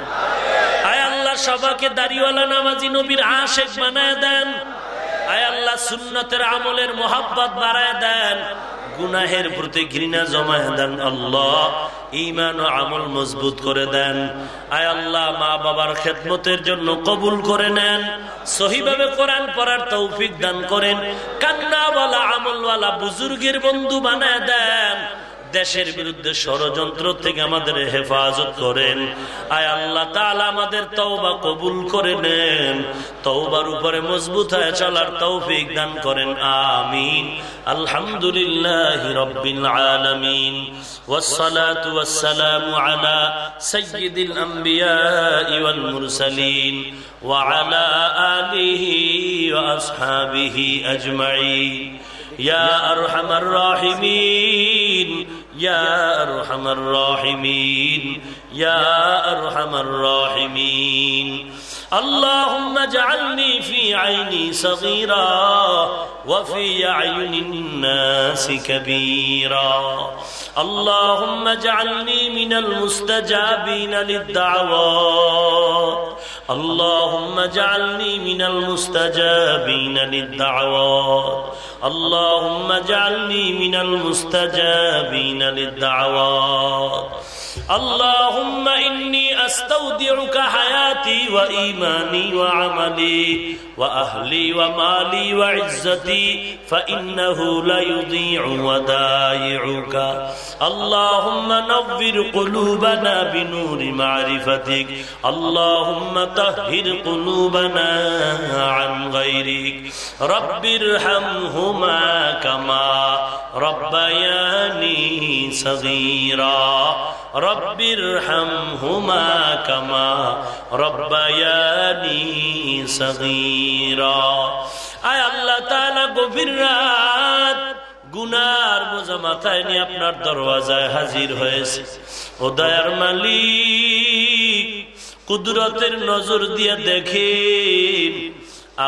আয় আল্লাহ সবাকে দাড়িওয়ালা নামাজি নবীর আশেক বানায় দেন। আয় আল্লাহ, সুন্নতের আমলের মোহাব্বত বাড়ায় দেন। গুনাহের প্রতি ঘৃণা জমায় দেন আল্লাহ। ইমান ও আমল মজবুত করে দেন। আয় আল্লাহ, মা বাবার খেদমতের জন্য কবুল করে নেন। সহিভাবে কোরআন পড়ার তৌফিক দান করেন। কান্নাওয়ালা, আমলওয়ালা, বুজুর্গের বন্ধু বানায় দেন। দেশের বিরুদ্ধে ষড়যন্ত্র থেকে আমাদের হেফাজত করেন আয় আল্লাহ তালা আমাদের তওবা কবুল করে নেন তওবার উপরে মজবুত হয়ে চলার তৌফিক দান করেন আমিন আলহামদুলিল্লাহ রব্বিল আলামিন والصلاة والسلام على سيد الأنبياء والمرسلين وعلى آله وأصحابه أجمعين يا أرحم الراحمين يا أرحم الراحمين يا أرحم الراحمين. اللهم اجعلني في عيني صغيرا وفي أعين الناس كبيرا. اللهم اجعلني من المستجابين للدعوات اللهم اجعلني من المستجابين للدعوات اللهم اجعلني من المستجابين للدعوات اللهم إني أستودعك حياتي وإيماني وعملي وأهلي ومالي وعزتي فإنه لا يضيع ودائعك اللهم نور قلوبنا بنور معرفتك اللهم طهر قلوبنا عن غيرك رب ارحمهما كما ربياني صغيرا رب ارحمهما كما ربياني صغيرا আয় আল্লাহ তাআলা গভীর রাত গুনার বোঝা মাথায় নিয়ে আপনার দরওয়াজায় হাজির হয়েছে ও দয়ার মালিক কুদরতের নজর দিয়ে দেখেন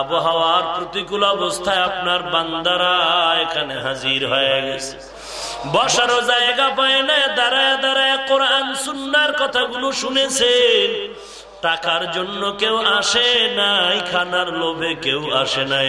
আবহাওয়ার প্রতিকূল অবস্থায় আপনার বান্দারা এখানে হাজির হয়ে গেছে বসারও জায়গা পায় না দাঁড়ায় দাঁড়ায় কোরআন সুন্নার কথাগুলো শুনেছেন টাকার জন্য কেউ আসে নাই খানার লোভে কেউ আসে নাই।